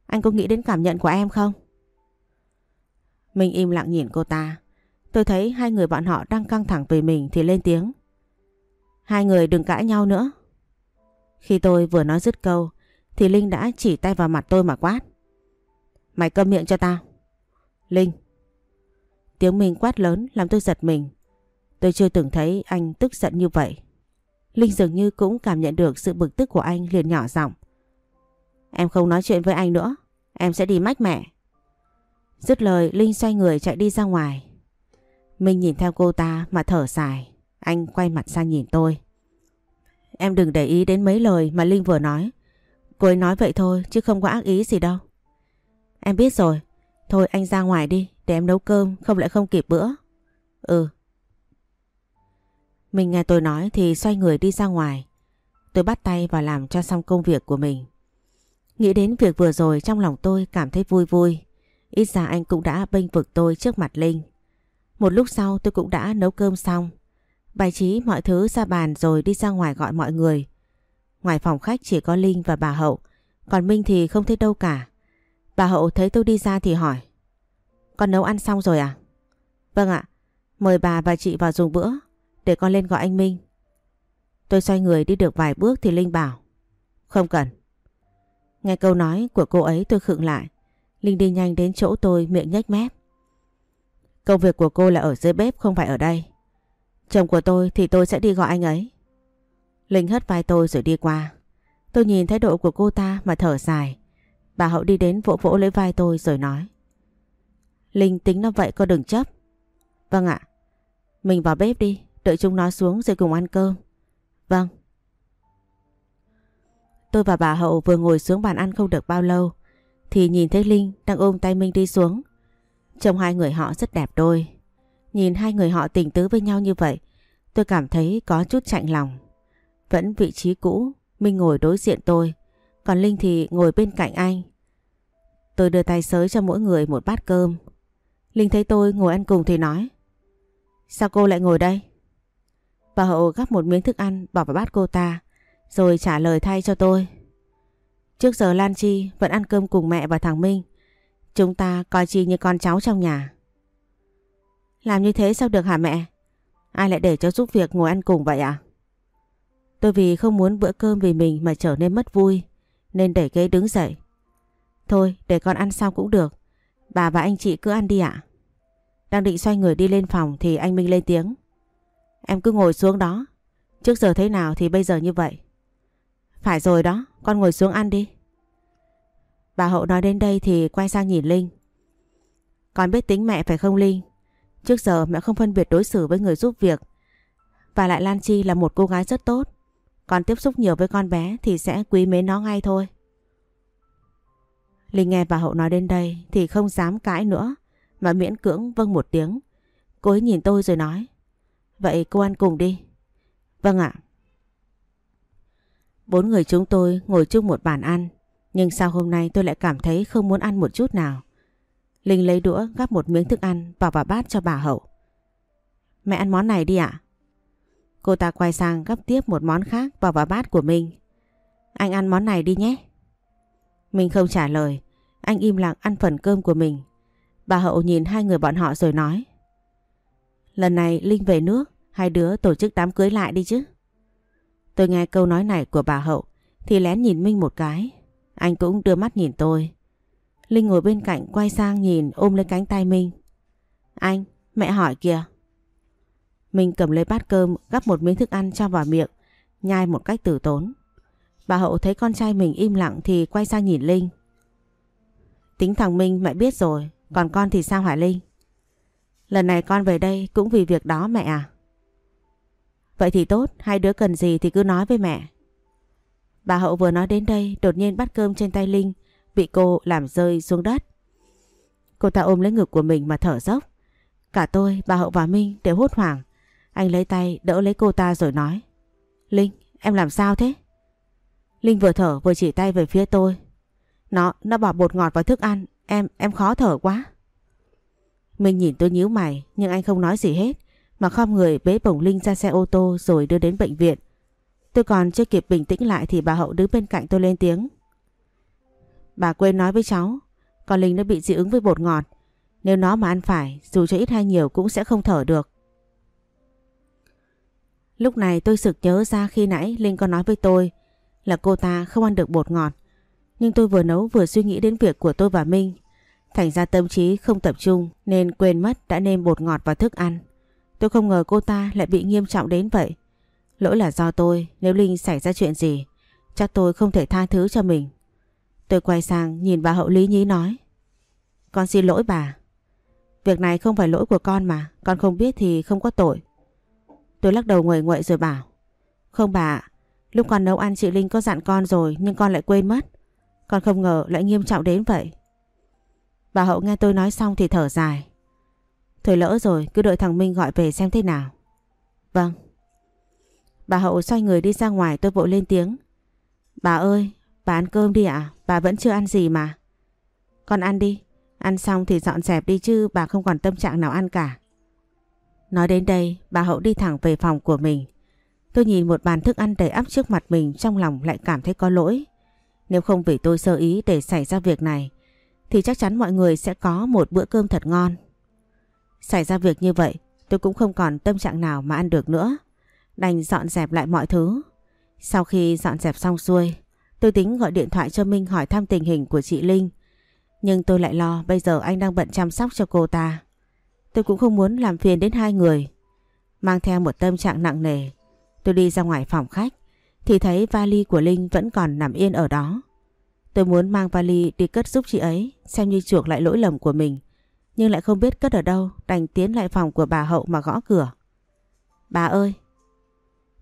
Anh có nghĩ đến cảm nhận của em không? minh im lặng nhìn cô ta. Tôi thấy hai người bọn họ đang căng thẳng về mình thì lên tiếng. Hai người đừng cãi nhau nữa. Khi tôi vừa nói dứt câu thì Linh đã chỉ tay vào mặt tôi mà quát. Mày câm miệng cho tao. Linh. Tiếng mình quát lớn làm tôi giật mình. Tôi chưa từng thấy anh tức giận như vậy. Linh dường như cũng cảm nhận được sự bực tức của anh liền nhỏ giọng. Em không nói chuyện với anh nữa, em sẽ đi mách mẹ. Dứt lời Linh xoay người chạy đi ra ngoài. Minh nhìn theo cô ta mà thở dài, anh quay mặt sang nhìn tôi. Em đừng để ý đến mấy lời mà Linh vừa nói. Cô ấy nói vậy thôi chứ không có ác ý gì đâu. Em biết rồi, thôi, anh ra ngoài đi, để em nấu cơm, không lại không kịp bữa. Ừ. Mình nghe tôi nói thì xoay người đi ra ngoài. Tôi bắt tay và làm cho xong công việc của mình. Nghĩ đến việc vừa rồi trong lòng tôi cảm thấy vui vui. Ít ra anh cũng đã bênh vực tôi trước mặt Linh. Một lúc sau tôi cũng đã nấu cơm xong. Bài trí mọi thứ ra bàn rồi đi ra ngoài gọi mọi người. Ngoài phòng khách chỉ có Linh và bà Hậu. Còn Minh thì không thấy đâu cả. Bà Hậu thấy tôi đi ra thì hỏi. Con nấu ăn xong rồi à? Vâng ạ. Mời bà và chị vào dùng bữa. Để con lên gọi anh Minh. Tôi xoay người đi được vài bước thì Linh bảo. Không cần. Nghe câu nói của cô ấy tôi khựng lại. Linh đi nhanh đến chỗ tôi miệng nhếch mép. Công việc của cô là ở dưới bếp, không phải ở đây. Chồng của tôi thì tôi sẽ đi gọi anh ấy. Linh hất vai tôi rồi đi qua. Tôi nhìn thái độ của cô ta mà thở dài. Bà Hậu đi đến vỗ vỗ lấy vai tôi rồi nói. Linh tính nó vậy có đừng chấp. Vâng ạ. Mình vào bếp đi, đợi chúng nó xuống rồi cùng ăn cơm. Vâng. Tôi và bà Hậu vừa ngồi xuống bàn ăn không được bao lâu thì nhìn thấy Linh đang ôm tay Minh đi xuống. Trông hai người họ rất đẹp đôi. Nhìn hai người họ tình tứ với nhau như vậy tôi cảm thấy có chút chạnh lòng. Vẫn vị trí cũ, Minh ngồi đối diện tôi, còn Linh thì ngồi bên cạnh anh. Tôi đưa tay sới cho mỗi người một bát cơm. Linh thấy tôi ngồi ăn cùng thì nói, Sao cô lại ngồi đây? Bà Hậu gắp một miếng thức ăn bỏ vào bát cô ta, rồi trả lời thay cho tôi. Trước giờ Lan Chi vẫn ăn cơm cùng mẹ và thằng Minh. Chúng ta coi Chi như con cháu trong nhà. Làm như thế sao được hả mẹ? Ai lại để cho giúp việc ngồi ăn cùng vậy à? Tôi vì không muốn bữa cơm vì mình mà trở nên mất vui nên đẩy ghế đứng dậy. Thôi để con ăn sau cũng được. Bà và anh chị cứ ăn đi ạ. Đang định xoay người đi lên phòng thì anh Minh lên tiếng. Em cứ ngồi xuống đó. Trước giờ thế nào thì bây giờ như vậy. Phải rồi đó, con ngồi xuống ăn đi. Bà Hậu nói đến đây thì quay sang nhìn Linh. Con biết tính mẹ phải không Linh? Trước giờ mẹ không phân biệt đối xử với người giúp việc. Và lại Lan Chi là một cô gái rất tốt. Con tiếp xúc nhiều với con bé thì sẽ quý mến nó ngay thôi. Linh nghe bà Hậu nói đến đây thì không dám cãi nữa, mà miễn cưỡng vâng một tiếng. Cô ấy nhìn tôi rồi nói, Vậy cô ăn cùng đi. Vâng ạ. Bốn người chúng tôi ngồi chung một bàn ăn, nhưng sao hôm nay tôi lại cảm thấy không muốn ăn một chút nào. Linh lấy đũa gắp một miếng thức ăn bỏ vào bát cho bà Hậu. Mẹ ăn món này đi ạ. Cô ta quay sang gấp tiếp một món khác vào vào bát của mình. Anh ăn món này đi nhé. Mình không trả lời. Anh im lặng ăn phần cơm của mình. Bà Hậu nhìn hai người bọn họ rồi nói. Lần này Linh về nước, hai đứa tổ chức đám cưới lại đi chứ. Tôi nghe câu nói này của bà Hậu thì lén nhìn Minh một cái. Anh cũng đưa mắt nhìn tôi. Linh ngồi bên cạnh quay sang nhìn ôm lấy cánh tay Minh. Anh, mẹ hỏi kìa. Minh cầm lấy bát cơm gắp một miếng thức ăn cho vào miệng, nhai một cách tử tốn. Bà Hậu thấy con trai mình im lặng thì quay sang nhìn Linh. Tính thằng Minh mẹ biết rồi, còn con thì sao hả Linh? Lần này con về đây cũng vì việc đó mẹ à? Vậy thì tốt, hai đứa cần gì thì cứ nói với mẹ. Bà Hậu vừa nói đến đây đột nhiên bắt cơm trên tay Linh bị cô làm rơi xuống đất. Cô ta ôm lấy ngực của mình mà thở dốc. Cả tôi, bà Hậu và Minh đều hốt hoảng. Anh lấy tay đỡ lấy cô ta rồi nói. Linh, em làm sao thế? Linh vừa thở vừa chỉ tay về phía tôi. Nó, nó bỏ bột ngọt vào thức ăn. Em, em khó thở quá. Minh nhìn tôi nhíu mày nhưng anh không nói gì hết. Mà khom người bế bổng Linh ra xe ô tô rồi đưa đến bệnh viện. Tôi còn chưa kịp bình tĩnh lại thì bà Hậu đứng bên cạnh tôi lên tiếng. Bà quên nói với cháu, con Linh nó bị dị ứng với bột ngọt. Nếu nó mà ăn phải, dù cho ít hay nhiều cũng sẽ không thở được. Lúc này tôi sực nhớ ra khi nãy Linh có nói với tôi là cô ta không ăn được bột ngọt. Nhưng tôi vừa nấu vừa suy nghĩ đến việc của tôi và Minh. Thành ra tâm trí không tập trung nên quên mất đã nêm bột ngọt vào thức ăn. Tôi không ngờ cô ta lại bị nghiêm trọng đến vậy. Lỗi là do tôi, nếu Linh xảy ra chuyện gì, chắc tôi không thể tha thứ cho mình. Tôi quay sang nhìn bà hậu lý nhí nói. Con xin lỗi bà. Việc này không phải lỗi của con mà, con không biết thì không có tội. Tôi lắc đầu nguội nguội rồi bảo. Không bà lúc con nấu ăn chị Linh có dặn con rồi nhưng con lại quên mất. Con không ngờ lại nghiêm trọng đến vậy. Bà Hậu nghe tôi nói xong thì thở dài. Thôi lỡ rồi, cứ đợi thằng Minh gọi về xem thế nào. Vâng. Bà Hậu xoay người đi ra ngoài tôi vội lên tiếng. Bà ơi, bà ăn cơm đi ạ, bà vẫn chưa ăn gì mà. Con ăn đi, ăn xong thì dọn dẹp đi chứ bà không còn tâm trạng nào ăn cả. Nói đến đây, bà Hậu đi thẳng về phòng của mình. Tôi nhìn một bàn thức ăn đầy ắp trước mặt mình trong lòng lại cảm thấy có lỗi. Nếu không vì tôi sơ ý để xảy ra việc này, thì chắc chắn mọi người sẽ có một bữa cơm thật ngon. Xảy ra việc như vậy, tôi cũng không còn tâm trạng nào mà ăn được nữa. Đành dọn dẹp lại mọi thứ. Sau khi dọn dẹp xong xuôi, tôi tính gọi điện thoại cho Minh hỏi thăm tình hình của chị Linh. Nhưng tôi lại lo bây giờ anh đang bận chăm sóc cho cô ta. Tôi cũng không muốn làm phiền đến hai người. Mang theo một tâm trạng nặng nề, tôi đi ra ngoài phòng khách thì thấy vali của Linh vẫn còn nằm yên ở đó. Tôi muốn mang vali đi cất giúp chị ấy xem như chuộc lại lỗi lầm của mình. Nhưng lại không biết cất ở đâu đành tiến lại phòng của bà Hậu mà gõ cửa. Bà ơi!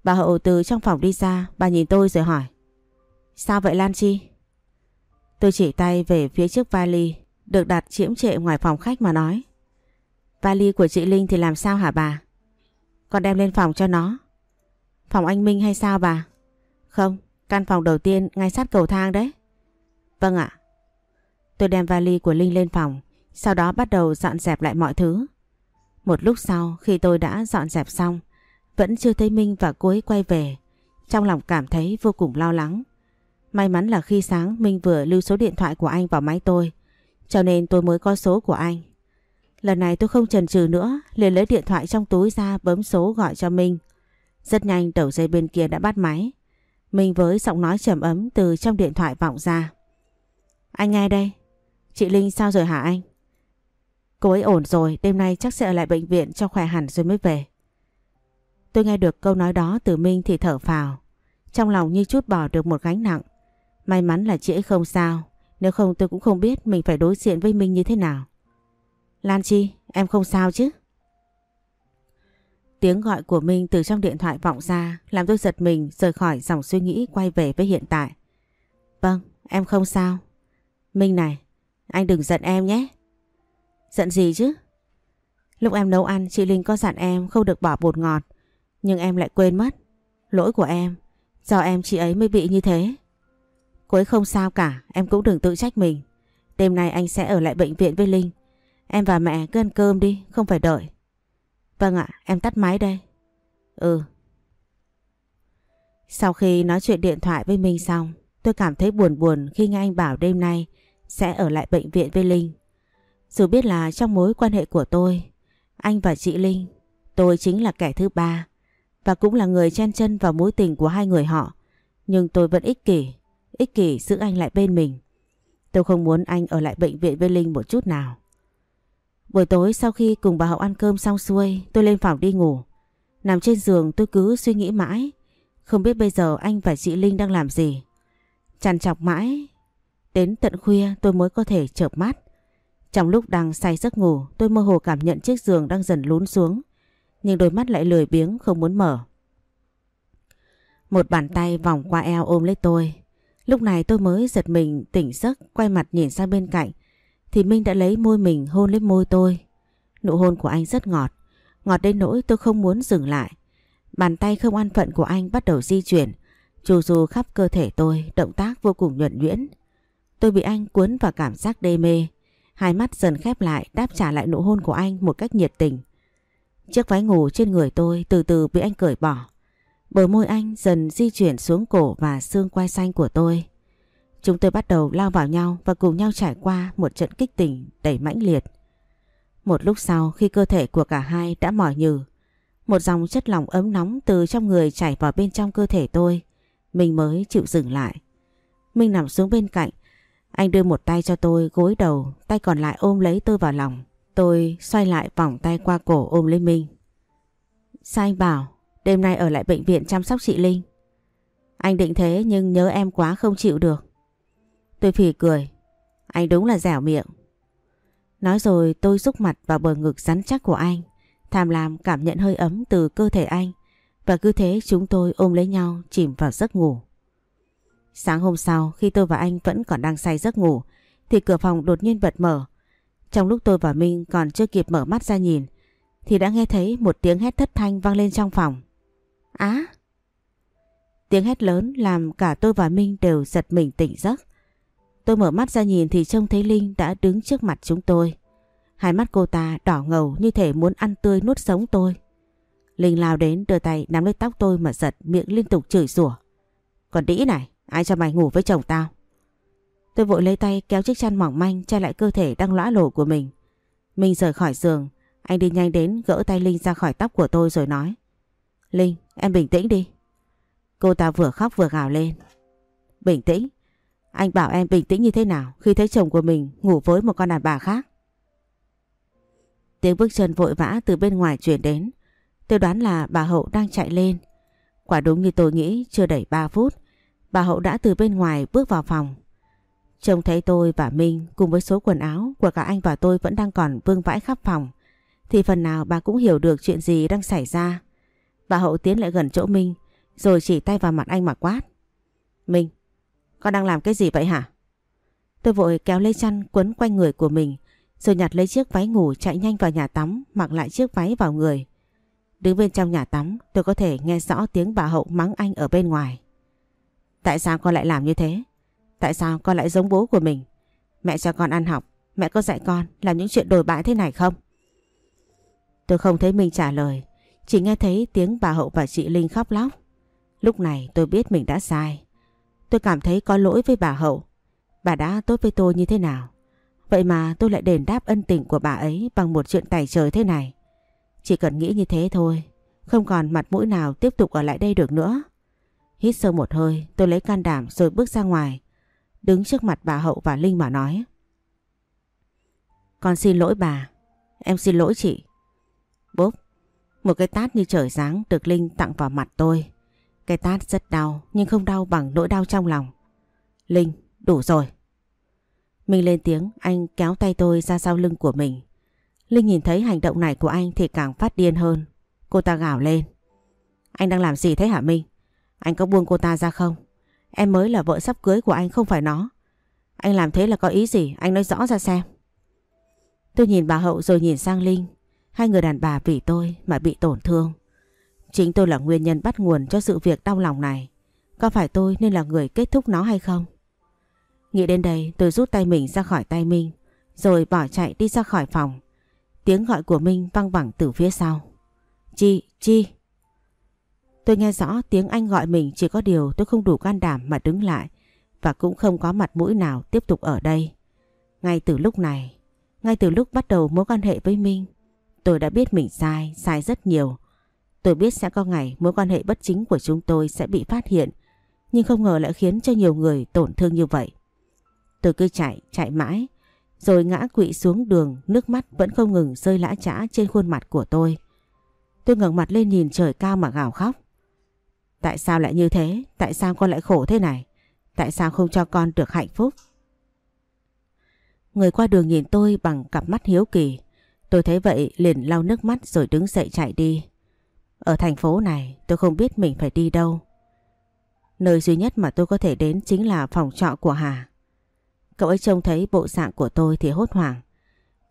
Bà Hậu từ trong phòng đi ra, bà nhìn tôi rồi hỏi. Sao vậy Lan Chi? Tôi chỉ tay về phía trước vali được đặt chiếm trệ ngoài phòng khách mà nói. Vali của chị Linh thì làm sao hả bà? Con đem lên phòng cho nó. Phòng anh Minh hay sao bà? Không, căn phòng đầu tiên ngay sát cầu thang đấy. Vâng ạ. Tôi đem vali của Linh lên phòng, sau đó bắt đầu dọn dẹp lại mọi thứ. Một lúc sau khi tôi đã dọn dẹp xong, vẫn chưa thấy Minh và cô ấy quay về. Trong lòng cảm thấy vô cùng lo lắng. May mắn là khi sáng Minh vừa lưu số điện thoại của anh vào máy tôi, cho nên tôi mới có số của anh. Lần này tôi không chần chừ nữa, liền lấy điện thoại trong túi ra bấm số gọi cho Minh. Rất nhanh đầu dây bên kia đã bắt máy. Minh với giọng nói trầm ấm từ trong điện thoại vọng ra. Anh nghe đây. Chị Linh sao rồi hả anh? Cô ấy ổn rồi, đêm nay chắc sẽ ở lại bệnh viện cho khỏe hẳn rồi mới về. Tôi nghe được câu nói đó từ Minh thì thở phào. Trong lòng như chút bỏ được một gánh nặng. May mắn là chị ấy không sao. Nếu không tôi cũng không biết mình phải đối diện với Minh như thế nào. Lan Chi, em không sao chứ? Tiếng gọi của Minh từ trong điện thoại vọng ra làm tôi giật mình rời khỏi dòng suy nghĩ quay về với hiện tại. Vâng, em không sao. Minh này, anh đừng giận em nhé. Giận gì chứ? Lúc em nấu ăn chị Linh có dặn em không được bỏ bột ngọt. Nhưng em lại quên mất. Lỗi của em. Do em chị ấy mới bị như thế. Cô ấy không sao cả, em cũng đừng tự trách mình. Đêm nay anh sẽ ở lại bệnh viện với Linh. Em và mẹ cứ ăn cơm đi, không phải đợi. Vâng ạ, em tắt máy đây. Ừ. Sau khi nói chuyện điện thoại với Minh xong, tôi cảm thấy buồn buồn khi nghe anh bảo đêm nay sẽ ở lại bệnh viện với Linh. Dù biết là trong mối quan hệ của tôi, anh và chị Linh, tôi chính là kẻ thứ ba và cũng là người chen chân vào mối tình của hai người họ. Nhưng tôi vẫn ích kỷ, ích kỷ giữ anh lại bên mình. Tôi không muốn anh ở lại bệnh viện với Linh một chút nào. Buổi tối sau khi cùng bà Hậu ăn cơm xong xuôi, tôi lên phòng đi ngủ. Nằm trên giường tôi cứ suy nghĩ mãi, không biết bây giờ anh và chị Linh đang làm gì. Chằn chọc mãi, đến tận khuya tôi mới có thể chợp mắt. Trong lúc đang say giấc ngủ, tôi mơ hồ cảm nhận chiếc giường đang dần lún xuống, nhưng đôi mắt lại lười biếng không muốn mở. Một bàn tay vòng qua eo ôm lấy tôi. Lúc này tôi mới giật mình tỉnh giấc quay mặt nhìn sang bên cạnh thì Minh đã lấy môi mình hôn lên môi tôi. Nụ hôn của anh rất ngọt, ngọt đến nỗi tôi không muốn dừng lại. Bàn tay không an phận của anh bắt đầu di chuyển, trù dù khắp cơ thể tôi, động tác vô cùng nhuận nhuyễn. Tôi bị anh cuốn vào cảm giác đê mê, hai mắt dần khép lại đáp trả lại nụ hôn của anh một cách nhiệt tình. Chiếc váy ngủ trên người tôi từ từ bị anh cởi bỏ. Bờ môi anh dần di chuyển xuống cổ và xương quai xanh của tôi. Chúng tôi bắt đầu lao vào nhau và cùng nhau trải qua một trận kích tình đầy mãnh liệt. Một lúc sau khi cơ thể của cả hai đã mỏi nhừ, một dòng chất lỏng ấm nóng từ trong người chảy vào bên trong cơ thể tôi, mình mới chịu dừng lại. Minh nằm xuống bên cạnh, anh đưa một tay cho tôi gối đầu, tay còn lại ôm lấy tôi vào lòng. Tôi xoay lại vòng tay qua cổ ôm lấy Minh. Sao anh bảo đêm nay ở lại bệnh viện chăm sóc chị Linh? Anh định thế nhưng nhớ em quá không chịu được. Tôi phì cười. Anh đúng là dẻo miệng. Nói rồi tôi rúc mặt vào bờ ngực rắn chắc của anh. Tham lam cảm nhận hơi ấm từ cơ thể anh. Và cứ thế chúng tôi ôm lấy nhau chìm vào giấc ngủ. Sáng hôm sau, khi tôi và anh vẫn còn đang say giấc ngủ, thì cửa phòng đột nhiên bật mở. Trong lúc tôi và Minh còn chưa kịp mở mắt ra nhìn, thì đã nghe thấy một tiếng hét thất thanh vang lên trong phòng. Á! Tiếng hét lớn làm cả tôi và Minh đều giật mình tỉnh giấc. Tôi mở mắt ra nhìn thì trông thấy Linh đã đứng trước mặt chúng tôi. Hai mắt cô ta đỏ ngầu như thể muốn ăn tươi nuốt sống tôi. Linh lao đến đưa tay nắm lấy tóc tôi mà giật miệng liên tục chửi rủa. Còn đĩ này, ai cho mày ngủ với chồng tao? Tôi vội lấy tay kéo chiếc chăn mỏng manh che lại cơ thể đang lõa lổ của mình. Mình rời khỏi giường, anh đi nhanh đến gỡ tay Linh ra khỏi tóc của tôi rồi nói. Linh, em bình tĩnh đi. Cô ta vừa khóc vừa gào lên. Bình tĩnh? Anh bảo em bình tĩnh như thế nào khi thấy chồng của mình ngủ với một con đàn bà khác. Tiếng bước chân vội vã từ bên ngoài chuyển đến. Tôi đoán là bà Hậu đang chạy lên. Quả đúng như tôi nghĩ chưa đầy 3 phút. Bà Hậu đã từ bên ngoài bước vào phòng. Trông thấy tôi và Minh cùng với số quần áo của cả anh và tôi vẫn đang còn vương vãi khắp phòng. Thì phần nào bà cũng hiểu được chuyện gì đang xảy ra. Bà Hậu tiến lại gần chỗ Minh rồi chỉ tay vào mặt anh mà quát. Minh, con đang làm cái gì vậy hả? Tôi vội kéo lấy chăn quấn quanh người của mình rồi nhặt lấy chiếc váy ngủ chạy nhanh vào nhà tắm mặc lại chiếc váy vào người. Đứng bên trong nhà tắm tôi có thể nghe rõ tiếng bà Hậu mắng anh ở bên ngoài. Tại sao con lại làm như thế? Tại sao con lại giống bố của mình? Mẹ cho con ăn học, mẹ có dạy con làm những chuyện đồi bại thế này không? Tôi không thấy mình trả lời, chỉ nghe thấy tiếng bà Hậu và chị Linh khóc lóc. Lúc này tôi biết mình đã sai. Tôi cảm thấy có lỗi với bà Hậu. Bà đã tốt với tôi như thế nào? Vậy mà tôi lại đền đáp ân tình của bà ấy bằng một chuyện tài trời thế này. Chỉ cần nghĩ như thế thôi, không còn mặt mũi nào tiếp tục ở lại đây được nữa. Hít sâu một hơi, tôi lấy can đảm rồi bước ra ngoài. Đứng trước mặt bà Hậu và Linh mà nói. Con xin lỗi bà, em xin lỗi chị. Bốp, một cái tát như trời giáng được Linh tặng vào mặt tôi. Cái tát rất đau nhưng không đau bằng nỗi đau trong lòng. Linh, đủ rồi. Mình lên tiếng, anh kéo tay tôi ra sau lưng của mình. Linh nhìn thấy hành động này của anh thì càng phát điên hơn. Cô ta gào lên. Anh đang làm gì thế hả Minh? Anh có buông cô ta ra không? Em mới là vợ sắp cưới của anh không phải nó. Anh làm thế là có ý gì? Anh nói rõ ra xem. Tôi nhìn bà Hậu rồi nhìn sang Linh. Hai người đàn bà vì tôi mà bị tổn thương. Chính tôi là nguyên nhân bắt nguồn cho sự việc đau lòng này. Có phải tôi nên là người kết thúc nó hay không? Nghĩ đến đây tôi rút tay mình ra khỏi tay Minh rồi bỏ chạy đi ra khỏi phòng. Tiếng gọi của Minh văng vẳng từ phía sau. Chi, Chi. Tôi nghe rõ tiếng anh gọi mình chỉ có điều tôi không đủ can đảm mà đứng lại và cũng không có mặt mũi nào tiếp tục ở đây. Ngay từ lúc này, ngay từ lúc bắt đầu mối quan hệ với Minh, tôi đã biết mình sai, sai rất nhiều. Tôi biết sẽ có ngày mối quan hệ bất chính của chúng tôi sẽ bị phát hiện, nhưng không ngờ lại khiến cho nhiều người tổn thương như vậy. Tôi cứ chạy, chạy mãi, rồi ngã quỵ xuống đường, nước mắt vẫn không ngừng rơi lã chã trên khuôn mặt của tôi. Tôi ngẩng mặt lên nhìn trời cao mà gào khóc. Tại sao lại như thế? Tại sao con lại khổ thế này? Tại sao không cho con được hạnh phúc? Người qua đường nhìn tôi bằng cặp mắt hiếu kỳ. Tôi thấy vậy liền lau nước mắt rồi đứng dậy chạy đi. Ở thành phố này tôi không biết mình phải đi đâu. Nơi duy nhất mà tôi có thể đến chính là phòng trọ của Hà. Cậu ấy trông thấy bộ dạng của tôi thì hốt hoảng.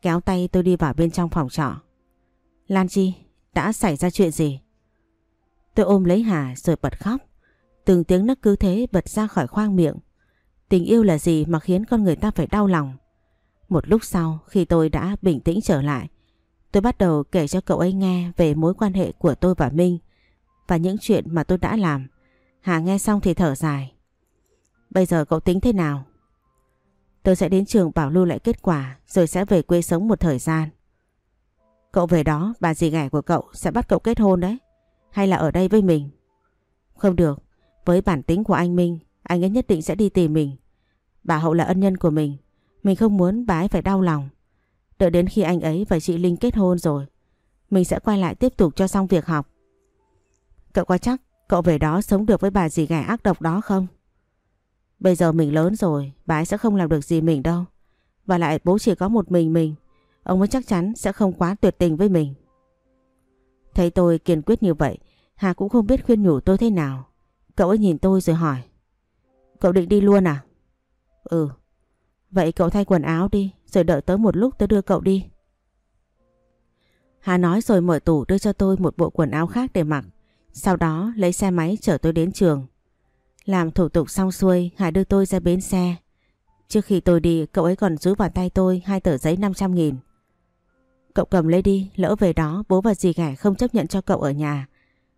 Kéo tay tôi đi vào bên trong phòng trọ. Lan Chi, đã xảy ra chuyện gì? Tôi ôm lấy Hà rồi bật khóc. Từng tiếng nấc cứ thế bật ra khỏi khoang miệng. Tình yêu là gì mà khiến con người ta phải đau lòng? Một lúc sau khi tôi đã bình tĩnh trở lại, tôi bắt đầu kể cho cậu ấy nghe về mối quan hệ của tôi và Minh và những chuyện mà tôi đã làm. Hà nghe xong thì thở dài. Bây giờ cậu tính thế nào? Tôi sẽ đến trường bảo lưu lại kết quả rồi sẽ về quê sống một thời gian. Cậu về đó bà dì ghẻ của cậu sẽ bắt cậu kết hôn đấy. Hay là ở đây với mình? Không được. Với bản tính của anh Minh, anh ấy nhất định sẽ đi tìm mình. Bà Hậu là ân nhân của mình. Mình không muốn bà ấy phải đau lòng. Đợi đến khi anh ấy và chị Linh kết hôn rồi, mình sẽ quay lại tiếp tục cho xong việc học. Cậu có chắc cậu về đó sống được với bà dì ghẻ ác độc đó không? Bây giờ mình lớn rồi, bà ấy sẽ không làm được gì mình đâu. Và lại bố chỉ có một mình mình, ông ấy chắc chắn sẽ không quá tuyệt tình với mình. Thấy tôi kiên quyết như vậy, Hà cũng không biết khuyên nhủ tôi thế nào. Cậu ấy nhìn tôi rồi hỏi. Cậu định đi luôn à? Ừ. Vậy cậu thay quần áo đi, rồi đợi tới một lúc tôi đưa cậu đi. Hà nói rồi mở tủ đưa cho tôi một bộ quần áo khác để mặc. Sau đó lấy xe máy chở tôi đến trường. Làm thủ tục xong xuôi, Hà đưa tôi ra bến xe. Trước khi tôi đi, cậu ấy còn rúi vào tay tôi hai tờ giấy 500 nghìn. Cậu cầm lấy đi, lỡ về đó bố và dì ghẻ không chấp nhận cho cậu ở nhà,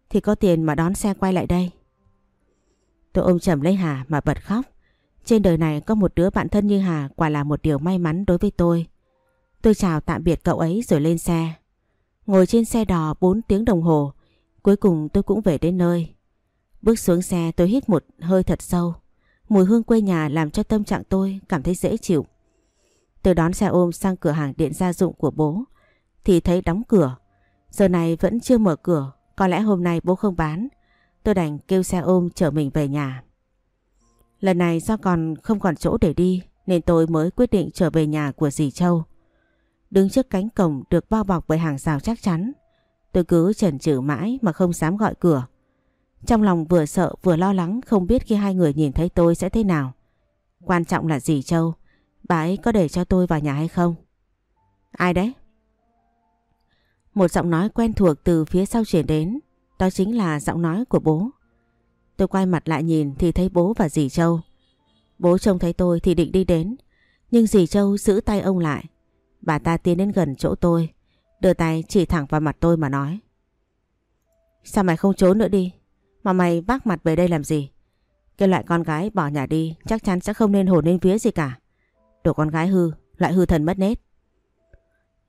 thì có tiền mà đón xe quay lại đây. Tôi ôm chầm lấy Hà mà bật khóc. Trên đời này có một đứa bạn thân như Hà quả là một điều may mắn đối với tôi. Tôi chào tạm biệt cậu ấy rồi lên xe. Ngồi trên xe đò 4 tiếng đồng hồ, cuối cùng tôi cũng về đến nơi. Bước xuống xe tôi hít một hơi thật sâu. Mùi hương quê nhà làm cho tâm trạng tôi cảm thấy dễ chịu. Tôi đón xe ôm sang cửa hàng điện gia dụng của bố thì thấy đóng cửa. Giờ này vẫn chưa mở cửa, có lẽ hôm nay bố không bán. Tôi đành kêu xe ôm chở mình về nhà. Lần này do còn không còn chỗ để đi nên tôi mới quyết định trở về nhà của dì Châu. Đứng trước cánh cổng được bao bọc bởi hàng rào chắc chắn. Tôi cứ chần chừ mãi mà không dám gọi cửa. Trong lòng vừa sợ vừa lo lắng không biết khi hai người nhìn thấy tôi sẽ thế nào. Quan trọng là dì Châu, bà ấy có để cho tôi vào nhà hay không? Ai đấy? Một giọng nói quen thuộc từ phía sau chuyển đến, đó chính là giọng nói của bố. Tôi quay mặt lại nhìn thì thấy bố và dì Châu. Bố trông thấy tôi thì định đi đến, nhưng dì Châu giữ tay ông lại. Bà ta tiến đến gần chỗ tôi, đưa tay chỉ thẳng vào mặt tôi mà nói. Sao mày không trốn nữa đi, mà mày vác mặt về đây làm gì? Cái loại con gái bỏ nhà đi chắc chắn sẽ không nên hồn nên vía gì cả. Đồ con gái hư, loại hư thần mất nết.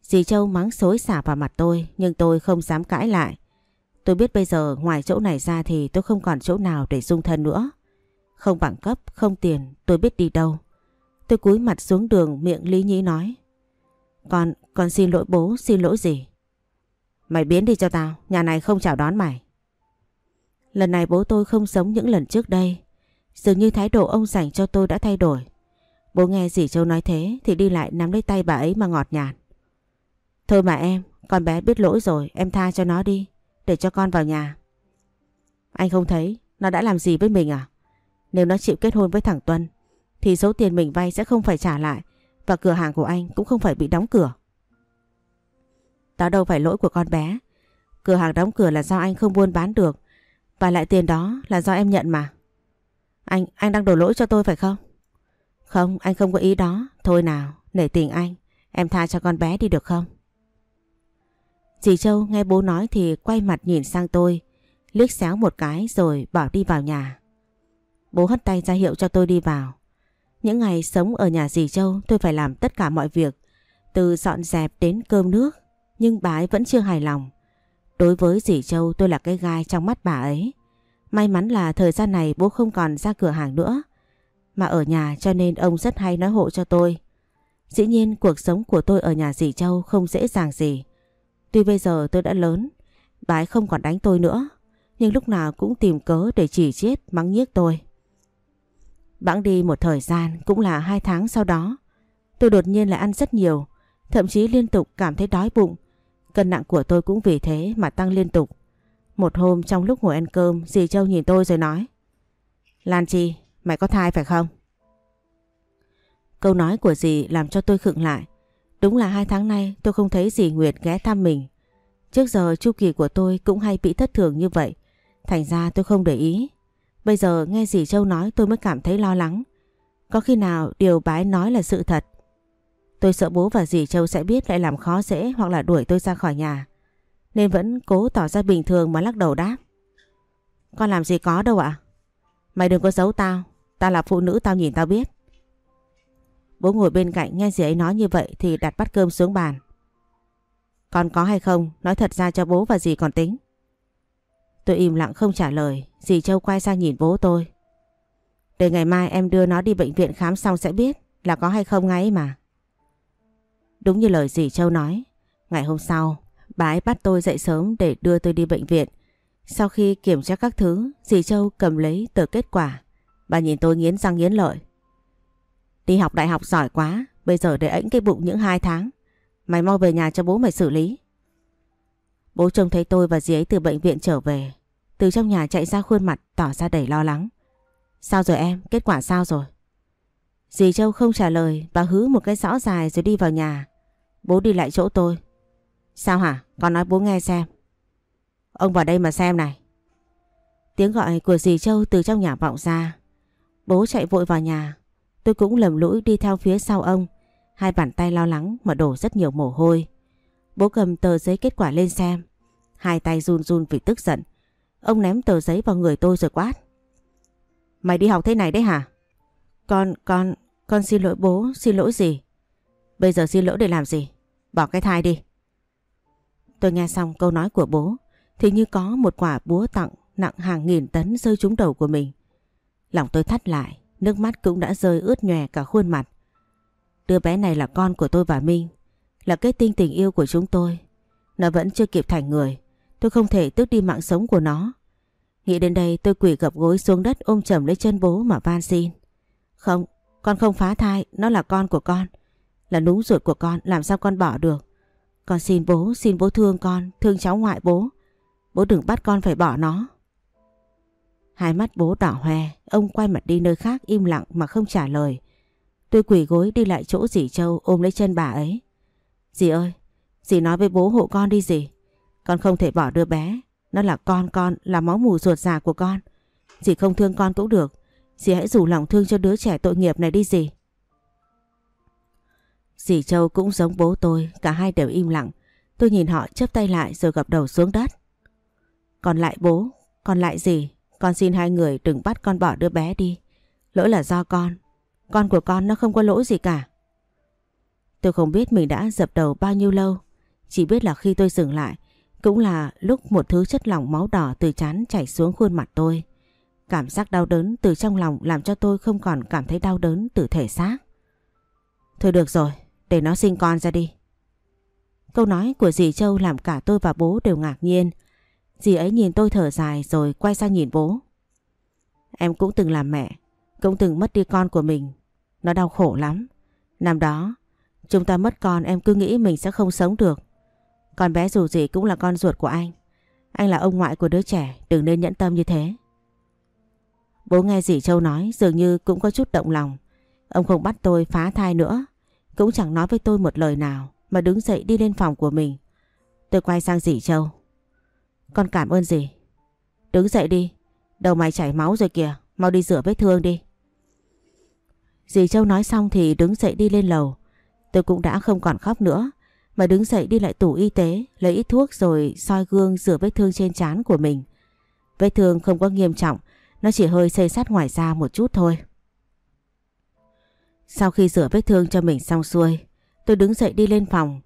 Dì Châu mắng xối xả vào mặt tôi nhưng tôi không dám cãi lại. Tôi biết bây giờ ngoài chỗ này ra thì tôi không còn chỗ nào để dung thân nữa. Không bằng cấp, không tiền, tôi biết đi đâu. Tôi cúi mặt xuống đường miệng lý nhĩ nói. Con, con xin lỗi bố, xin lỗi gì? Mày biến đi cho tao, nhà này không chào đón mày. Lần này bố tôi không giống những lần trước đây. Dường như thái độ ông dành cho tôi đã thay đổi. Bố nghe dì Châu nói thế thì đi lại nắm lấy tay bà ấy mà ngọt nhạt. Thôi mà em, con bé biết lỗi rồi, em tha cho nó đi để cho con vào nhà. Anh không thấy nó đã làm gì với mình à? Nếu nó chịu kết hôn với thằng Tuân thì số tiền mình vay sẽ không phải trả lại và cửa hàng của anh cũng không phải bị đóng cửa. Đó đâu phải lỗi của con bé. Cửa hàng đóng cửa là do anh không buôn bán được và lại tiền đó là do em nhận mà. Anh, anh đang đổ lỗi cho tôi phải không? Không, anh không có ý đó. Thôi nào, nể tình anh, em tha cho con bé đi được không? Dì Châu nghe bố nói thì quay mặt nhìn sang tôi, liếc xéo một cái rồi bỏ đi vào nhà. Bố hất tay ra hiệu cho tôi đi vào. Những ngày sống ở nhà dì Châu tôi phải làm tất cả mọi việc, từ dọn dẹp đến cơm nước, nhưng bà ấy vẫn chưa hài lòng. Đối với dì Châu tôi là cái gai trong mắt bà ấy. May mắn là thời gian này bố không còn ra cửa hàng nữa, mà ở nhà cho nên ông rất hay nói hộ cho tôi. Dĩ nhiên cuộc sống của tôi ở nhà dì Châu không dễ dàng gì. Tuy bây giờ tôi đã lớn, bà ấy không còn đánh tôi nữa, nhưng lúc nào cũng tìm cớ để chỉ chết mắng nhiếc tôi. Bẵng đi một thời gian cũng là hai tháng sau đó, tôi đột nhiên lại ăn rất nhiều, thậm chí liên tục cảm thấy đói bụng. Cân nặng của tôi cũng vì thế mà tăng liên tục. Một hôm trong lúc ngồi ăn cơm, dì Châu nhìn tôi rồi nói Lan Chi, mày có thai phải không? Câu nói của dì làm cho tôi khựng lại. Đúng là hai tháng nay tôi không thấy dì Nguyệt ghé thăm mình. Trước giờ chu kỳ của tôi cũng hay bị thất thường như vậy. Thành ra tôi không để ý. Bây giờ nghe dì Châu nói tôi mới cảm thấy lo lắng. Có khi nào điều bái nói là sự thật. Tôi sợ bố và dì Châu sẽ biết lại làm khó dễ hoặc là đuổi tôi ra khỏi nhà. Nên vẫn cố tỏ ra bình thường mà lắc đầu đáp. Con làm gì có đâu ạ. Mày đừng có giấu tao. Tao là phụ nữ tao nhìn tao biết. Bố ngồi bên cạnh nghe dì ấy nói như vậy thì đặt bát cơm xuống bàn. Con có hay không? Nói thật ra cho bố và dì còn tính. Tôi im lặng không trả lời. Dì Châu quay sang nhìn bố tôi. Để ngày mai em đưa nó đi bệnh viện khám xong sẽ biết là có hay không ngay mà. Đúng như lời dì Châu nói. Ngày hôm sau, bà ấy bắt tôi dậy sớm để đưa tôi đi bệnh viện. Sau khi kiểm tra các thứ, dì Châu cầm lấy tờ kết quả. Bà nhìn tôi nghiến răng nghiến lợi. Đi học đại học giỏi quá, bây giờ để ảnh cái bụng những hai tháng. Mày mau về nhà cho bố mày xử lý. Bố trông thấy tôi và dì ấy từ bệnh viện trở về. Từ trong nhà chạy ra khuôn mặt tỏ ra đầy lo lắng. Sao rồi em? Kết quả sao rồi? Dì Châu không trả lời, bà hứ một cái rõ dài rồi đi vào nhà. Bố đi lại chỗ tôi. Sao hả? Con nói bố nghe xem. Ông vào đây mà xem này. Tiếng gọi của dì Châu từ trong nhà vọng ra. Bố chạy vội vào nhà. Tôi cũng lầm lũi đi theo phía sau ông. Hai bàn tay lo lắng mà đổ rất nhiều mồ hôi. Bố cầm tờ giấy kết quả lên xem. Hai tay run run vì tức giận. Ông ném tờ giấy vào người tôi rồi quát. Mày đi học thế này đấy hả? Con, con, con xin lỗi bố, xin lỗi gì? Bây giờ xin lỗi để làm gì? Bỏ cái thai đi. Tôi nghe xong câu nói của bố thì như có một quả búa tặng nặng hàng nghìn tấn rơi trúng đầu của mình. Lòng tôi thắt lại, nước mắt cũng đã rơi ướt nhòe cả khuôn mặt. Đứa bé này là con của tôi và Minh, là kết tinh tình yêu của chúng tôi. Nó vẫn chưa kịp thành người, tôi không thể tước đi mạng sống của nó. Nghĩ đến đây tôi quỳ gập gối xuống đất ôm chầm lấy chân bố mà van xin. Không, con không phá thai, nó là con của con. Là núng ruột của con, làm sao con bỏ được. Con xin bố, xin bố thương con, thương cháu ngoại bố. Bố đừng bắt con phải bỏ nó. Hai mắt bố đỏ hoe, ông quay mặt đi nơi khác im lặng mà không trả lời. Tôi quỳ gối đi lại chỗ dì Châu ôm lấy chân bà ấy. Dì ơi, dì nói với bố hộ con đi dì. Con không thể bỏ đứa bé. Nó là con con, là máu mù ruột già của con. Dì không thương con cũng được. Dì hãy rủ lòng thương cho đứa trẻ tội nghiệp này đi dì. Dì Châu cũng giống bố tôi, cả hai đều im lặng. Tôi nhìn họ chấp tay lại rồi gập đầu xuống đất. Còn lại bố, còn lại gì? Con xin hai người đừng bắt con bỏ đứa bé đi. Lỗi là do con. Con của con nó không có lỗi gì cả. Tôi không biết mình đã dập đầu bao nhiêu lâu. Chỉ biết là khi tôi dừng lại, cũng là lúc một thứ chất lỏng máu đỏ từ chán chảy xuống khuôn mặt tôi. Cảm giác đau đớn từ trong lòng làm cho tôi không còn cảm thấy đau đớn từ thể xác. Thôi được rồi, để nó sinh con ra đi. Câu nói của dì Châu làm cả tôi và bố đều ngạc nhiên. Dì ấy nhìn tôi thở dài rồi quay sang nhìn bố. Em cũng từng làm mẹ, cũng từng mất đi con của mình. Nó đau khổ lắm. Năm đó, chúng ta mất con em cứ nghĩ mình sẽ không sống được. Con bé dù gì cũng là con ruột của anh. Anh là ông ngoại của đứa trẻ, đừng nên nhẫn tâm như thế. Bố nghe dì Châu nói dường như cũng có chút động lòng. Ông không bắt tôi phá thai nữa, cũng chẳng nói với tôi một lời nào mà đứng dậy đi lên phòng của mình. Tôi quay sang dì Châu. Con cảm ơn gì? Đứng dậy đi, đầu mày chảy máu rồi kìa, mau đi rửa vết thương đi. Dì Châu nói xong thì đứng dậy đi lên lầu. Tôi cũng đã không còn khóc nữa, mà đứng dậy đi lại tủ y tế, lấy ít thuốc rồi soi gương rửa vết thương trên trán của mình. Vết thương không có nghiêm trọng, nó chỉ hơi xây sát ngoài da một chút thôi. Sau khi rửa vết thương cho mình xong xuôi, tôi đứng dậy đi lên phòng.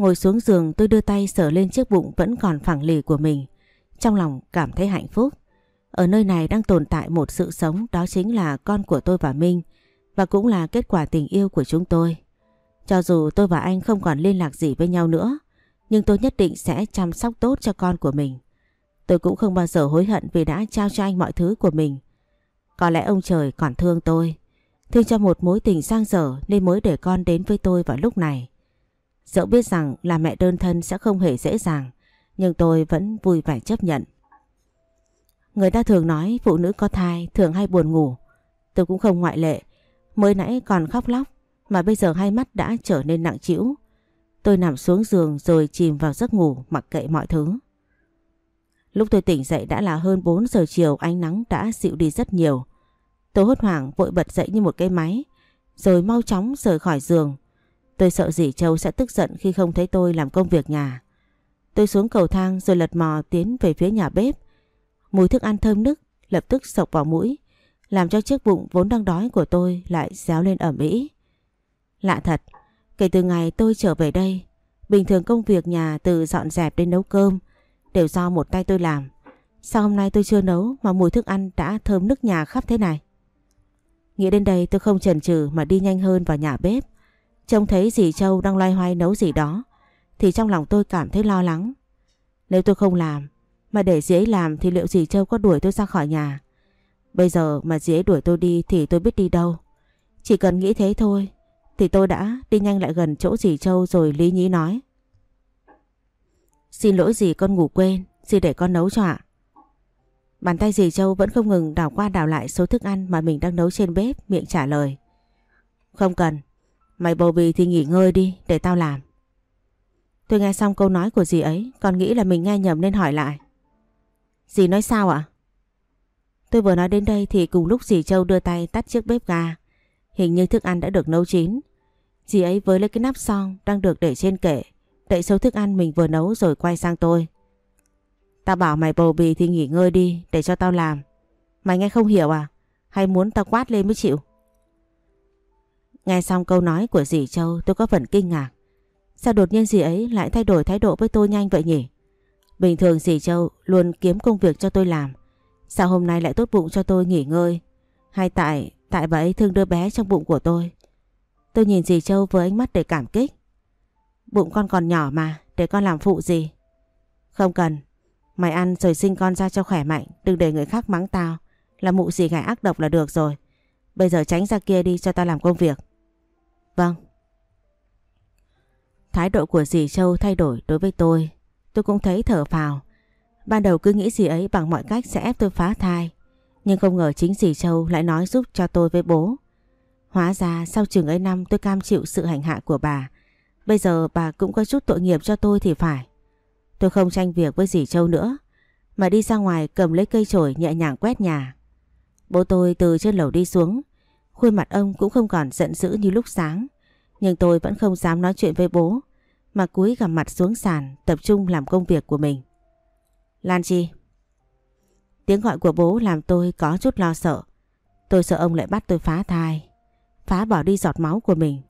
Ngồi xuống giường, tôi đưa tay sờ lên chiếc bụng vẫn còn phẳng lì của mình. Trong lòng cảm thấy hạnh phúc. Ở nơi này đang tồn tại một sự sống, đó chính là con của tôi và Minh, và cũng là kết quả tình yêu của chúng tôi. Cho dù tôi và anh không còn liên lạc gì với nhau nữa, nhưng tôi nhất định sẽ chăm sóc tốt cho con của mình. Tôi cũng không bao giờ hối hận vì đã trao cho anh mọi thứ của mình. Có lẽ ông trời còn thương tôi, Thương cho một mối tình sang dở nên mới để con đến với tôi vào lúc này. Dẫu biết rằng là mẹ đơn thân sẽ không hề dễ dàng, nhưng tôi vẫn vui vẻ chấp nhận. Người ta thường nói phụ nữ có thai thường hay buồn ngủ. Tôi cũng không ngoại lệ. Mới nãy còn khóc lóc mà bây giờ hai mắt đã trở nên nặng trĩu. Tôi nằm xuống giường rồi chìm vào giấc ngủ mặc kệ mọi thứ. Lúc tôi tỉnh dậy đã là hơn 4 giờ chiều ánh nắng đã dịu đi rất nhiều. Tôi hốt hoảng vội bật dậy như một cái máy Rồi mau chóng rời khỏi giường Tôi sợ dì Châu sẽ tức giận khi không thấy tôi làm công việc nhà. Tôi xuống cầu thang rồi lật mò tiến về phía nhà bếp. Mùi thức ăn thơm nức lập tức sộc vào mũi Làm cho chiếc bụng vốn đang đói của tôi lại réo lên ẩm ĩ. Lạ thật, kể từ ngày tôi trở về đây Bình thường công việc nhà từ dọn dẹp đến nấu cơm Đều do một tay tôi làm. Sao hôm nay tôi chưa nấu mà mùi thức ăn đã thơm nức nhà khắp thế này? Nghĩ đến đây tôi không chần chừ mà đi nhanh hơn vào nhà bếp. Trông thấy dì Châu đang loay hoay nấu gì đó thì trong lòng tôi cảm thấy lo lắng. Nếu tôi không làm mà để dì ấy làm thì liệu dì Châu có đuổi tôi ra khỏi nhà? Bây giờ mà dì ấy đuổi tôi đi thì tôi biết đi đâu. Chỉ cần nghĩ thế thôi thì tôi đã đi nhanh lại gần chỗ dì Châu rồi lý nhí nói. Xin lỗi dì con ngủ quên, dì để con nấu cho ạ. Bàn tay dì Châu vẫn không ngừng đảo qua đảo lại số thức ăn mà mình đang nấu trên bếp, miệng trả lời. Không cần, mày bầu bì thì nghỉ ngơi đi, để tao làm. Tôi nghe xong câu nói của dì ấy, còn nghĩ là mình nghe nhầm nên hỏi lại. Dì nói sao ạ? Tôi vừa nói đến đây thì cùng lúc dì Châu đưa tay tắt chiếc bếp ga. Hình như thức ăn đã được nấu chín. Dì ấy với lấy cái nắp son đang được để trên kệ, đậy sâu thức ăn mình vừa nấu rồi quay sang tôi. Tao bảo mày bầu bì thì nghỉ ngơi đi để cho tao làm. Mày nghe không hiểu à? Hay muốn tao quát lên mới chịu? Nghe xong câu nói của dì Châu tôi có phần kinh ngạc. Sao đột nhiên dì ấy lại thay đổi thái độ với tôi nhanh vậy nhỉ? Bình thường dì Châu luôn kiếm công việc cho tôi làm. Sao hôm nay lại tốt bụng cho tôi nghỉ ngơi? Hay tại tại bà ấy thương đứa bé trong bụng của tôi? Tôi nhìn dì Châu với ánh mắt để cảm kích. Bụng con còn nhỏ mà, để con làm phụ gì? Không cần, Mày ăn rồi sinh con ra cho khỏe mạnh Đừng để người khác mắng tao Là mụ gì gái ác độc là được rồi Bây giờ tránh ra kia đi cho tao làm công việc Vâng. Thái độ của dì Châu thay đổi đối với tôi. Tôi cũng thấy thở phào. Ban đầu cứ nghĩ dì ấy bằng mọi cách sẽ ép tôi phá thai. Nhưng không ngờ chính dì Châu lại nói giúp cho tôi với bố. Hóa ra sau chừng ấy năm tôi cam chịu sự hành hạ của bà. Bây giờ bà cũng có chút tội nghiệp cho tôi thì phải. Tôi không tranh việc với dì Châu nữa, Mà đi ra ngoài cầm lấy cây chổi nhẹ nhàng quét nhà. Bố tôi từ trên lầu đi xuống Khuôn mặt ông cũng không còn giận dữ như lúc sáng Nhưng tôi vẫn không dám nói chuyện với bố Mà cúi gằm mặt xuống sàn Tập trung làm công việc của mình Lan Chi Tiếng gọi của bố làm tôi có chút lo sợ Tôi sợ ông lại bắt tôi phá thai Phá bỏ đi giọt máu của mình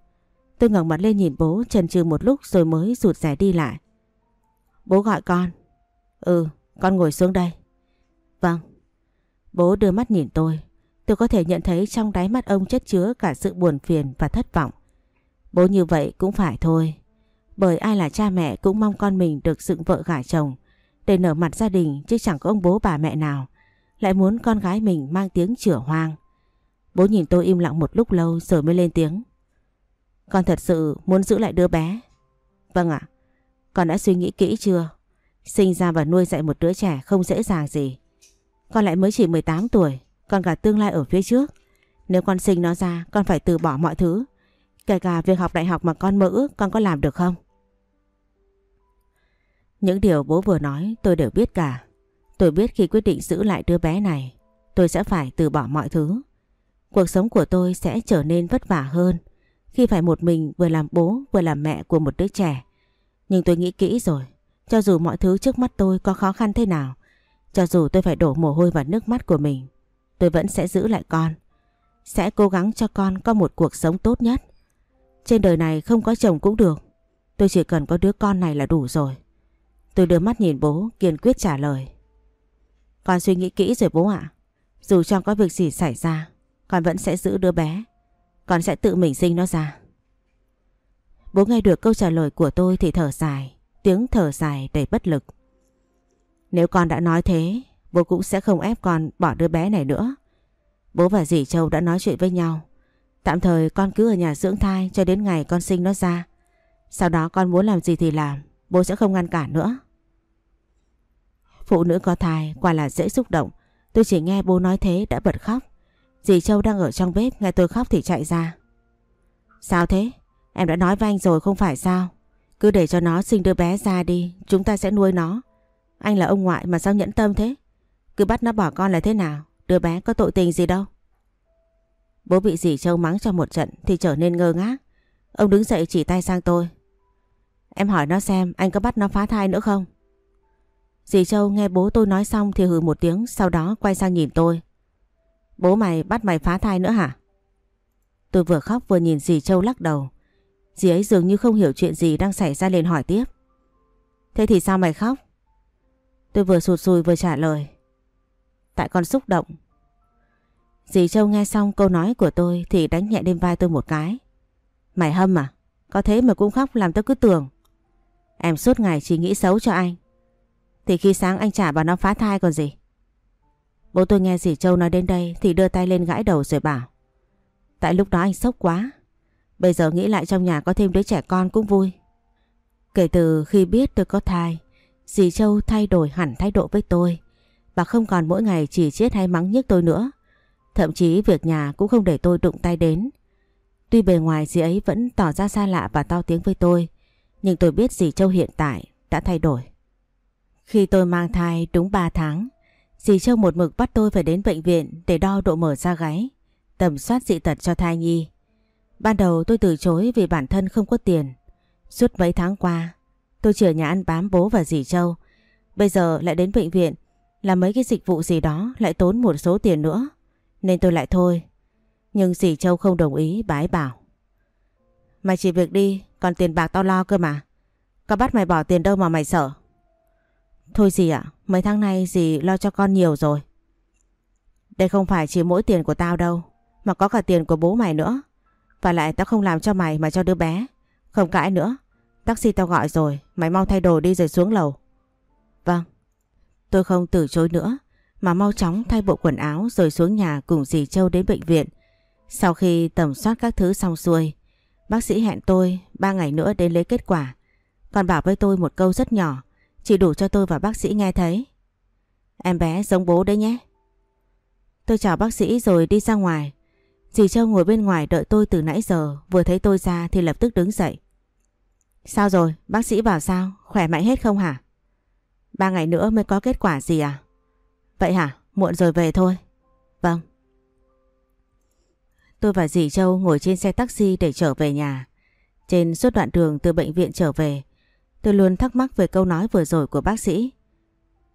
Tôi ngẩng mặt lên nhìn bố chần chừ một lúc rồi mới rụt rẻ đi lại Bố gọi con. Ừ, con ngồi xuống đây. Vâng. Bố đưa mắt nhìn tôi. Tôi có thể nhận thấy trong đáy mắt ông chất chứa cả sự buồn phiền và thất vọng. Bố như vậy cũng phải thôi. Bởi ai là cha mẹ cũng mong con mình được dựng vợ gả chồng để nở mặt gia đình chứ chẳng có ông bố bà mẹ nào lại muốn con gái mình mang tiếng chửa hoang. Bố nhìn tôi im lặng một lúc lâu rồi mới lên tiếng. Con thật sự muốn giữ lại đứa bé. Vâng ạ. Con đã suy nghĩ kỹ chưa? Sinh ra và nuôi dạy một đứa trẻ không dễ dàng gì. Con lại mới chỉ 18 tuổi, còn cả tương lai ở phía trước. Nếu con sinh nó ra, con phải từ bỏ mọi thứ. Kể cả việc học đại học mà con mơ ước con có làm được không? Những điều bố vừa nói tôi đều biết cả. Tôi biết khi quyết định giữ lại đứa bé này, tôi sẽ phải từ bỏ mọi thứ. Cuộc sống của tôi sẽ trở nên vất vả hơn khi phải một mình vừa làm bố vừa làm mẹ của một đứa trẻ. Nhưng tôi nghĩ kỹ rồi, cho dù mọi thứ trước mắt tôi có khó khăn thế nào, cho dù tôi phải đổ mồ hôi và nước mắt của mình, tôi vẫn sẽ giữ lại con. Sẽ cố gắng cho con có một cuộc sống tốt nhất. Trên đời này không có chồng cũng được, tôi chỉ cần có đứa con này là đủ rồi. Tôi đưa mắt nhìn bố kiên quyết trả lời. Con suy nghĩ kỹ rồi bố ạ. Dù cho có việc gì xảy ra, con vẫn sẽ giữ đứa bé. Con sẽ tự mình sinh nó ra. Bố nghe được câu trả lời của tôi thì thở dài, tiếng thở dài đầy bất lực. Nếu con đã nói thế, bố cũng sẽ không ép con bỏ đứa bé này nữa. Bố và dì Châu đã nói chuyện với nhau. Tạm thời con cứ ở nhà dưỡng thai cho đến ngày con sinh nó ra. Sau đó con muốn làm gì thì làm, bố sẽ không ngăn cản nữa. Phụ nữ có thai quả là dễ xúc động. Tôi chỉ nghe bố nói thế đã bật khóc. Dì Châu đang ở trong bếp nghe tôi khóc thì chạy ra. Sao thế? Em đã nói với anh rồi không phải sao? Cứ để cho nó sinh đứa bé ra đi, chúng ta sẽ nuôi nó. Anh là ông ngoại mà sao nhẫn tâm thế? Cứ bắt nó bỏ con là thế nào? Đứa bé có tội tình gì đâu. Bố bị dì Châu mắng cho một trận thì trở nên ngơ ngác. Ông đứng dậy chỉ tay sang tôi. Em hỏi nó xem anh có bắt nó phá thai nữa không? Dì Châu nghe bố tôi nói xong thì hừ một tiếng, sau đó quay sang nhìn tôi. Bố mày bắt mày phá thai nữa hả? Tôi vừa khóc vừa nhìn dì Châu lắc đầu. Dì ấy dường như không hiểu chuyện gì đang xảy ra liền hỏi tiếp. Thế thì sao mày khóc? Tôi vừa sụt sùi vừa trả lời. Tại con xúc động. Dì Châu nghe xong câu nói của tôi thì đánh nhẹ lên vai tôi một cái. Mày hâm à? Có thế mà cũng khóc làm tôi cứ tưởng. Em suốt ngày chỉ nghĩ xấu cho anh. Thì khi sáng anh trả bà nó phá thai còn gì. Bố tôi nghe dì Châu nói đến đây thì đưa tay lên gãi đầu rồi bảo. Tại lúc đó anh sốc quá. Bây giờ nghĩ lại trong nhà có thêm đứa trẻ con cũng vui. Kể từ khi biết tôi có thai, dì Châu thay đổi hẳn thái độ với tôi. Và không còn mỗi ngày chỉ chết hay mắng nhức tôi nữa. Thậm chí việc nhà cũng không để tôi đụng tay đến. Tuy bề ngoài dì ấy vẫn tỏ ra xa lạ và to tiếng với tôi, nhưng tôi biết dì Châu hiện tại đã thay đổi. Khi tôi mang thai đúng 3 tháng, dì Châu một mực bắt tôi phải đến bệnh viện để đo độ mở da gáy, tầm soát dị tật cho thai nhi. Ban đầu tôi từ chối vì bản thân không có tiền. Suốt mấy tháng qua, tôi chỉ ở nhà ăn bám bố và dì Châu. Bây giờ lại đến bệnh viện, làm mấy cái dịch vụ gì đó lại tốn một số tiền nữa. Nên tôi lại thôi. Nhưng dì Châu không đồng ý bái bảo. Mày chỉ việc đi, còn tiền bạc tao lo cơ mà. Có bắt mày bỏ tiền đâu mà mày sợ. Thôi dì ạ, mấy tháng nay dì lo cho con nhiều rồi. Đây không phải chỉ mỗi tiền của tao đâu, mà có cả tiền của bố mày nữa. Và lại tao không làm cho mày mà cho đứa bé. Không cãi nữa. Taxi tao gọi rồi, mày mau thay đồ đi rồi xuống lầu. Vâng. Tôi không từ chối nữa, mà mau chóng thay bộ quần áo rồi xuống nhà cùng dì Châu đến bệnh viện. Sau khi tầm soát các thứ xong xuôi, bác sĩ hẹn tôi 3 ngày nữa đến lấy kết quả. Còn bảo với tôi một câu rất nhỏ, chỉ đủ cho tôi và bác sĩ nghe thấy. Em bé giống bố đấy nhé. Tôi chào bác sĩ rồi đi ra ngoài. Dì Châu ngồi bên ngoài đợi tôi từ nãy giờ, vừa thấy tôi ra thì lập tức đứng dậy. Sao rồi, bác sĩ bảo sao, khỏe mạnh hết không hả? Ba ngày nữa mới có kết quả gì à? Vậy hả, muộn rồi về thôi. Vâng. Tôi và dì Châu ngồi trên xe taxi để trở về nhà. Trên suốt đoạn đường từ bệnh viện trở về, tôi luôn thắc mắc về câu nói vừa rồi của bác sĩ.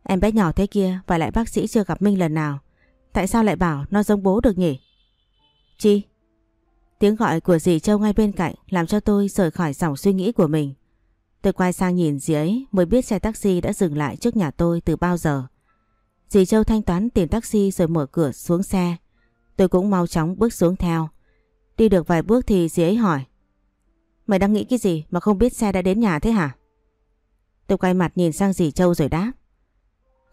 Em bé nhỏ thế kia và lại bác sĩ chưa gặp Minh lần nào. Tại sao lại bảo nó giống bố được nhỉ? Chi? Tiếng gọi của dì Châu ngay bên cạnh làm cho tôi rời khỏi dòng suy nghĩ của mình. Tôi quay sang nhìn dì ấy, mới biết xe taxi đã dừng lại trước nhà tôi từ bao giờ. Dì Châu thanh toán tiền taxi rồi mở cửa xuống xe. Tôi cũng mau chóng bước xuống theo. Đi được vài bước thì dì ấy hỏi. Mày đang nghĩ cái gì mà không biết xe đã đến nhà thế hả? Tôi quay mặt nhìn sang dì Châu rồi đáp.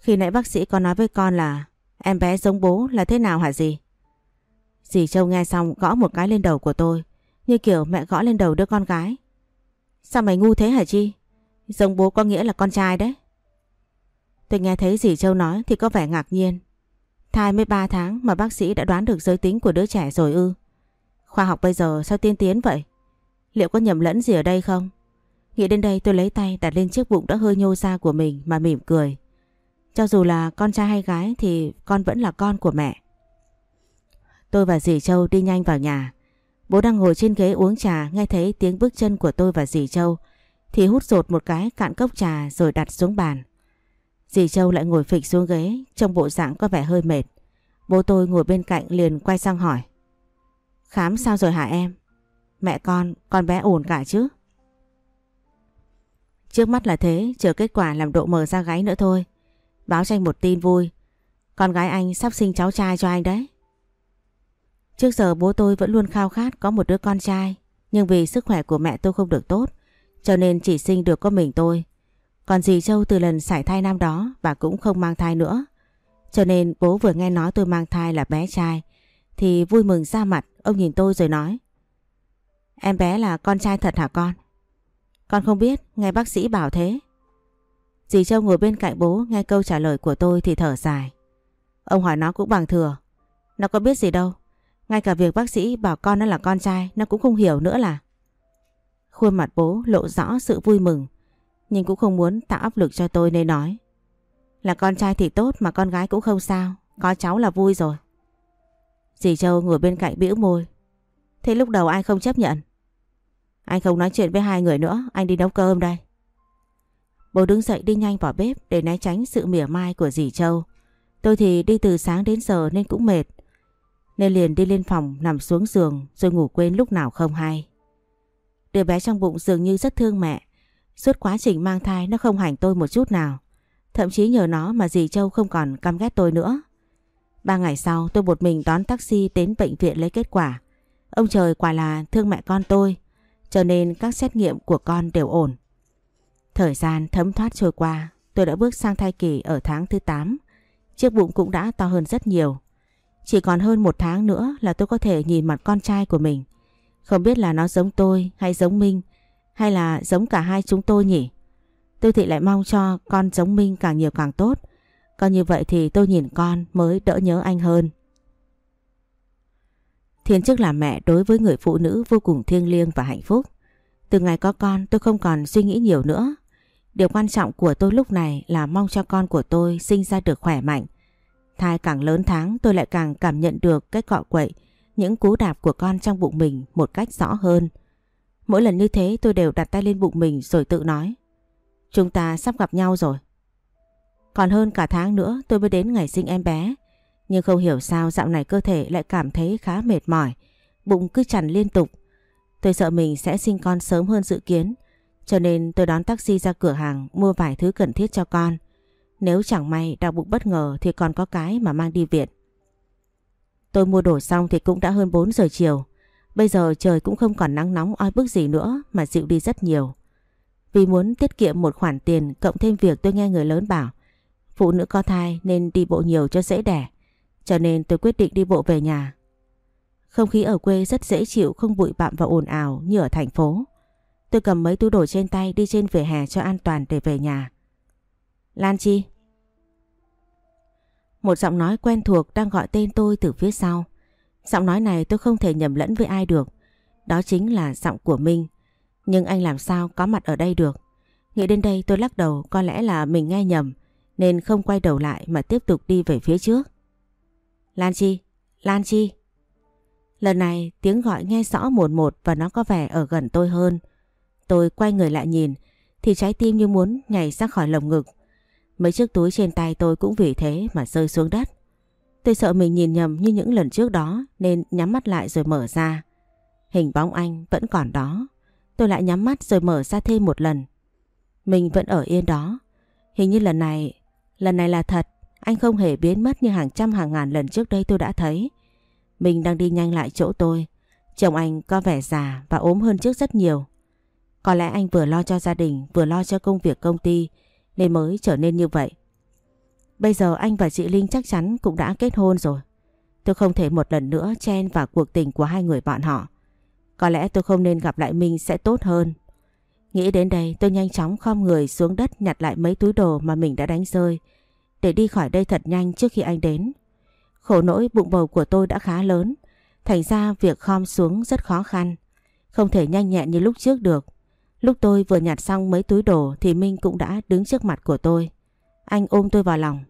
Khi nãy bác sĩ có nói với con là em bé giống bố là thế nào hả dì? Dì Châu nghe xong gõ một cái lên đầu của tôi, Như kiểu mẹ gõ lên đầu đứa con gái Sao mày ngu thế hả Chi Giống bố có nghĩa là con trai đấy Tôi nghe thấy dì Châu nói thì có vẻ ngạc nhiên. Thai mới 3 tháng mà bác sĩ đã đoán được giới tính của đứa trẻ rồi ư. Khoa học bây giờ sao tiên tiến vậy? Liệu có nhầm lẫn gì ở đây không? Nghĩ đến đây tôi lấy tay đặt lên chiếc bụng đã hơi nhô ra của mình mà mỉm cười. Cho dù là con trai hay gái thì con vẫn là con của mẹ. Tôi và dì Châu đi nhanh vào nhà. Bố đang ngồi trên ghế uống trà nghe thấy tiếng bước chân của tôi và dì Châu thì hút rột một cái cạn cốc trà rồi đặt xuống bàn. Dì Châu lại ngồi phịch xuống ghế trong bộ dạng có vẻ hơi mệt. Bố tôi ngồi bên cạnh liền quay sang hỏi. Khám sao rồi hả em? Mẹ con, con bé ổn cả chứ? Trước mắt là thế, chờ kết quả làm độ mờ ra gáy nữa thôi. Báo cho anh một tin vui. Con gái anh sắp sinh cháu trai cho anh đấy. Trước giờ bố tôi vẫn luôn khao khát có một đứa con trai. Nhưng vì sức khỏe của mẹ tôi không được tốt. Cho nên chỉ sinh được có mình tôi. Còn dì Châu từ lần sải thai năm đó bà cũng không mang thai nữa. Cho nên bố vừa nghe nói tôi mang thai là bé trai. Thì vui mừng ra mặt, ông nhìn tôi rồi nói. Em bé là con trai thật hả con? Con không biết, nghe bác sĩ bảo thế. Dì Châu ngồi bên cạnh bố nghe câu trả lời của tôi thì thở dài. Ông hỏi nó cũng bằng thừa. Nó có biết gì đâu. Ngay cả việc bác sĩ bảo con nó là con trai nó cũng không hiểu nữa là. Khuôn mặt bố lộ rõ sự vui mừng. Nhưng cũng không muốn tạo áp lực cho tôi nên nói. Là con trai thì tốt mà con gái cũng không sao. Có cháu là vui rồi. Dì Châu ngồi bên cạnh bĩu môi. Thế lúc đầu ai không chấp nhận? Anh không nói chuyện với hai người nữa, anh đi nấu cơm đây. Bố đứng dậy đi nhanh vào bếp để né tránh sự mỉa mai của dì Châu. Tôi thì đi từ sáng đến giờ nên cũng mệt. Nên liền đi lên phòng nằm xuống giường rồi ngủ quên lúc nào không hay. Đứa bé trong bụng dường như rất thương mẹ. Suốt quá trình mang thai nó không hành tôi một chút nào. Thậm chí nhờ nó mà dì Châu không còn căm ghét tôi nữa. Ba ngày sau tôi một mình đón taxi đến bệnh viện lấy kết quả. Ông trời quả là thương mẹ con tôi. Cho nên các xét nghiệm của con đều ổn. Thời gian thấm thoát trôi qua, tôi đã bước sang thai kỳ ở tháng thứ 8. Chiếc bụng cũng đã to hơn rất nhiều. Chỉ còn hơn một tháng nữa là tôi có thể nhìn mặt con trai của mình. Không biết là nó giống tôi hay giống Minh, hay là giống cả hai chúng tôi nhỉ? Tôi thì lại mong cho con giống Minh càng nhiều càng tốt. Còn như vậy thì tôi nhìn con mới đỡ nhớ anh hơn. Thiên chức là mẹ đối với người phụ nữ vô cùng thiêng liêng và hạnh phúc. Từ ngày có con, tôi không còn suy nghĩ nhiều nữa. Điều quan trọng của tôi lúc này là mong cho con của tôi sinh ra được khỏe mạnh. Thai càng lớn tháng tôi lại càng cảm nhận được cái cọ quậy, những cú đạp của con trong bụng mình một cách rõ hơn. Mỗi lần như thế tôi đều đặt tay lên bụng mình rồi tự nói. Chúng ta sắp gặp nhau rồi. Còn hơn cả tháng nữa tôi mới đến ngày sinh em bé. Nhưng không hiểu sao dạo này cơ thể lại cảm thấy khá mệt mỏi, bụng cứ chằn liên tục. Tôi sợ mình sẽ sinh con sớm hơn dự kiến, cho nên tôi đón taxi ra cửa hàng mua vài thứ cần thiết cho con. Nếu chẳng may đau bụng bất ngờ thì còn có cái mà mang đi viện. Tôi mua đồ xong thì cũng đã hơn 4 giờ chiều. Bây giờ trời cũng không còn nắng nóng oi bức gì nữa mà dịu đi rất nhiều. Vì muốn tiết kiệm một khoản tiền cộng thêm việc tôi nghe người lớn bảo, phụ nữ có thai nên đi bộ nhiều cho dễ đẻ. Cho nên tôi quyết định đi bộ về nhà. Không khí ở quê rất dễ chịu, không bụi bặm và ồn ào như ở thành phố. Tôi cầm mấy túi đồ trên tay đi trên vỉa hè cho an toàn để về nhà. Lan Chi một giọng nói quen thuộc đang gọi tên tôi từ phía sau. Giọng nói này tôi không thể nhầm lẫn với ai được. Đó chính là giọng của Minh. Nhưng anh làm sao có mặt ở đây được. Nghĩ đến đây tôi lắc đầu có lẽ là mình nghe nhầm nên không quay đầu lại mà tiếp tục đi về phía trước. Lan Chi, Lan Chi. Lần này tiếng gọi nghe rõ một một và nó có vẻ ở gần tôi hơn. Tôi quay người lại nhìn thì trái tim như muốn nhảy ra khỏi lồng ngực. Mấy chiếc túi trên tay tôi cũng vì thế mà rơi xuống đất. Tôi sợ mình nhìn nhầm như những lần trước đó nên nhắm mắt lại rồi mở ra. Hình bóng anh vẫn còn đó. Tôi lại nhắm mắt rồi mở ra thêm một lần. Mình vẫn ở yên đó. Hình như lần này, lần này là thật. Anh không hề biến mất như hàng trăm hàng ngàn lần trước đây tôi đã thấy. Mình đang đi nhanh lại chỗ tôi. Chồng anh có vẻ già và ốm hơn trước rất nhiều. Có lẽ anh vừa lo cho gia đình vừa lo cho công việc công ty nên mới trở nên như vậy. Bây giờ anh và chị Linh chắc chắn cũng đã kết hôn rồi. Tôi không thể một lần nữa chen vào cuộc tình của hai người bọn họ. Có lẽ tôi không nên gặp lại Minh sẽ tốt hơn. Nghĩ đến đây tôi nhanh chóng khom người xuống đất nhặt lại mấy túi đồ mà mình đã đánh rơi để đi khỏi đây thật nhanh trước khi anh đến. Khổ nỗi bụng bầu của tôi đã khá lớn, thành ra việc khom xuống rất khó khăn. Không thể nhanh nhẹn như lúc trước được. Lúc tôi vừa nhặt xong mấy túi đồ thì Minh cũng đã đứng trước mặt của tôi. Anh ôm tôi vào lòng.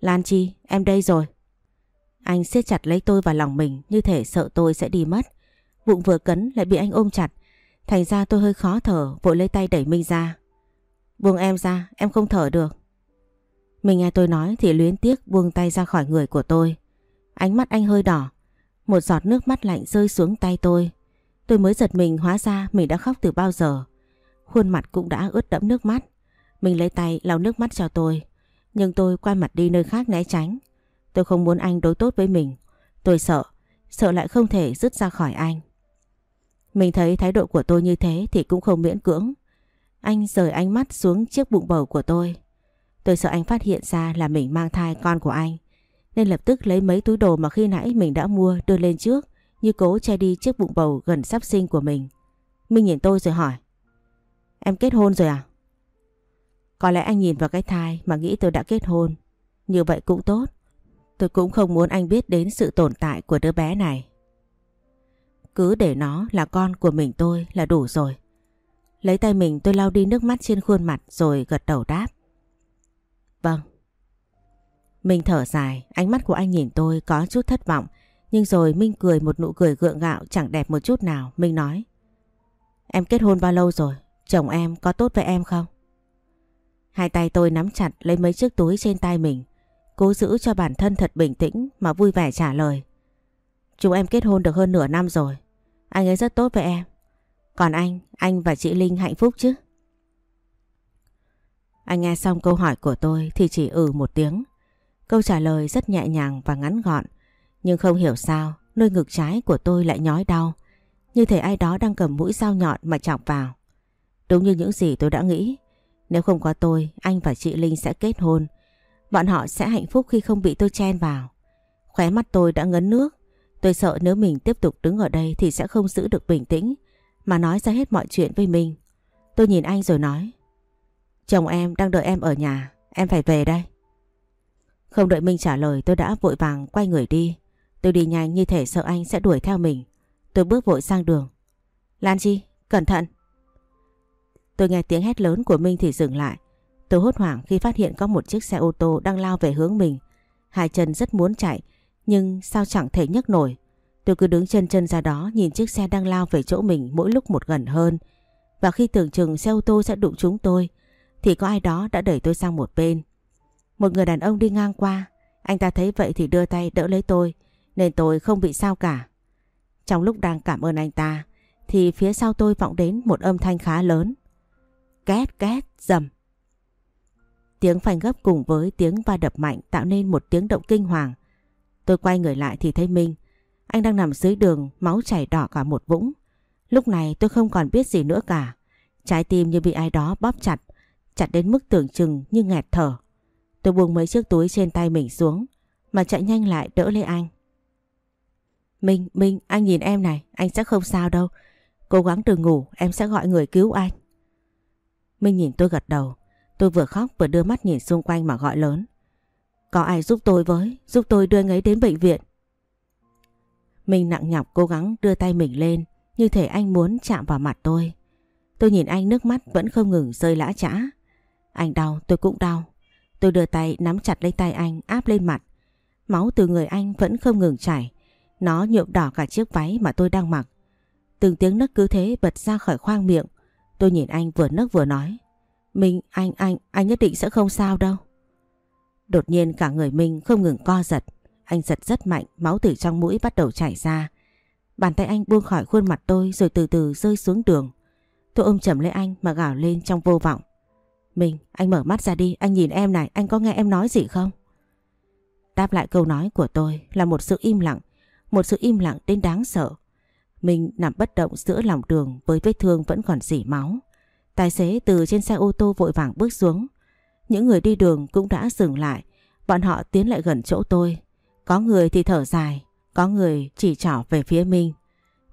Lan Chi, em đây rồi. Anh siết chặt lấy tôi vào lòng mình như thể sợ tôi sẽ đi mất. Bụng vừa cấn lại bị anh ôm chặt. Thành ra tôi hơi khó thở vội lấy tay đẩy Minh ra. Buông em ra, em không thở được. Mình nghe tôi nói thì luyến tiếc buông tay ra khỏi người của tôi. Ánh mắt anh hơi đỏ. Một giọt nước mắt lạnh rơi xuống tay tôi. Tôi mới giật mình hóa ra mình đã khóc từ bao giờ. Khuôn mặt cũng đã ướt đẫm nước mắt. Mình lấy tay lau nước mắt cho tôi. Nhưng tôi quay mặt đi nơi khác né tránh. Tôi không muốn anh đối tốt với mình. Tôi sợ, sợ lại không thể dứt ra khỏi anh. Mình thấy thái độ của tôi như thế thì cũng không miễn cưỡng. Anh rời ánh mắt xuống chiếc bụng bầu của tôi. Tôi sợ anh phát hiện ra là mình mang thai con của anh. Nên lập tức lấy mấy túi đồ mà khi nãy mình đã mua đưa lên trước như cố che đi chiếc bụng bầu gần sắp sinh của mình. Minh nhìn tôi rồi hỏi. Em kết hôn rồi à? Có lẽ anh nhìn vào cái thai mà nghĩ tôi đã kết hôn. Như vậy cũng tốt. Tôi cũng không muốn anh biết đến sự tồn tại của đứa bé này. Cứ để nó là con của mình tôi là đủ rồi. Lấy tay mình tôi lau đi nước mắt trên khuôn mặt rồi gật đầu đáp. Vâng. Mình thở dài, ánh mắt của anh nhìn tôi có chút thất vọng. Nhưng rồi Minh cười một nụ cười gượng gạo chẳng đẹp một chút nào. Minh nói. Em kết hôn bao lâu rồi? Chồng em có tốt với em không? Hai tay tôi nắm chặt lấy mấy chiếc túi trên tay mình. Cố giữ cho bản thân thật bình tĩnh mà vui vẻ trả lời. Chúng em kết hôn được hơn nửa năm rồi. Anh ấy rất tốt với em. Còn anh, anh và chị Linh hạnh phúc chứ? Anh nghe xong câu hỏi của tôi thì chỉ ừ một tiếng. Câu trả lời rất nhẹ nhàng và ngắn gọn. Nhưng không hiểu sao, nơi ngực trái của tôi lại nhói đau. Như thể ai đó đang cầm mũi dao nhọn mà chọc vào. Đúng như những gì tôi đã nghĩ. Nếu không có tôi, anh và chị Linh sẽ kết hôn. Bọn họ sẽ hạnh phúc khi không bị tôi chen vào. Khóe mắt tôi đã ngấn nước. Tôi sợ nếu mình tiếp tục đứng ở đây thì sẽ không giữ được bình tĩnh mà nói ra hết mọi chuyện với mình. Tôi nhìn anh rồi nói Chồng em đang đợi em ở nhà, em phải về đây. Không đợi Minh trả lời tôi đã vội vàng quay người đi. Tôi đi nhanh như thể sợ anh sẽ đuổi theo mình. Tôi bước vội sang đường. Lan Chi, cẩn thận. Tôi nghe tiếng hét lớn của Minh thì dừng lại. Tôi hốt hoảng khi phát hiện có một chiếc xe ô tô đang lao về hướng mình. Hai chân rất muốn chạy, nhưng sao chẳng thể nhấc nổi. Tôi cứ đứng chân chân ra đó nhìn chiếc xe đang lao về chỗ mình mỗi lúc một gần hơn. Và khi tưởng chừng xe ô tô sẽ đụng chúng tôi, thì có ai đó đã đẩy tôi sang một bên. Một người đàn ông đi ngang qua, anh ta thấy vậy thì đưa tay đỡ lấy tôi, nên tôi không bị sao cả. Trong lúc đang cảm ơn anh ta, thì phía sau tôi vọng đến một âm thanh khá lớn. Két két dầm. Tiếng phanh gấp cùng với tiếng va đập mạnh tạo nên một tiếng động kinh hoàng. Tôi quay người lại thì thấy Minh. Anh đang nằm dưới đường, máu chảy đỏ cả một vũng. Lúc này tôi không còn biết gì nữa cả. Trái tim như bị ai đó bóp chặt, chặt đến mức tưởng chừng như nghẹt thở. Tôi buông mấy chiếc túi trên tay mình xuống, mà chạy nhanh lại đỡ lấy anh. Minh, Minh, anh nhìn em này, anh sẽ không sao đâu. Cố gắng đừng ngủ, em sẽ gọi người cứu anh. Minh nhìn tôi gật đầu. Tôi vừa khóc vừa đưa mắt nhìn xung quanh mà gọi lớn. Có ai giúp tôi với, giúp tôi đưa anh ấy đến bệnh viện. Minh nặng nhọc cố gắng đưa tay mình lên, như thể anh muốn chạm vào mặt tôi. Tôi nhìn anh nước mắt vẫn không ngừng rơi lã chã. Anh đau, tôi cũng đau. Tôi đưa tay nắm chặt lấy tay anh áp lên mặt. Máu từ người anh vẫn không ngừng chảy. Nó nhuộm đỏ cả chiếc váy mà tôi đang mặc. Từng tiếng nấc cứ thế bật ra khỏi khoang miệng. Tôi nhìn anh vừa nấc vừa nói. Minh, anh, anh, anh nhất định sẽ không sao đâu. Đột nhiên cả người Minh không ngừng co giật. Anh giật rất mạnh, máu từ trong mũi bắt đầu chảy ra. Bàn tay anh buông khỏi khuôn mặt tôi rồi từ từ rơi xuống đường. Tôi ôm chầm lấy anh mà gào lên trong vô vọng. Minh, anh mở mắt ra đi, anh nhìn em này, anh có nghe em nói gì không? Đáp lại câu nói của tôi là một sự im lặng, một sự im lặng đến đáng sợ. Minh nằm bất động giữa lòng đường với vết thương vẫn còn dỉ máu. Tài xế từ trên xe ô tô vội vàng bước xuống. Những người đi đường cũng đã dừng lại. Bọn họ tiến lại gần chỗ tôi. Có người thì thở dài, có người chỉ trỏ về phía Minh.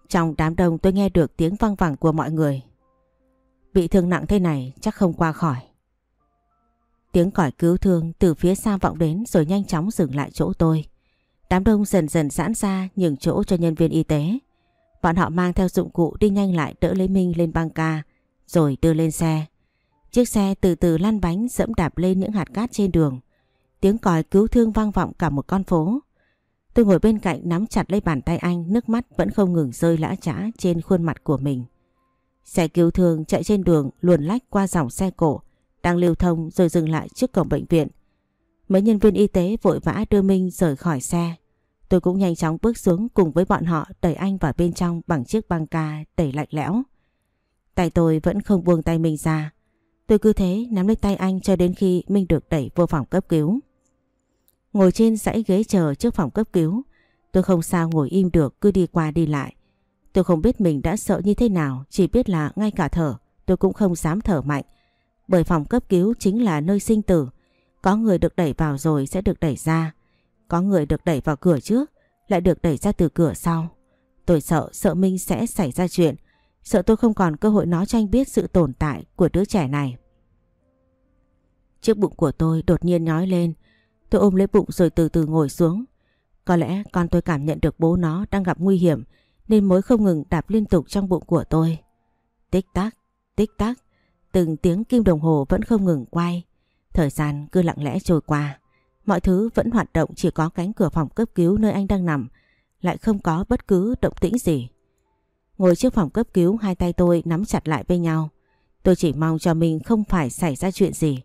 Trong đám đông tôi nghe được tiếng văng vẳng của mọi người. Bị thương nặng thế này chắc không qua khỏi. Tiếng còi cứu thương từ phía xa vọng đến rồi nhanh chóng dừng lại chỗ tôi. Đám đông dần dần giãn ra nhường chỗ cho nhân viên y tế. Bọn họ mang theo dụng cụ đi nhanh lại đỡ lấy Minh lên băng ca rồi đưa lên xe. Chiếc xe từ từ lăn bánh dẫm đạp lên những hạt cát trên đường. Tiếng còi cứu thương vang vọng cả một con phố. Tôi ngồi bên cạnh nắm chặt lấy bàn tay anh, nước mắt vẫn không ngừng rơi lã trã trên khuôn mặt của mình. Xe cứu thương chạy trên đường luồn lách qua dòng xe cổ, đang lưu thông rồi dừng lại trước cổng bệnh viện. Mấy nhân viên y tế vội vã đưa Minh rời khỏi xe. Tôi cũng nhanh chóng bước xuống cùng với bọn họ đẩy anh vào bên trong bằng chiếc băng ca đẩy lạnh lẽo. Tay tôi vẫn không buông tay mình ra. Tôi cứ thế nắm lấy tay anh cho đến khi Minh được đẩy vô phòng cấp cứu. Ngồi trên dãy ghế chờ trước phòng cấp cứu, tôi không sao ngồi im được cứ đi qua đi lại. Tôi không biết mình đã sợ như thế nào, chỉ biết là ngay cả thở tôi cũng không dám thở mạnh. Bởi phòng cấp cứu chính là nơi sinh tử. Có người được đẩy vào rồi sẽ được đẩy ra. Có người được đẩy vào cửa trước, lại được đẩy ra từ cửa sau. Tôi sợ, sợ Minh sẽ xảy ra chuyện. Sợ tôi không còn cơ hội nói cho anh biết sự tồn tại của đứa trẻ này. Chiếc bụng của tôi đột nhiên nhói lên. Tôi ôm lấy bụng rồi từ từ ngồi xuống. Có lẽ con tôi cảm nhận được bố nó đang gặp nguy hiểm nên mới không ngừng đạp liên tục trong bụng của tôi. Tích tắc, tích tắc, từng tiếng kim đồng hồ vẫn không ngừng quay. Thời gian cứ lặng lẽ trôi qua. Mọi thứ vẫn hoạt động chỉ có cánh cửa phòng cấp cứu nơi anh đang nằm. Lại không có bất cứ động tĩnh gì. Ngồi trước phòng cấp cứu hai tay tôi nắm chặt lại với nhau. Tôi chỉ mong cho mình không phải xảy ra chuyện gì.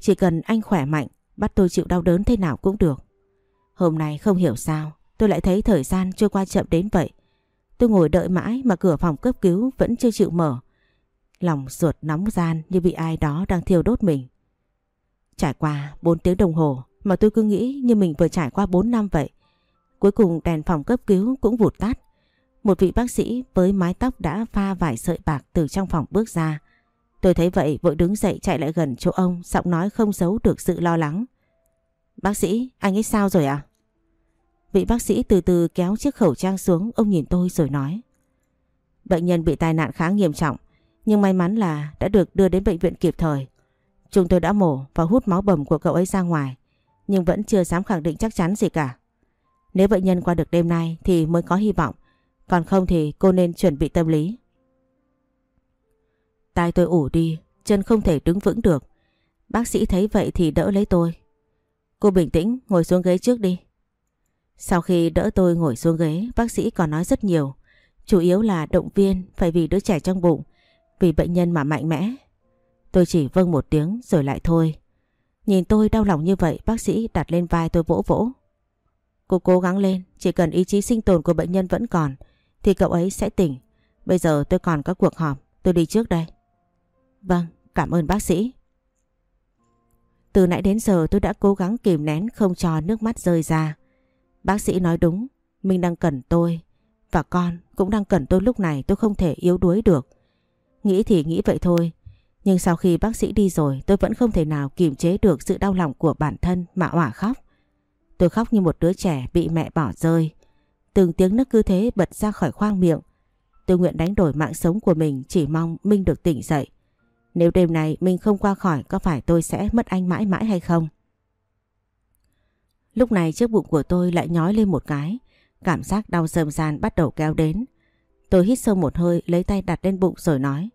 Chỉ cần anh khỏe mạnh, bắt tôi chịu đau đớn thế nào cũng được. Hôm nay không hiểu sao, tôi lại thấy thời gian trôi qua chậm đến vậy. Tôi ngồi đợi mãi mà cửa phòng cấp cứu vẫn chưa chịu mở. Lòng ruột nóng gian như bị ai đó đang thiêu đốt mình. Trải qua 4 tiếng đồng hồ mà tôi cứ nghĩ như mình vừa trải qua 4 năm vậy. Cuối cùng đèn phòng cấp cứu cũng vụt tắt. Một vị bác sĩ với mái tóc đã pha vài sợi bạc từ trong phòng bước ra. Tôi thấy vậy vội đứng dậy chạy lại gần chỗ ông, giọng nói không giấu được sự lo lắng. Bác sĩ, anh ấy sao rồi à? Vị bác sĩ từ từ kéo chiếc khẩu trang xuống, ông nhìn tôi rồi nói. Bệnh nhân bị tai nạn khá nghiêm trọng, nhưng may mắn là đã được đưa đến bệnh viện kịp thời. Chúng tôi đã mổ và hút máu bầm của cậu ấy ra ngoài, nhưng vẫn chưa dám khẳng định chắc chắn gì cả. Nếu bệnh nhân qua được đêm nay thì mới có hy vọng, còn không thì cô nên chuẩn bị tâm lý. Tai tôi ủ đi, chân không thể đứng vững được. Bác sĩ thấy vậy thì đỡ lấy tôi. Cô bình tĩnh, ngồi xuống ghế trước đi. Sau khi đỡ tôi ngồi xuống ghế, bác sĩ còn nói rất nhiều. Chủ yếu là động viên phải vì đứa trẻ trong bụng, vì bệnh nhân mà mạnh mẽ. Tôi chỉ vâng một tiếng rồi lại thôi. Nhìn tôi đau lòng như vậy, bác sĩ đặt lên vai tôi vỗ vỗ. Cô cố gắng lên, chỉ cần ý chí sinh tồn của bệnh nhân vẫn còn, thì cậu ấy sẽ tỉnh. Bây giờ tôi còn có cuộc họp, tôi đi trước đây. Vâng, cảm ơn bác sĩ. Từ nãy đến giờ tôi đã cố gắng kìm nén không cho nước mắt rơi ra. Bác sĩ nói đúng, mình đang cần tôi. Và con cũng đang cần tôi lúc này tôi không thể yếu đuối được. Nghĩ thì nghĩ vậy thôi. Nhưng sau khi bác sĩ đi rồi, tôi vẫn không thể nào kiềm chế được sự đau lòng của bản thân mà òa khóc. Tôi khóc như một đứa trẻ bị mẹ bỏ rơi. Từng tiếng nước cứ thế bật ra khỏi khoang miệng. Tôi nguyện đánh đổi mạng sống của mình, chỉ mong Minh được tỉnh dậy. Nếu đêm này Minh không qua khỏi, có phải tôi sẽ mất anh mãi mãi hay không? Lúc này chiếc bụng của tôi lại nhói lên một cái. Cảm giác đau sơm gian bắt đầu kéo đến. Tôi hít sâu một hơi, lấy tay đặt lên bụng rồi nói.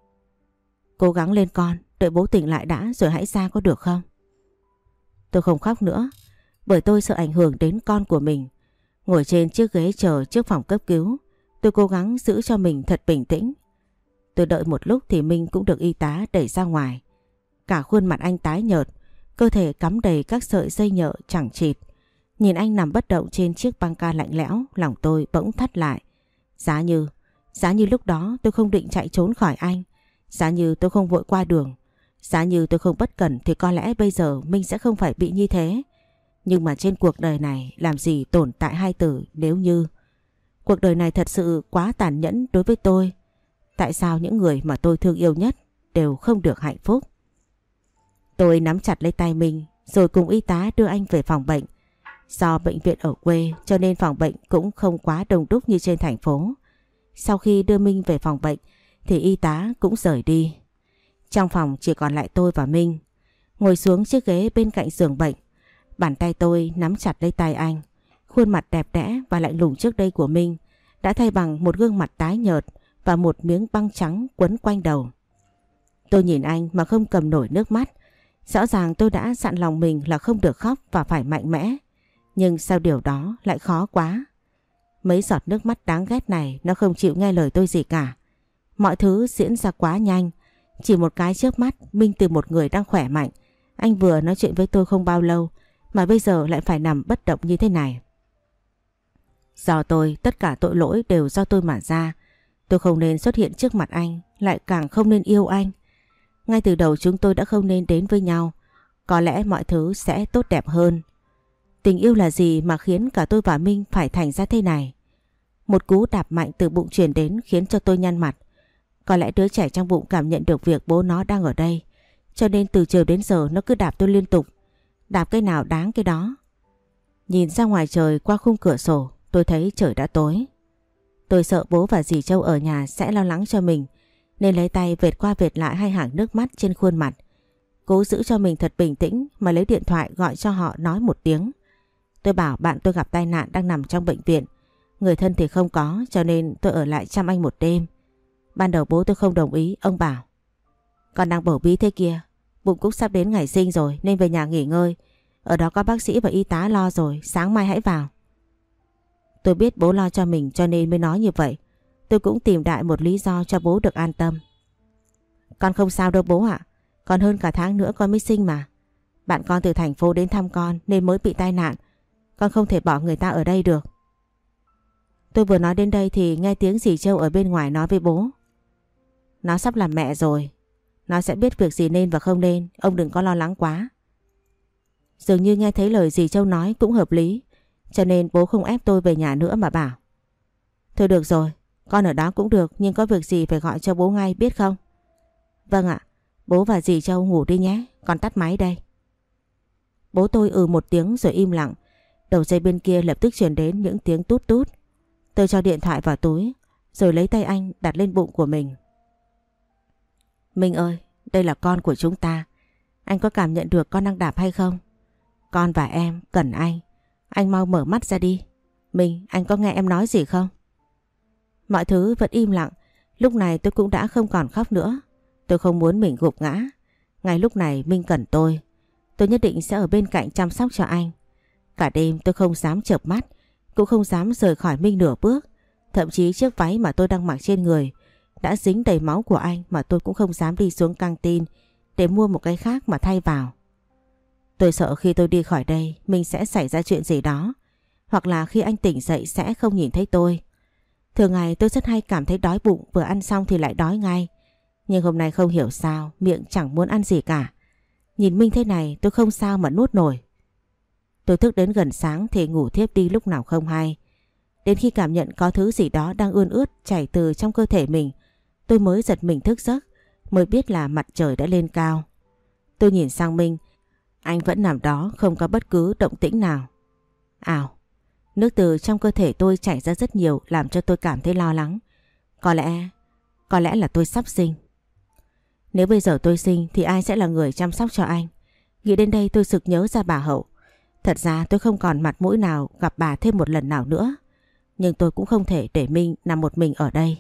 Cố gắng lên con, đợi bố tỉnh lại đã rồi hãy ra có được không? Tôi không khóc nữa bởi tôi sợ ảnh hưởng đến con của mình. Ngồi trên chiếc ghế chờ trước phòng cấp cứu, tôi cố gắng giữ cho mình thật bình tĩnh. Tôi đợi một lúc thì Minh cũng được y tá đẩy ra ngoài. Cả khuôn mặt anh tái nhợt, cơ thể cắm đầy các sợi dây nhợ chẳng chịt. Nhìn anh nằm bất động trên chiếc băng ca lạnh lẽo, lòng tôi bỗng thắt lại. Giá như, giá như lúc đó tôi không định chạy trốn khỏi anh. Giá như tôi không vội qua đường. Giá như tôi không bất cẩn thì có lẽ bây giờ Minh sẽ không phải bị như thế. Nhưng mà trên cuộc đời này, làm gì tồn tại hai từ nếu như... Cuộc đời này thật sự quá tàn nhẫn đối với tôi. Tại sao những người mà tôi thương yêu nhất đều không được hạnh phúc? Tôi nắm chặt lấy tay mình, rồi cùng y tá đưa anh về phòng bệnh. Do bệnh viện ở quê, cho nên phòng bệnh cũng không quá đông đúc như trên thành phố. Sau khi đưa Minh về phòng bệnh thì y tá cũng rời đi. Trong phòng chỉ còn lại tôi và Minh. ngồi xuống chiếc ghế bên cạnh giường bệnh. Bàn tay tôi nắm chặt lấy tay anh. Khuôn mặt đẹp đẽ và lạnh lùng trước đây của Minh đã thay bằng một gương mặt tái nhợt và một miếng băng trắng quấn quanh đầu. Tôi nhìn anh mà không cầm nổi nước mắt. Rõ ràng tôi đã dặn lòng mình là không được khóc và phải mạnh mẽ. Nhưng sao điều đó lại khó quá. Mấy giọt nước mắt đáng ghét này nó không chịu nghe lời tôi gì cả. Mọi thứ diễn ra quá nhanh. Chỉ một cái trước mắt Minh từ một người đang khỏe mạnh. Anh vừa nói chuyện với tôi không bao lâu mà bây giờ lại phải nằm bất động như thế này. Do tôi, tất cả tội lỗi đều do tôi mà ra. Tôi không nên xuất hiện trước mặt anh, lại càng không nên yêu anh. Ngay từ đầu chúng tôi đã không nên đến với nhau. Có lẽ mọi thứ sẽ tốt đẹp hơn. Tình yêu là gì mà khiến cả tôi và Minh phải thành ra thế này? Một cú đạp mạnh từ bụng truyền đến khiến cho tôi nhăn mặt. Có lẽ đứa trẻ trong bụng cảm nhận được việc bố nó đang ở đây. Cho nên từ chiều đến giờ nó cứ đạp tôi liên tục. Đạp cái nào đáng cái đó. Nhìn ra ngoài trời qua khung cửa sổ, tôi thấy trời đã tối. Tôi sợ bố và dì Châu ở nhà sẽ lo lắng cho mình, nên lấy tay vệt qua vệt lại hai hàng nước mắt trên khuôn mặt. Cố giữ cho mình thật bình tĩnh mà lấy điện thoại gọi cho họ nói một tiếng. Tôi bảo bạn tôi gặp tai nạn đang nằm trong bệnh viện. Người thân thì không có, cho nên tôi ở lại chăm anh một đêm. Ban đầu bố tôi không đồng ý, ông bảo. Con đang bổ bí thế kia, bụng cũng sắp đến ngày sinh rồi nên về nhà nghỉ ngơi. Ở đó có bác sĩ và y tá lo rồi, sáng mai hãy vào. Tôi biết bố lo cho mình cho nên mới nói như vậy. Tôi cũng tìm đại một lý do cho bố được an tâm. Con không sao đâu bố ạ. Còn hơn cả tháng nữa con mới sinh mà. Bạn con từ thành phố đến thăm con nên mới bị tai nạn. Con không thể bỏ người ta ở đây được. Tôi vừa nói đến đây thì nghe tiếng dì Châu ở bên ngoài nói với bố. Nó sắp làm mẹ rồi. Nó sẽ biết việc gì nên và không nên. Ông đừng có lo lắng quá. Dường như nghe thấy lời dì Châu nói cũng hợp lý. Cho nên bố không ép tôi về nhà nữa mà bảo. Thôi được rồi, con ở đó cũng được nhưng có việc gì phải gọi cho bố ngay biết không? Vâng ạ, bố và dì Châu ngủ đi nhé, con tắt máy đây. Bố tôi ừ một tiếng rồi im lặng. Đầu dây bên kia lập tức truyền đến những tiếng tút tút. Tôi cho điện thoại vào túi rồi lấy tay anh đặt lên bụng của mình. Minh ơi, đây là con của chúng ta. Anh có cảm nhận được con đang đạp hay không? Con và em cần anh. Anh mau mở mắt ra đi. Minh, anh có nghe em nói gì không? Mọi thứ vẫn im lặng. Lúc này tôi cũng đã không còn khóc nữa. Tôi không muốn mình gục ngã. Ngay lúc này Minh cần tôi. Tôi nhất định sẽ ở bên cạnh chăm sóc cho anh. Cả đêm tôi không dám chợp mắt. Cũng không dám rời khỏi Minh nửa bước. Thậm chí chiếc váy mà tôi đang mặc trên người đã dính đầy máu của anh mà tôi cũng không dám đi xuống căng tin để mua một cái khác mà thay vào. Tôi sợ khi tôi đi khỏi đây mình sẽ xảy ra chuyện gì đó. Hoặc là khi anh tỉnh dậy sẽ không nhìn thấy tôi. Thường ngày tôi rất hay cảm thấy đói bụng vừa ăn xong thì lại đói ngay. Nhưng hôm nay không hiểu sao miệng chẳng muốn ăn gì cả. Nhìn Minh thế này tôi không sao mà nuốt nổi. Tôi thức đến gần sáng thì ngủ thiếp đi lúc nào không hay. Đến khi cảm nhận có thứ gì đó đang ươn ướt chảy từ trong cơ thể mình, tôi mới giật mình thức giấc, mới biết là mặt trời đã lên cao. Tôi nhìn sang Minh, anh vẫn nằm đó không có bất cứ động tĩnh nào. Ảo, nước từ trong cơ thể tôi chảy ra rất nhiều làm cho tôi cảm thấy lo lắng. Có lẽ, có lẽ là tôi sắp sinh. Nếu bây giờ tôi sinh thì ai sẽ là người chăm sóc cho anh? Nghĩ đến đây tôi sực nhớ ra bà Hậu. Thật ra tôi không còn mặt mũi nào gặp bà thêm một lần nào nữa. Nhưng tôi cũng không thể để Minh nằm một mình ở đây.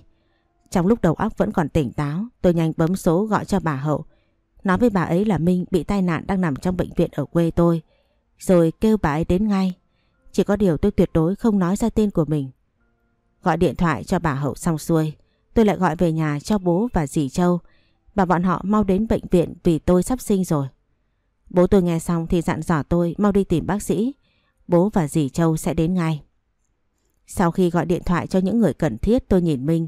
Trong lúc đầu óc vẫn còn tỉnh táo, tôi nhanh bấm số gọi cho bà Hậu Nói với bà ấy là Minh bị tai nạn đang nằm trong bệnh viện ở quê tôi. Rồi kêu bà ấy đến ngay. Chỉ có điều tôi tuyệt đối không nói ra tên của mình. Gọi điện thoại cho bà Hậu xong xuôi. Tôi lại gọi về nhà cho bố và dì Châu. Bà bọn họ mau đến bệnh viện vì tôi sắp sinh rồi. Bố tôi nghe xong thì dặn dò tôi mau đi tìm bác sĩ. Bố và dì Châu sẽ đến ngay. Sau khi gọi điện thoại cho những người cần thiết tôi nhìn Minh.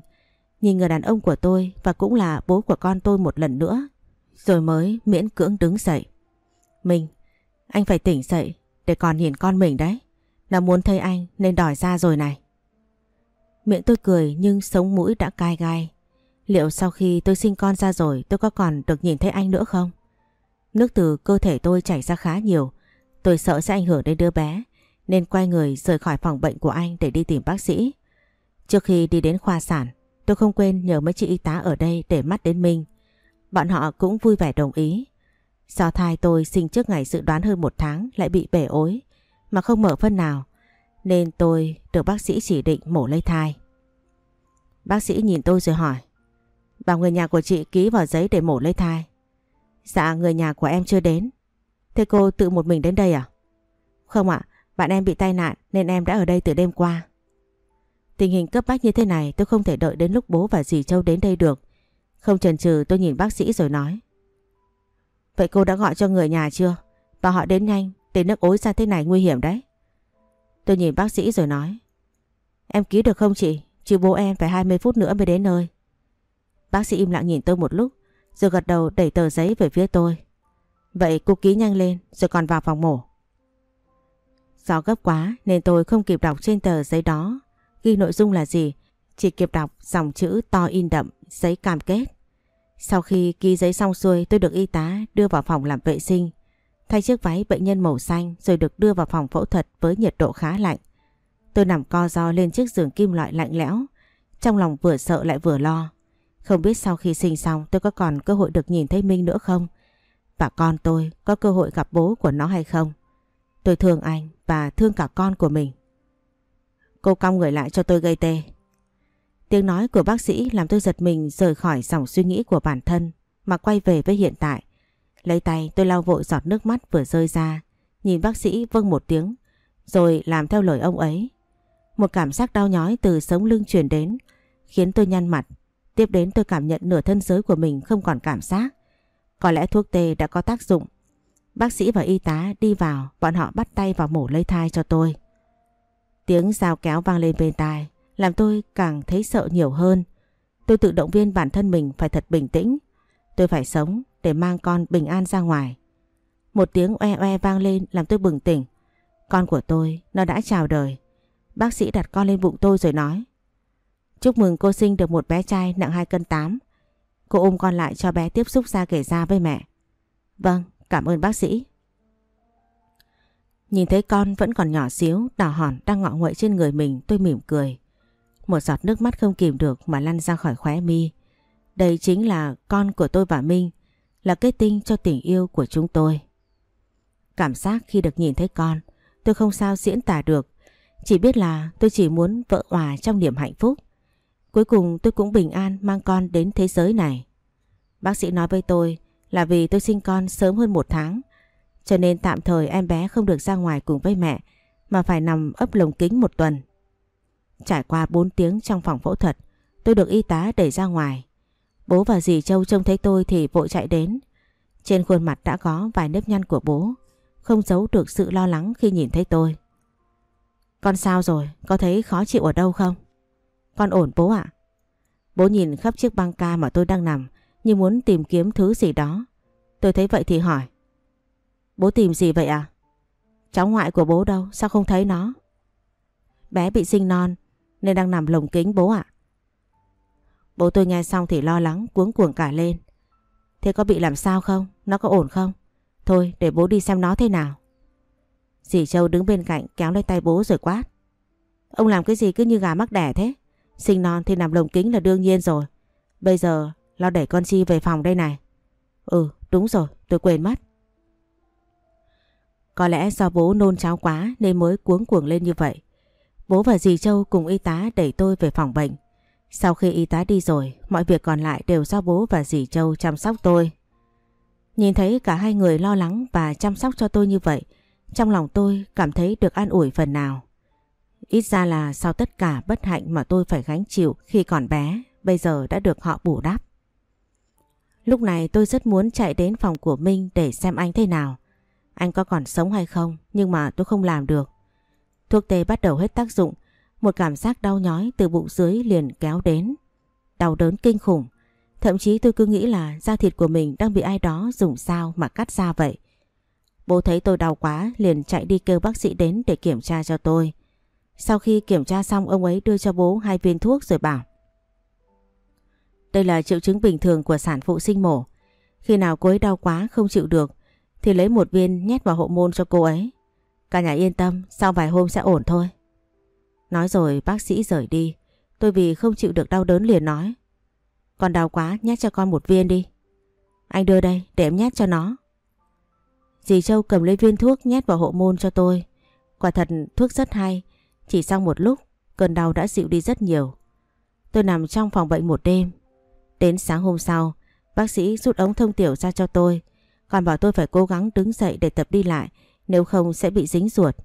Nhìn người đàn ông của tôi và cũng là bố của con tôi một lần nữa rồi mới miễn cưỡng đứng dậy. Mình, anh phải tỉnh dậy để còn nhìn con mình đấy. Nó muốn thấy anh nên đòi ra rồi này. Miệng tôi cười nhưng sống mũi đã cay gai. Liệu sau khi tôi sinh con ra rồi tôi có còn được nhìn thấy anh nữa không? Nước từ cơ thể tôi chảy ra khá nhiều. Tôi sợ sẽ ảnh hưởng đến đứa bé nên quay người rời khỏi phòng bệnh của anh để đi tìm bác sĩ. Trước khi đi đến khoa sản, tôi không quên nhờ mấy chị y tá ở đây để mắt đến mình. Bọn họ cũng vui vẻ đồng ý. Do thai tôi sinh trước ngày dự đoán hơn một tháng lại bị bể ối mà không mở phân nào nên tôi được bác sĩ chỉ định mổ lấy thai. Bác sĩ nhìn tôi rồi hỏi Bảo người nhà của chị ký vào giấy để mổ lấy thai. Dạ người nhà của em chưa đến. Thế cô tự một mình đến đây à? Không ạ, bạn em bị tai nạn nên em đã ở đây từ đêm qua. Tình hình cấp bách như thế này tôi không thể đợi đến lúc bố và dì Châu đến đây được. Không chần chừ tôi nhìn bác sĩ rồi nói. Vậy cô đã gọi cho người nhà chưa? Bảo họ đến nhanh, để nước ối ra thế này nguy hiểm đấy. Tôi nhìn bác sĩ rồi nói. Em ký được không chị? Chứ bố em phải 20 phút nữa mới đến nơi. Bác sĩ im lặng nhìn tôi một lúc, rồi gật đầu đẩy tờ giấy về phía tôi. Vậy cô ký nhanh lên, rồi còn vào phòng mổ. Do gấp quá nên tôi không kịp đọc trên tờ giấy đó ghi nội dung là gì, chỉ kịp đọc dòng chữ to in đậm, giấy cam kết. Sau khi ký giấy xong xuôi tôi được y tá đưa vào phòng làm vệ sinh, thay chiếc váy bệnh nhân màu xanh rồi được đưa vào phòng phẫu thuật với nhiệt độ khá lạnh. Tôi nằm co ro lên chiếc giường kim loại lạnh lẽo, trong lòng vừa sợ lại vừa lo. Không biết sau khi sinh xong tôi có còn cơ hội được nhìn thấy Minh nữa không? Và con tôi có cơ hội gặp bố của nó hay không? Tôi thương anh và thương cả con của mình. Cô cong người lại cho tôi gây tê. Tiếng nói của bác sĩ làm tôi giật mình rời khỏi dòng suy nghĩ của bản thân mà quay về với hiện tại. Lấy tay tôi lau vội giọt nước mắt vừa rơi ra, nhìn bác sĩ vâng một tiếng, rồi làm theo lời ông ấy. Một cảm giác đau nhói từ sống lưng truyền đến, khiến tôi nhăn mặt. Tiếp đến tôi cảm nhận nửa thân giới của mình không còn cảm giác. Có lẽ thuốc tê đã có tác dụng. Bác sĩ và y tá đi vào, bọn họ bắt tay vào mổ lấy thai cho tôi. Tiếng dao kéo vang lên bên tai, làm tôi càng thấy sợ nhiều hơn. Tôi tự động viên bản thân mình phải thật bình tĩnh. Tôi phải sống để mang con bình an ra ngoài. Một tiếng oe oe vang lên làm tôi bừng tỉnh. Con của tôi, nó đã chào đời. Bác sĩ đặt con lên bụng tôi rồi nói. Chúc mừng cô sinh được một bé trai nặng 2 cân 8. Cô ôm con lại cho bé tiếp xúc ra kể ra với mẹ. Vâng, cảm ơn bác sĩ. Nhìn thấy con vẫn còn nhỏ xíu, đỏ hòn đang ngọ nguậy trên người mình tôi mỉm cười. Một giọt nước mắt không kìm được mà lăn ra khỏi khóe mi. Đây chính là con của tôi và Minh, là kết tinh cho tình yêu của chúng tôi. Cảm giác khi được nhìn thấy con, tôi không sao diễn tả được. Chỉ biết là tôi chỉ muốn vợ hòa trong niềm hạnh phúc. Cuối cùng tôi cũng bình an mang con đến thế giới này. Bác sĩ nói với tôi là vì tôi sinh con sớm hơn một tháng cho nên tạm thời em bé không được ra ngoài cùng với mẹ mà phải nằm ấp lồng kính một tuần. Trải qua 4 tiếng trong phòng phẫu thuật, tôi được y tá đẩy ra ngoài. Bố và dì Châu trông thấy tôi thì vội chạy đến. Trên khuôn mặt đã có vài nếp nhăn của bố, không giấu được sự lo lắng khi nhìn thấy tôi. Con sao rồi? Có thấy khó chịu ở đâu không? Con ổn bố ạ. Bố nhìn khắp chiếc băng ca mà tôi đang nằm như muốn tìm kiếm thứ gì đó. Tôi thấy vậy thì hỏi. Bố tìm gì vậy à? Cháu ngoại của bố đâu? Sao không thấy nó? Bé bị sinh non, nên đang nằm lồng kính bố ạ. Bố tôi nghe xong thì lo lắng, cuống cuồng cả lên. Thế có bị làm sao không? Nó có ổn không? Thôi, để bố đi xem nó thế nào. Dì Châu đứng bên cạnh, kéo lấy tay bố rồi quát. Ông làm cái gì cứ như gà mắc đẻ thế? Sinh non thì nằm lồng kính là đương nhiên rồi. Bây giờ, lo đẩy con Chi về phòng đây này. Ừ đúng rồi, tôi quên mất. Có lẽ do bố nôn cháo quá nên mới cuống cuồng lên như vậy. Bố và dì Châu cùng y tá đẩy tôi về phòng bệnh. Sau khi y tá đi rồi, mọi việc còn lại đều do bố và dì Châu chăm sóc tôi. Nhìn thấy cả hai người lo lắng và chăm sóc cho tôi như vậy, trong lòng tôi cảm thấy được an ủi phần nào. Ít ra là sau tất cả bất hạnh mà tôi phải gánh chịu khi còn bé, bây giờ đã được họ bù đắp. Lúc này tôi rất muốn chạy đến phòng của Minh để xem anh thế nào. Anh có còn sống hay không nhưng mà tôi không làm được. Thuốc tê bắt đầu hết tác dụng, một cảm giác đau nhói từ bụng dưới liền kéo đến. Đau đớn kinh khủng, thậm chí tôi cứ nghĩ là da thịt của mình đang bị ai đó dùng dao mà cắt ra vậy. Bố thấy tôi đau quá liền chạy đi kêu bác sĩ đến để kiểm tra cho tôi. Sau khi kiểm tra xong ông ấy đưa cho bố hai viên thuốc rồi bảo Đây là triệu chứng bình thường của sản phụ sinh mổ. Khi nào cô ấy đau quá không chịu được thì lấy một viên nhét vào hộ môn cho cô ấy. Cả nhà yên tâm, sau vài hôm sẽ ổn thôi. Nói rồi bác sĩ rời đi. Tôi vì không chịu được đau đớn liền nói. còn đau quá, nhét cho con một viên đi. Anh đưa đây, để em nhét cho nó. Dì Châu cầm lấy viên thuốc nhét vào hộ môn cho tôi. Quả thật thuốc rất hay, chỉ sau một lúc cơn đau đã dịu đi rất nhiều. Tôi nằm trong phòng bệnh một đêm. Đến sáng hôm sau, bác sĩ rút ống thông tiểu ra cho tôi, còn bảo tôi phải cố gắng đứng dậy để tập đi lại, nếu không sẽ bị dính ruột.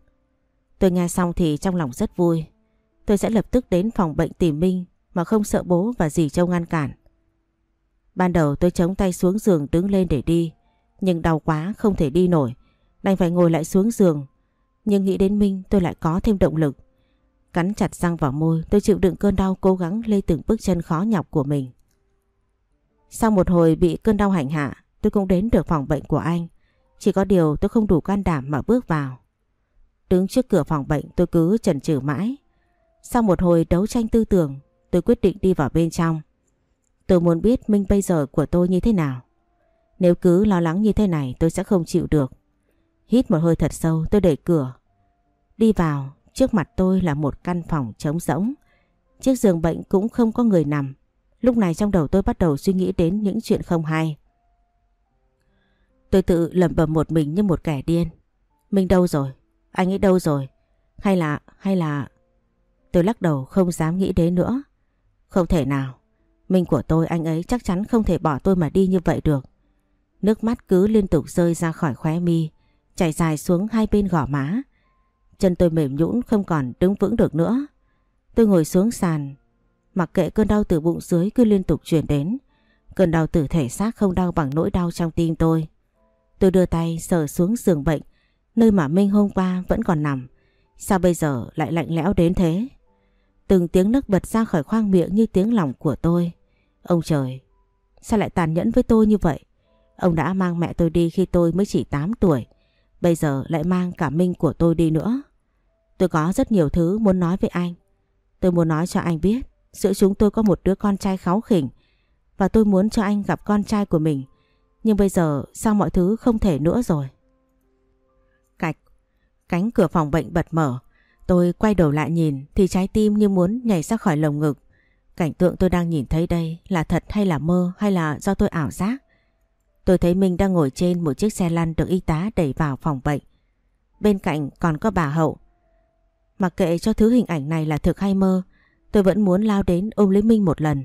Tôi nghe xong thì trong lòng rất vui. Tôi sẽ lập tức đến phòng bệnh tìm Minh mà không sợ bố và dì Châu ngăn cản. Ban đầu tôi chống tay xuống giường đứng lên để đi, nhưng đau quá không thể đi nổi, đành phải ngồi lại xuống giường. Nhưng nghĩ đến Minh tôi lại có thêm động lực. Cắn chặt răng vào môi tôi chịu đựng cơn đau cố gắng lê từng bước chân khó nhọc của mình. Sau một hồi bị cơn đau hành hạ tôi cũng đến được phòng bệnh của anh. Chỉ có điều tôi không đủ can đảm mà bước vào. Đứng trước cửa phòng bệnh tôi cứ chần chừ mãi. Sau một hồi đấu tranh tư tưởng tôi quyết định đi vào bên trong. Tôi muốn biết Minh bây giờ của tôi như thế nào. Nếu cứ lo lắng như thế này tôi sẽ không chịu được. Hít một hơi thật sâu tôi đẩy cửa. Đi vào, trước mặt tôi là một căn phòng trống rỗng. Chiếc giường bệnh cũng không có người nằm. Lúc này trong đầu tôi bắt đầu suy nghĩ đến những chuyện không hay. Tôi tự lẩm bẩm một mình như một kẻ điên. Minh đâu rồi? Anh ấy đâu rồi? Hay là, hay là... Tôi lắc đầu không dám nghĩ đến nữa. Không thể nào. Minh của tôi anh ấy chắc chắn không thể bỏ tôi mà đi như vậy được. Nước mắt cứ liên tục rơi ra khỏi khóe mi, chảy dài xuống hai bên gò má. Chân tôi mềm nhũn không còn đứng vững được nữa. Tôi ngồi xuống sàn, mặc kệ cơn đau từ bụng dưới cứ liên tục truyền đến. Cơn đau từ thể xác không đau bằng nỗi đau trong tim tôi. Tôi đưa tay sờ xuống giường bệnh, nơi mà Minh hôm qua vẫn còn nằm. Sao bây giờ lại lạnh lẽo đến thế? Từng tiếng nấc bật ra khỏi khoang miệng như tiếng lòng của tôi. Ông trời, sao lại tàn nhẫn với tôi như vậy? Ông đã mang mẹ tôi đi khi tôi mới chỉ 8 tuổi. Bây giờ lại mang cả Minh của tôi đi nữa. Tôi có rất nhiều thứ muốn nói với anh. Tôi muốn nói cho anh biết giữa chúng tôi có một đứa con trai kháu khỉnh và tôi muốn cho anh gặp con trai của mình. Nhưng bây giờ sao mọi thứ không thể nữa rồi? Cạch, cánh cửa phòng bệnh bật mở. Tôi quay đầu lại nhìn thì trái tim như muốn nhảy ra khỏi lồng ngực. Cảnh tượng tôi đang nhìn thấy đây là thật hay là mơ hay là do tôi ảo giác? Tôi thấy mình đang ngồi trên một chiếc xe lăn được y tá đẩy vào phòng bệnh. Bên cạnh còn có bà Hậu. Mặc kệ cho thứ hình ảnh này là thực hay mơ, tôi vẫn muốn lao đến ôm lấy Minh một lần.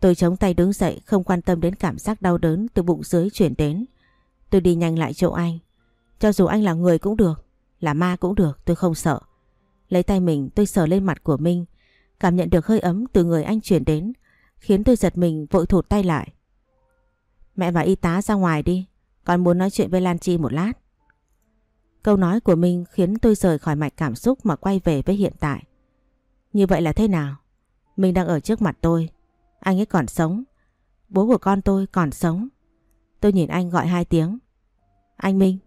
Tôi chống tay đứng dậy không quan tâm đến cảm giác đau đớn từ bụng dưới chuyển đến. Tôi đi nhanh lại chỗ anh. Cho dù anh là người cũng được, là ma cũng được, tôi không sợ. Lấy tay mình tôi sờ lên mặt của Minh, cảm nhận được hơi ấm từ người anh chuyển đến, khiến tôi giật mình vội thụt tay lại. Mẹ và y tá ra ngoài đi, con muốn nói chuyện với Lan Chi một lát. Câu nói của Minh khiến tôi rời khỏi mạch cảm xúc mà quay về với hiện tại. Như vậy là thế nào? Minh đang ở trước mặt tôi, anh ấy còn sống. Bố của con tôi còn sống. Tôi nhìn anh gọi hai tiếng. Anh Minh.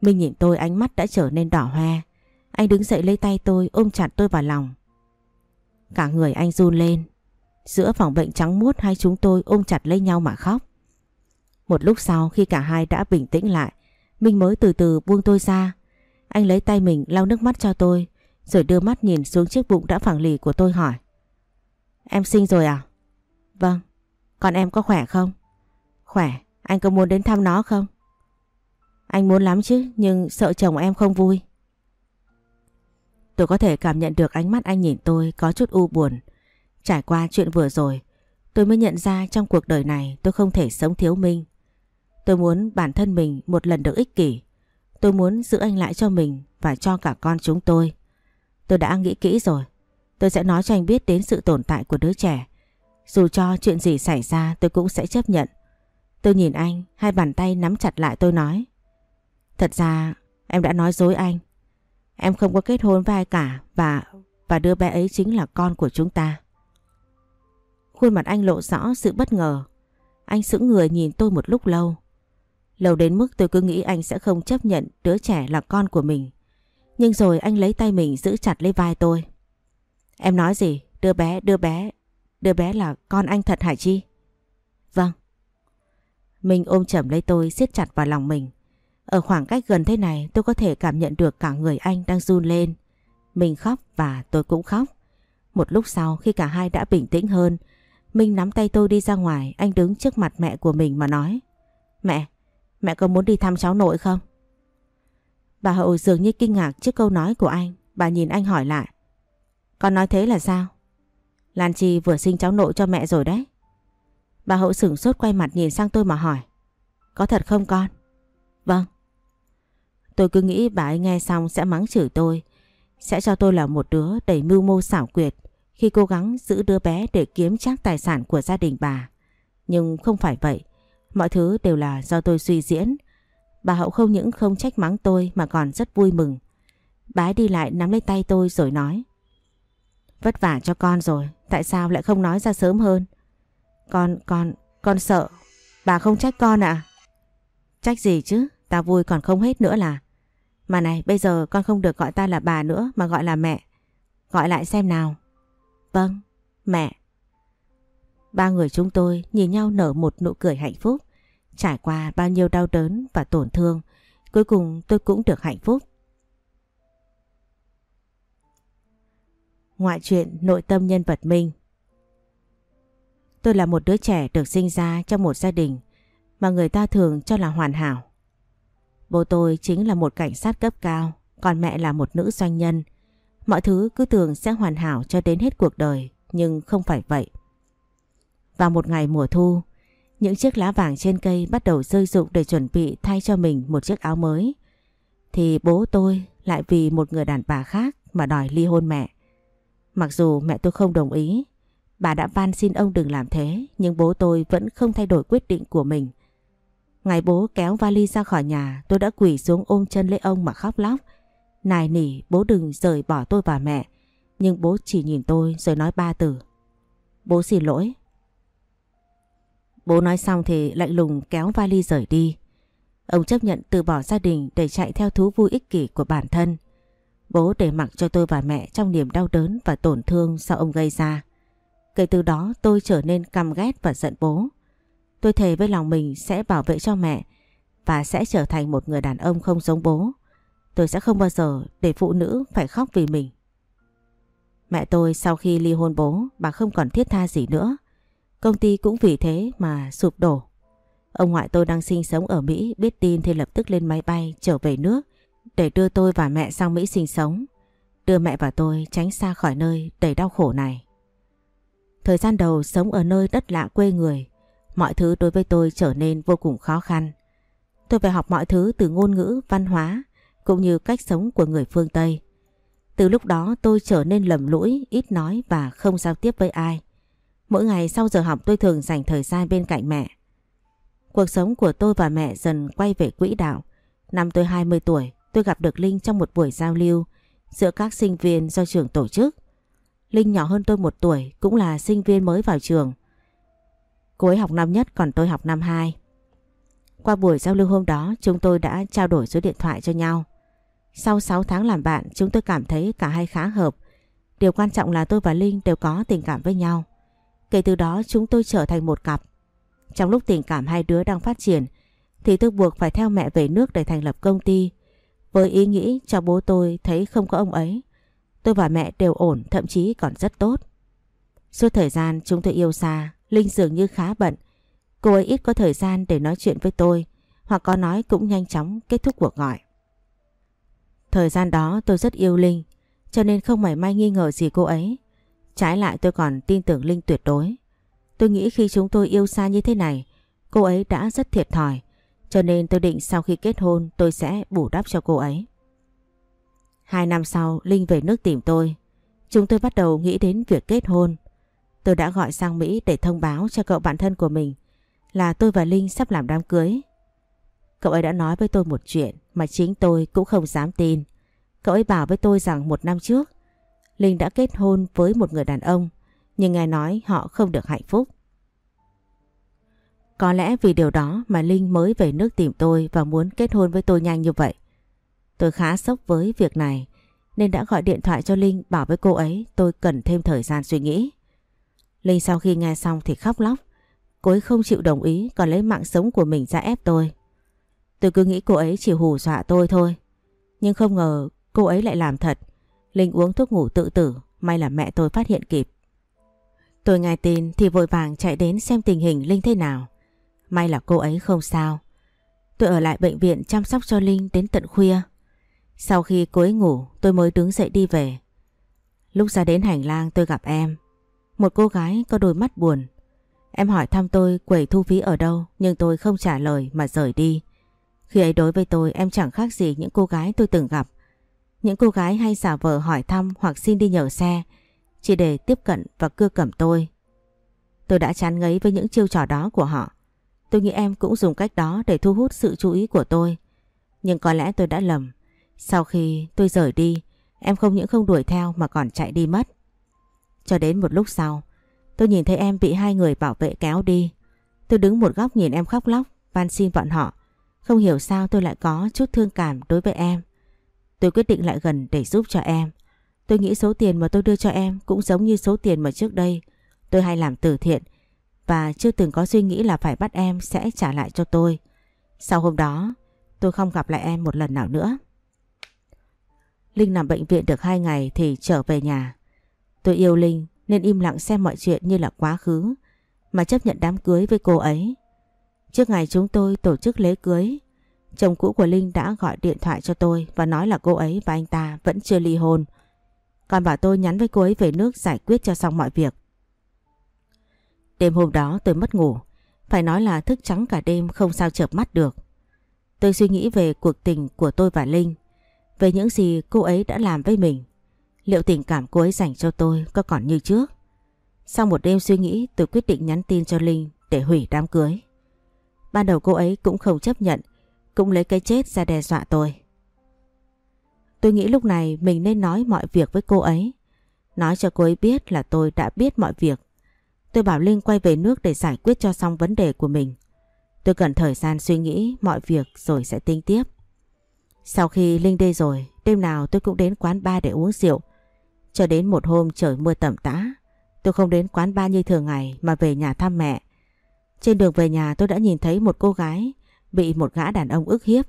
Minh nhìn tôi ánh mắt đã trở nên đỏ hoe. Anh đứng dậy lấy tay tôi ôm chặt tôi vào lòng. Cả người anh run lên. Giữa phòng bệnh trắng muốt hai chúng tôi ôm chặt lấy nhau mà khóc. Một lúc sau khi cả hai đã bình tĩnh lại, Minh mới từ từ buông tôi ra. Anh lấy tay mình lau nước mắt cho tôi, rồi đưa mắt nhìn xuống chiếc bụng đã phẳng lì của tôi hỏi. Em sinh rồi à? Vâng. Còn em có khỏe không? Khỏe. Anh có muốn đến thăm nó không? Anh muốn lắm chứ, nhưng sợ chồng em không vui. Tôi có thể cảm nhận được ánh mắt anh nhìn tôi có chút u buồn. Trải qua chuyện vừa rồi, tôi mới nhận ra trong cuộc đời này tôi không thể sống thiếu Minh. Tôi muốn bản thân mình một lần được ích kỷ. Tôi muốn giữ anh lại cho mình và cho cả con chúng tôi. Tôi đã nghĩ kỹ rồi. Tôi sẽ nói cho anh biết đến sự tồn tại của đứa trẻ. Dù cho chuyện gì xảy ra tôi cũng sẽ chấp nhận. Tôi nhìn anh, hai bàn tay nắm chặt lại tôi nói. Thật ra em đã nói dối anh. Em không có kết hôn với ai cả và và đứa bé ấy chính là con của chúng ta. Khuôn mặt anh lộ rõ sự bất ngờ. Anh sững người nhìn tôi một lúc lâu. Lâu đến mức tôi cứ nghĩ anh sẽ không chấp nhận đứa trẻ là con của mình. Nhưng rồi anh lấy tay mình giữ chặt lấy vai tôi. Em nói gì? Đứa bé, đứa bé, đứa bé là con anh thật hả Chi? Vâng. Mình ôm chầm lấy tôi siết chặt vào lòng mình. Ở khoảng cách gần thế này tôi có thể cảm nhận được cả người anh đang run lên. Mình khóc và tôi cũng khóc. Một lúc sau khi cả hai đã bình tĩnh hơn, Minh nắm tay tôi đi ra ngoài, anh đứng trước mặt mẹ của mình mà nói. Mẹ, Mẹ có muốn đi thăm cháu nội không? Bà Hậu dường như kinh ngạc trước câu nói của anh. Bà nhìn anh hỏi lại. Con nói thế là sao? Lan Chi vừa sinh cháu nội cho mẹ rồi đấy. Bà Hậu sửng sốt quay mặt nhìn sang tôi mà hỏi. Có thật không con? Vâng. Tôi cứ nghĩ bà ấy nghe xong sẽ mắng chửi tôi. Sẽ cho tôi là một đứa đầy mưu mô xảo quyệt khi cố gắng giữ đứa bé để kiếm chắc tài sản của gia đình bà. Nhưng không phải vậy. Mọi thứ đều là do tôi suy diễn. Bà Hậu không những không trách mắng tôi mà còn rất vui mừng. Bà ấy đi lại nắm lấy tay tôi rồi nói. Vất vả cho con rồi, tại sao lại không nói ra sớm hơn? Con, con, con sợ. Bà không trách con à? Trách gì chứ, ta vui còn không hết nữa là. Mà này, bây giờ con không được gọi ta là bà nữa mà gọi là mẹ. Gọi lại xem nào. Vâng, mẹ. Ba người chúng tôi nhìn nhau nở một nụ cười hạnh phúc. Trải qua bao nhiêu đau đớn và tổn thương, cuối cùng tôi cũng được hạnh phúc. Ngoại truyện nội tâm nhân vật Minh Tôi là một đứa trẻ được sinh ra trong một gia đình mà người ta thường cho là hoàn hảo. Bố tôi chính là một cảnh sát cấp cao, còn mẹ là một nữ doanh nhân. Mọi thứ cứ tưởng sẽ hoàn hảo cho đến hết cuộc đời, nhưng không phải vậy. Vào một ngày mùa thu, những chiếc lá vàng trên cây bắt đầu rơi rụng để chuẩn bị thay cho mình một chiếc áo mới. Thì bố tôi lại vì một người đàn bà khác mà đòi ly hôn mẹ. Mặc dù mẹ tôi không đồng ý, bà đã van xin ông đừng làm thế, nhưng bố tôi vẫn không thay đổi quyết định của mình. Ngày bố kéo vali ra khỏi nhà, tôi đã quỳ xuống ôm chân lấy ông mà khóc lóc. Nài nỉ bố đừng rời bỏ tôi và mẹ, nhưng bố chỉ nhìn tôi rồi nói ba từ. Bố xin lỗi. Bố nói xong thì lạnh lùng kéo vali rời đi. Ông chấp nhận từ bỏ gia đình để chạy theo thú vui ích kỷ của bản thân. Bố để mặc cho tôi và mẹ trong niềm đau đớn và tổn thương do ông gây ra. Kể từ đó tôi trở nên căm ghét và giận bố. Tôi thề với lòng mình sẽ bảo vệ cho mẹ và sẽ trở thành một người đàn ông không giống bố. Tôi sẽ không bao giờ để phụ nữ phải khóc vì mình. Mẹ tôi sau khi ly hôn bố, bà không còn thiết tha gì nữa. Công ty cũng vì thế mà sụp đổ. Ông ngoại tôi đang sinh sống ở Mỹ biết tin thì lập tức lên máy bay trở về nước để đưa tôi và mẹ sang Mỹ sinh sống. Đưa mẹ và tôi tránh xa khỏi nơi đầy đau khổ này. Thời gian đầu sống ở nơi đất lạ quê người, mọi thứ đối với tôi trở nên vô cùng khó khăn. Tôi phải học mọi thứ từ ngôn ngữ, văn hóa cũng như cách sống của người phương Tây. Từ lúc đó tôi trở nên lầm lũi, ít nói và không giao tiếp với ai. Mỗi ngày sau giờ học tôi thường dành thời gian bên cạnh mẹ. Cuộc sống của tôi và mẹ dần quay về quỹ đạo. Năm tôi 20 tuổi, tôi gặp được Linh trong một buổi giao lưu giữa các sinh viên do trường tổ chức. Linh nhỏ hơn tôi một tuổi, cũng là sinh viên mới vào trường. Cô ấy học năm nhất còn tôi học năm hai. Qua buổi giao lưu hôm đó chúng tôi đã trao đổi số điện thoại cho nhau. Sau 6 tháng làm bạn chúng tôi cảm thấy cả hai khá hợp. Điều quan trọng là tôi và Linh đều có tình cảm với nhau. Kể từ đó chúng tôi trở thành một cặp. Trong lúc tình cảm hai đứa đang phát triển thì tôi buộc phải theo mẹ về nước để thành lập công ty với ý nghĩ cho bố tôi thấy không có ông ấy. Tôi và mẹ đều ổn, thậm chí còn rất tốt. Suốt thời gian chúng tôi yêu xa, Linh dường như khá bận. Cô ấy ít có thời gian để nói chuyện với tôi, hoặc có nói cũng nhanh chóng kết thúc cuộc gọi. Thời gian đó tôi rất yêu Linh, cho nên không mảy may nghi ngờ gì cô ấy. Trái lại tôi còn tin tưởng Linh tuyệt đối. Tôi nghĩ khi chúng tôi yêu xa như thế này, cô ấy đã rất thiệt thòi cho nên tôi định sau khi kết hôn, tôi sẽ bù đắp cho cô ấy. Hai năm sau, Linh về nước tìm tôi. Chúng tôi bắt đầu nghĩ đến việc kết hôn. Tôi đã gọi sang Mỹ để thông báo cho cậu bạn thân của mình là tôi và Linh sắp làm đám cưới. Cậu ấy đã nói với tôi một chuyện mà chính tôi cũng không dám tin. Cậu ấy bảo với tôi rằng một năm trước, Linh đã kết hôn với một người đàn ông, nhưng nghe nói họ không được hạnh phúc. Có lẽ vì điều đó mà Linh mới về nước tìm tôi và muốn kết hôn với tôi nhanh như vậy. Tôi khá sốc với việc này nên đã gọi điện thoại cho Linh bảo với cô ấy tôi cần thêm thời gian suy nghĩ. Linh sau khi nghe xong thì khóc lóc. Cô ấy không chịu đồng ý còn lấy mạng sống của mình ra ép tôi. Tôi cứ nghĩ cô ấy chỉ hù dọa tôi thôi. Nhưng không ngờ cô ấy lại làm thật. Linh uống thuốc ngủ tự tử, may là mẹ tôi phát hiện kịp. Tôi nghe tin thì vội vàng chạy đến xem tình hình Linh thế nào. May là cô ấy không sao. Tôi ở lại bệnh viện chăm sóc cho Linh đến tận khuya. Sau khi cô ấy ngủ, tôi mới đứng dậy đi về. Lúc ra đến hành lang, tôi gặp em. Một cô gái có đôi mắt buồn. Em hỏi thăm tôi quầy thu phí ở đâu, nhưng tôi không trả lời mà rời đi. Khi ấy đối với tôi, em chẳng khác gì những cô gái tôi từng gặp. Những cô gái hay giả vờ hỏi thăm hoặc xin đi nhờ xe, chỉ để tiếp cận và cưa cẩm tôi. Tôi đã chán ngấy với những chiêu trò đó của họ. Tôi nghĩ em cũng dùng cách đó để thu hút sự chú ý của tôi. Nhưng có lẽ tôi đã lầm. Sau khi tôi rời đi, em không những không đuổi theo mà còn chạy đi mất. Cho đến một lúc sau, tôi nhìn thấy em bị hai người bảo vệ kéo đi. Tôi đứng một góc nhìn em khóc lóc, van xin bọn họ. Không hiểu sao tôi lại có chút thương cảm đối với em. Tôi quyết định lại gần để giúp cho em. Tôi nghĩ số tiền mà tôi đưa cho em cũng giống như số tiền mà trước đây tôi hay làm từ thiện và chưa từng có suy nghĩ là phải bắt em sẽ trả lại cho tôi. Sau hôm đó, tôi không gặp lại em một lần nào nữa. Linh nằm bệnh viện được 2 ngày thì trở về nhà. Tôi yêu Linh nên im lặng xem mọi chuyện như là quá khứ mà chấp nhận đám cưới với cô ấy. Trước ngày chúng tôi tổ chức lễ cưới, chồng cũ của Linh đã gọi điện thoại cho tôi và nói là cô ấy và anh ta vẫn chưa ly hôn. Còn bảo tôi nhắn với cô ấy về nước giải quyết cho xong mọi việc. Đêm hôm đó tôi mất ngủ, phải nói là thức trắng cả đêm không sao chợp mắt được. Tôi suy nghĩ về cuộc tình của tôi và Linh, về những gì cô ấy đã làm với mình. Liệu tình cảm cô ấy dành cho tôi có còn như trước? Sau một đêm suy nghĩ tôi quyết định nhắn tin cho Linh để hủy đám cưới. Ban đầu cô ấy cũng không chấp nhận, cũng lấy cái chết ra đe dọa tôi. Tôi nghĩ lúc này mình nên nói mọi việc với cô ấy. Nói cho cô ấy biết là tôi đã biết mọi việc. Tôi bảo Linh quay về nước để giải quyết cho xong vấn đề của mình. Tôi cần thời gian suy nghĩ mọi việc rồi sẽ tính tiếp. Sau khi Linh đi rồi, đêm nào tôi cũng đến quán bar để uống rượu. Cho đến một hôm trời mưa tầm tã, tôi không đến quán bar như thường ngày mà về nhà thăm mẹ. Trên đường về nhà tôi đã nhìn thấy một cô gái bị một gã đàn ông ức hiếp.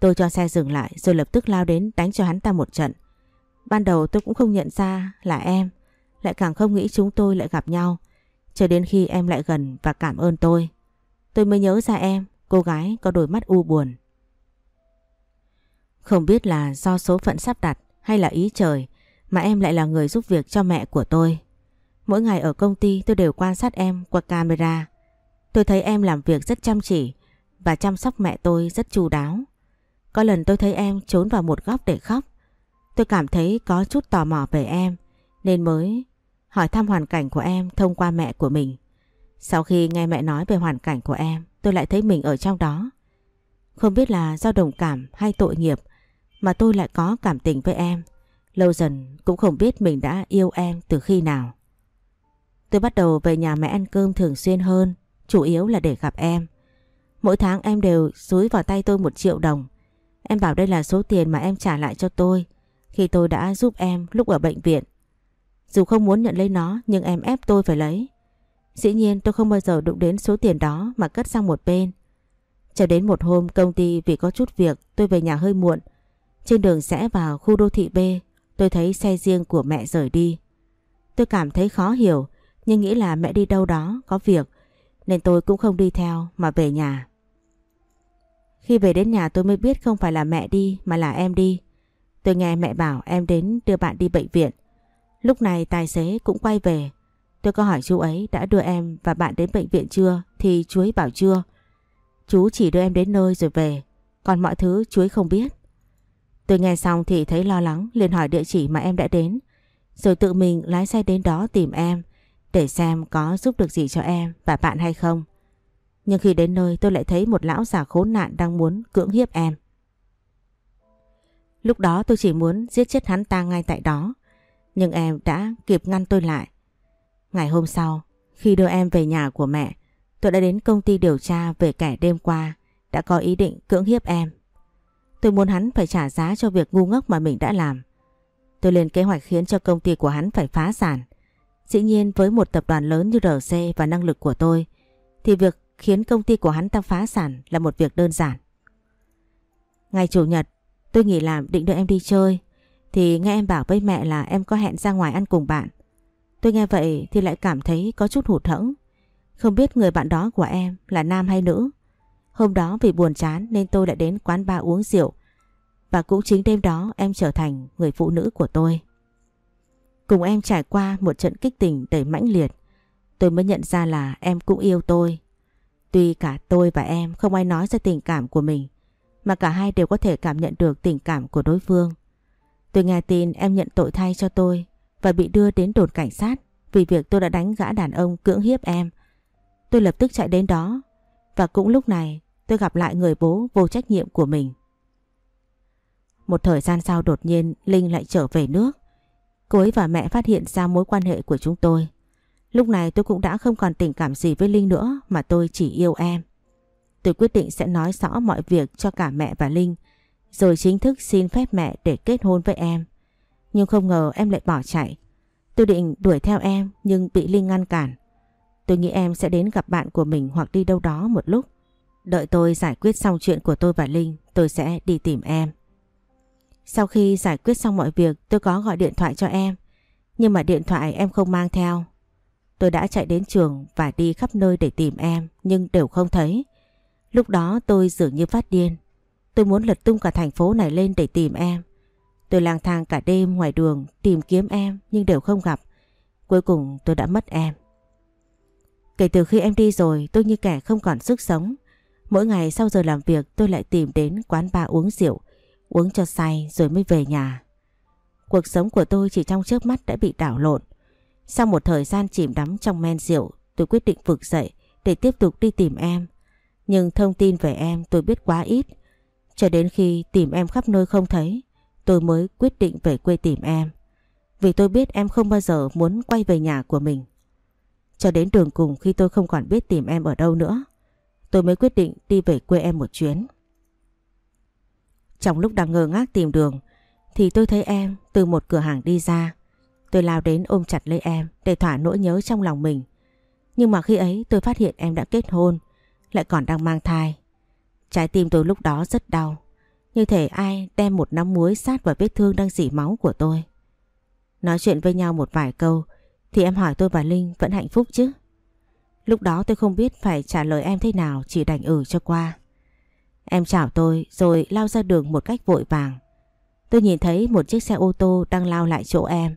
Tôi cho xe dừng lại rồi lập tức lao đến đánh cho hắn ta một trận. Ban đầu tôi cũng không nhận ra là em, lại càng không nghĩ chúng tôi lại gặp nhau. Cho đến khi em lại gần và cảm ơn tôi. Tôi mới nhớ ra em, cô gái có đôi mắt u buồn. Không biết là do số phận sắp đặt hay là ý trời mà em lại là người giúp việc cho mẹ của tôi. Mỗi ngày ở công ty tôi đều quan sát em qua camera. Tôi thấy em làm việc rất chăm chỉ và chăm sóc mẹ tôi rất chu đáo. Có lần tôi thấy em trốn vào một góc để khóc. Tôi cảm thấy có chút tò mò về em nên mới hỏi thăm hoàn cảnh của em thông qua mẹ của mình. Sau khi nghe mẹ nói về hoàn cảnh của em tôi lại thấy mình ở trong đó. Không biết là do đồng cảm hay tội nghiệp mà tôi lại có cảm tình với em. Lâu dần cũng không biết mình đã yêu em từ khi nào. Tôi bắt đầu về nhà mẹ ăn cơm thường xuyên hơn, chủ yếu là để gặp em. Mỗi tháng em đều dúi vào tay tôi một triệu đồng. Em bảo đây là số tiền mà em trả lại cho tôi khi tôi đã giúp em lúc ở bệnh viện. Dù không muốn nhận lấy nó, nhưng em ép tôi phải lấy. Dĩ nhiên tôi không bao giờ đụng đến số tiền đó mà cất sang một bên. Cho đến một hôm công ty vì có chút việc, tôi về nhà hơi muộn. Trên đường rẽ vào khu đô thị B, tôi thấy xe riêng của mẹ rời đi. Tôi cảm thấy khó hiểu, nhưng nghĩ là mẹ đi đâu đó, có việc, nên tôi cũng không đi theo mà về nhà. Khi về đến nhà tôi mới biết không phải là mẹ đi, mà là em đi. Tôi nghe mẹ bảo em đến đưa bạn đi bệnh viện. Lúc này tài xế cũng quay về. Tôi có hỏi chú ấy đã đưa em và bạn đến bệnh viện chưa, thì chú ấy bảo chưa. Chú chỉ đưa em đến nơi rồi về. Còn mọi thứ chú ấy không biết. Tôi nghe xong thì thấy lo lắng, liền hỏi địa chỉ mà em đã đến. Rồi tự mình lái xe đến đó tìm em, để xem có giúp được gì cho em và bạn hay không. Nhưng khi đến nơi tôi lại thấy một lão già khốn nạn đang muốn cưỡng hiếp em. Lúc đó tôi chỉ muốn giết chết hắn ta ngay tại đó. Nhưng em đã kịp ngăn tôi lại. Ngày hôm sau, khi đưa em về nhà của mẹ, tôi đã đến công ty điều tra về kẻ đêm qua đã có ý định cưỡng hiếp em. Tôi muốn hắn phải trả giá cho việc ngu ngốc mà mình đã làm. Tôi lên kế hoạch khiến cho công ty của hắn phải phá sản. Dĩ nhiên với một tập đoàn lớn như RC và năng lực của tôi thì việc khiến công ty của hắn ta phá sản là một việc đơn giản. Ngày Chủ nhật tôi nghỉ làm định đưa em đi chơi thì nghe em bảo với mẹ là em có hẹn ra ngoài ăn cùng bạn. Tôi nghe vậy thì lại cảm thấy có chút hụt hẫng. Không biết người bạn đó của em là nam hay nữ. Hôm đó vì buồn chán nên tôi đã đến quán bar uống rượu. Và cũng chính đêm đó em trở thành người phụ nữ của tôi. Cùng em trải qua một trận kích tình đầy mãnh liệt. Tôi mới nhận ra là em cũng yêu tôi. Tuy cả tôi và em không ai nói ra tình cảm của mình, mà cả hai đều có thể cảm nhận được tình cảm của đối phương. Tôi nghe tin em nhận tội thay cho tôi và bị đưa đến đồn cảnh sát vì việc tôi đã đánh gã đàn ông cưỡng hiếp em. Tôi lập tức chạy đến đó và cũng lúc này tôi gặp lại người bố vô trách nhiệm của mình. Một thời gian sau đột nhiên Linh lại trở về nước. Cô ấy và mẹ phát hiện ra mối quan hệ của chúng tôi. Lúc này tôi cũng đã không còn tình cảm gì với Linh nữa mà tôi chỉ yêu em. Tôi quyết định sẽ nói rõ mọi việc cho cả mẹ và Linh rồi chính thức xin phép mẹ để kết hôn với em. Nhưng không ngờ em lại bỏ chạy. Tôi định đuổi theo em nhưng bị Linh ngăn cản. Tôi nghĩ em sẽ đến gặp bạn của mình hoặc đi đâu đó một lúc. Đợi tôi giải quyết xong chuyện của tôi và Linh, tôi sẽ đi tìm em. Sau khi giải quyết xong mọi việc, tôi có gọi điện thoại cho em. Nhưng mà điện thoại em không mang theo. Tôi đã chạy đến trường và đi khắp nơi để tìm em, nhưng đều không thấy. Lúc đó tôi dường như phát điên. Tôi muốn lật tung cả thành phố này lên để tìm em. Tôi lang thang cả đêm ngoài đường tìm kiếm em nhưng đều không gặp. Cuối cùng tôi đã mất em. Kể từ khi em đi rồi tôi như kẻ không còn sức sống. Mỗi ngày sau giờ làm việc tôi lại tìm đến quán bar uống rượu, uống cho say rồi mới về nhà. Cuộc sống của tôi chỉ trong trước mắt đã bị đảo lộn. Sau một thời gian chìm đắm trong men rượu, tôi quyết định vực dậy để tiếp tục đi tìm em. Nhưng thông tin về em tôi biết quá ít. Cho đến khi tìm em khắp nơi không thấy, tôi mới quyết định về quê tìm em. Vì tôi biết em không bao giờ muốn quay về nhà của mình. Cho đến đường cùng khi tôi không còn biết tìm em ở đâu nữa, tôi mới quyết định đi về quê em một chuyến. Trong lúc đang ngơ ngác tìm đường, thì tôi thấy em từ một cửa hàng đi ra. Tôi lao đến ôm chặt lấy em để thỏa nỗi nhớ trong lòng mình. Nhưng mà khi ấy tôi phát hiện em đã kết hôn, lại còn đang mang thai. Trái tim tôi lúc đó rất đau. Như thể ai đem một nắm muối sát vào vết thương đang dỉ máu của tôi. Nói chuyện với nhau một vài câu thì em hỏi tôi và Linh vẫn hạnh phúc chứ? Lúc đó tôi không biết phải trả lời em thế nào chỉ đành ừ cho qua. Em chào tôi rồi lao ra đường một cách vội vàng. Tôi nhìn thấy một chiếc xe ô tô đang lao lại chỗ em.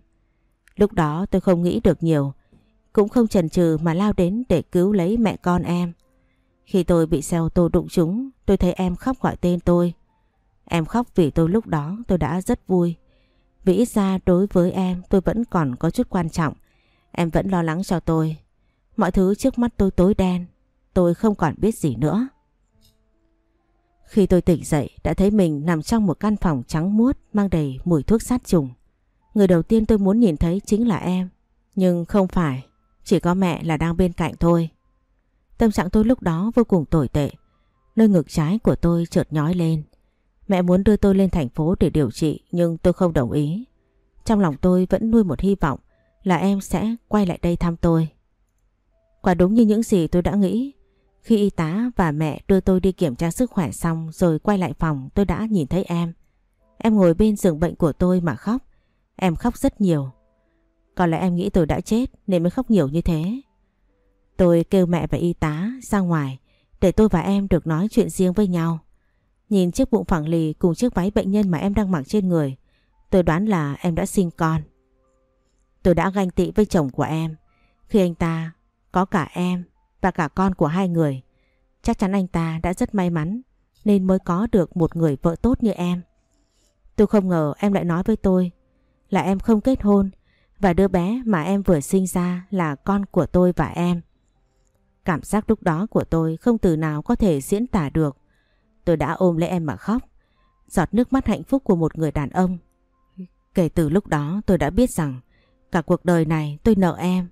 Lúc đó tôi không nghĩ được nhiều, cũng không chần chừ mà lao đến để cứu lấy mẹ con em. Khi tôi bị xe ô tô đụng trúng, tôi thấy em khóc gọi tên tôi. Em khóc vì tôi lúc đó tôi đã rất vui. Vì ít ra đối với em tôi vẫn còn có chút quan trọng. Em vẫn lo lắng cho tôi. Mọi thứ trước mắt tôi tối đen. Tôi không còn biết gì nữa. Khi tôi tỉnh dậy đã thấy mình nằm trong một căn phòng trắng muốt mang đầy mùi thuốc sát trùng. Người đầu tiên tôi muốn nhìn thấy chính là em. Nhưng không phải, chỉ có mẹ là đang bên cạnh thôi. Tâm trạng tôi lúc đó vô cùng tồi tệ. Nơi ngực trái của tôi chợt nhói lên. Mẹ muốn đưa tôi lên thành phố để điều trị, nhưng tôi không đồng ý. Trong lòng tôi vẫn nuôi một hy vọng là em sẽ quay lại đây thăm tôi. Quả đúng như những gì tôi đã nghĩ. Khi y tá và mẹ đưa tôi đi kiểm tra sức khỏe xong rồi quay lại phòng, tôi đã nhìn thấy em. Em ngồi bên giường bệnh của tôi mà khóc. Em khóc rất nhiều. Có lẽ em nghĩ tôi đã chết nên mới khóc nhiều như thế. Tôi kêu mẹ và y tá ra ngoài để tôi và em được nói chuyện riêng với nhau. Nhìn chiếc bụng phẳng lì cùng chiếc váy bệnh nhân mà em đang mặc trên người, tôi đoán là em đã sinh con. Tôi đã ganh tị với chồng của em. Khi anh ta có cả em và cả con của hai người, chắc chắn anh ta đã rất may mắn nên mới có được một người vợ tốt như em. Tôi không ngờ em lại nói với tôi là em không kết hôn và đứa bé mà em vừa sinh ra là con của tôi và em. Cảm giác lúc đó của tôi không từ nào có thể diễn tả được. Tôi đã ôm lấy em mà khóc. Giọt nước mắt hạnh phúc của một người đàn ông. Kể từ lúc đó tôi đã biết rằng cả cuộc đời này tôi nợ em.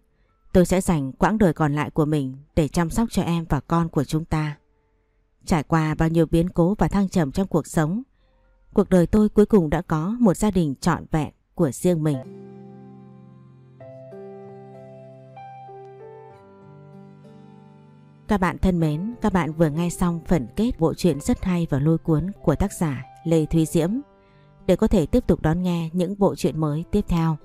Tôi sẽ dành quãng đời còn lại của mình để chăm sóc cho em và con của chúng ta. Trải qua bao nhiêu biến cố và thăng trầm trong cuộc sống, cuộc đời tôi cuối cùng đã có một gia đình trọn vẹn của riêng mình. Các bạn thân mến, các bạn vừa nghe xong phần kết bộ truyện rất hay và lôi cuốn của tác giả Lê Thúy Diễm. Để có thể tiếp tục đón nghe những bộ truyện mới tiếp theo,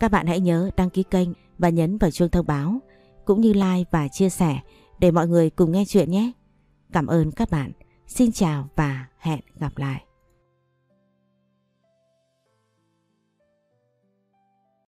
các bạn hãy nhớ đăng ký kênh và nhấn vào chuông thông báo, cũng như like và chia sẻ để mọi người cùng nghe chuyện nhé. Cảm ơn các bạn. Xin chào và hẹn gặp lại.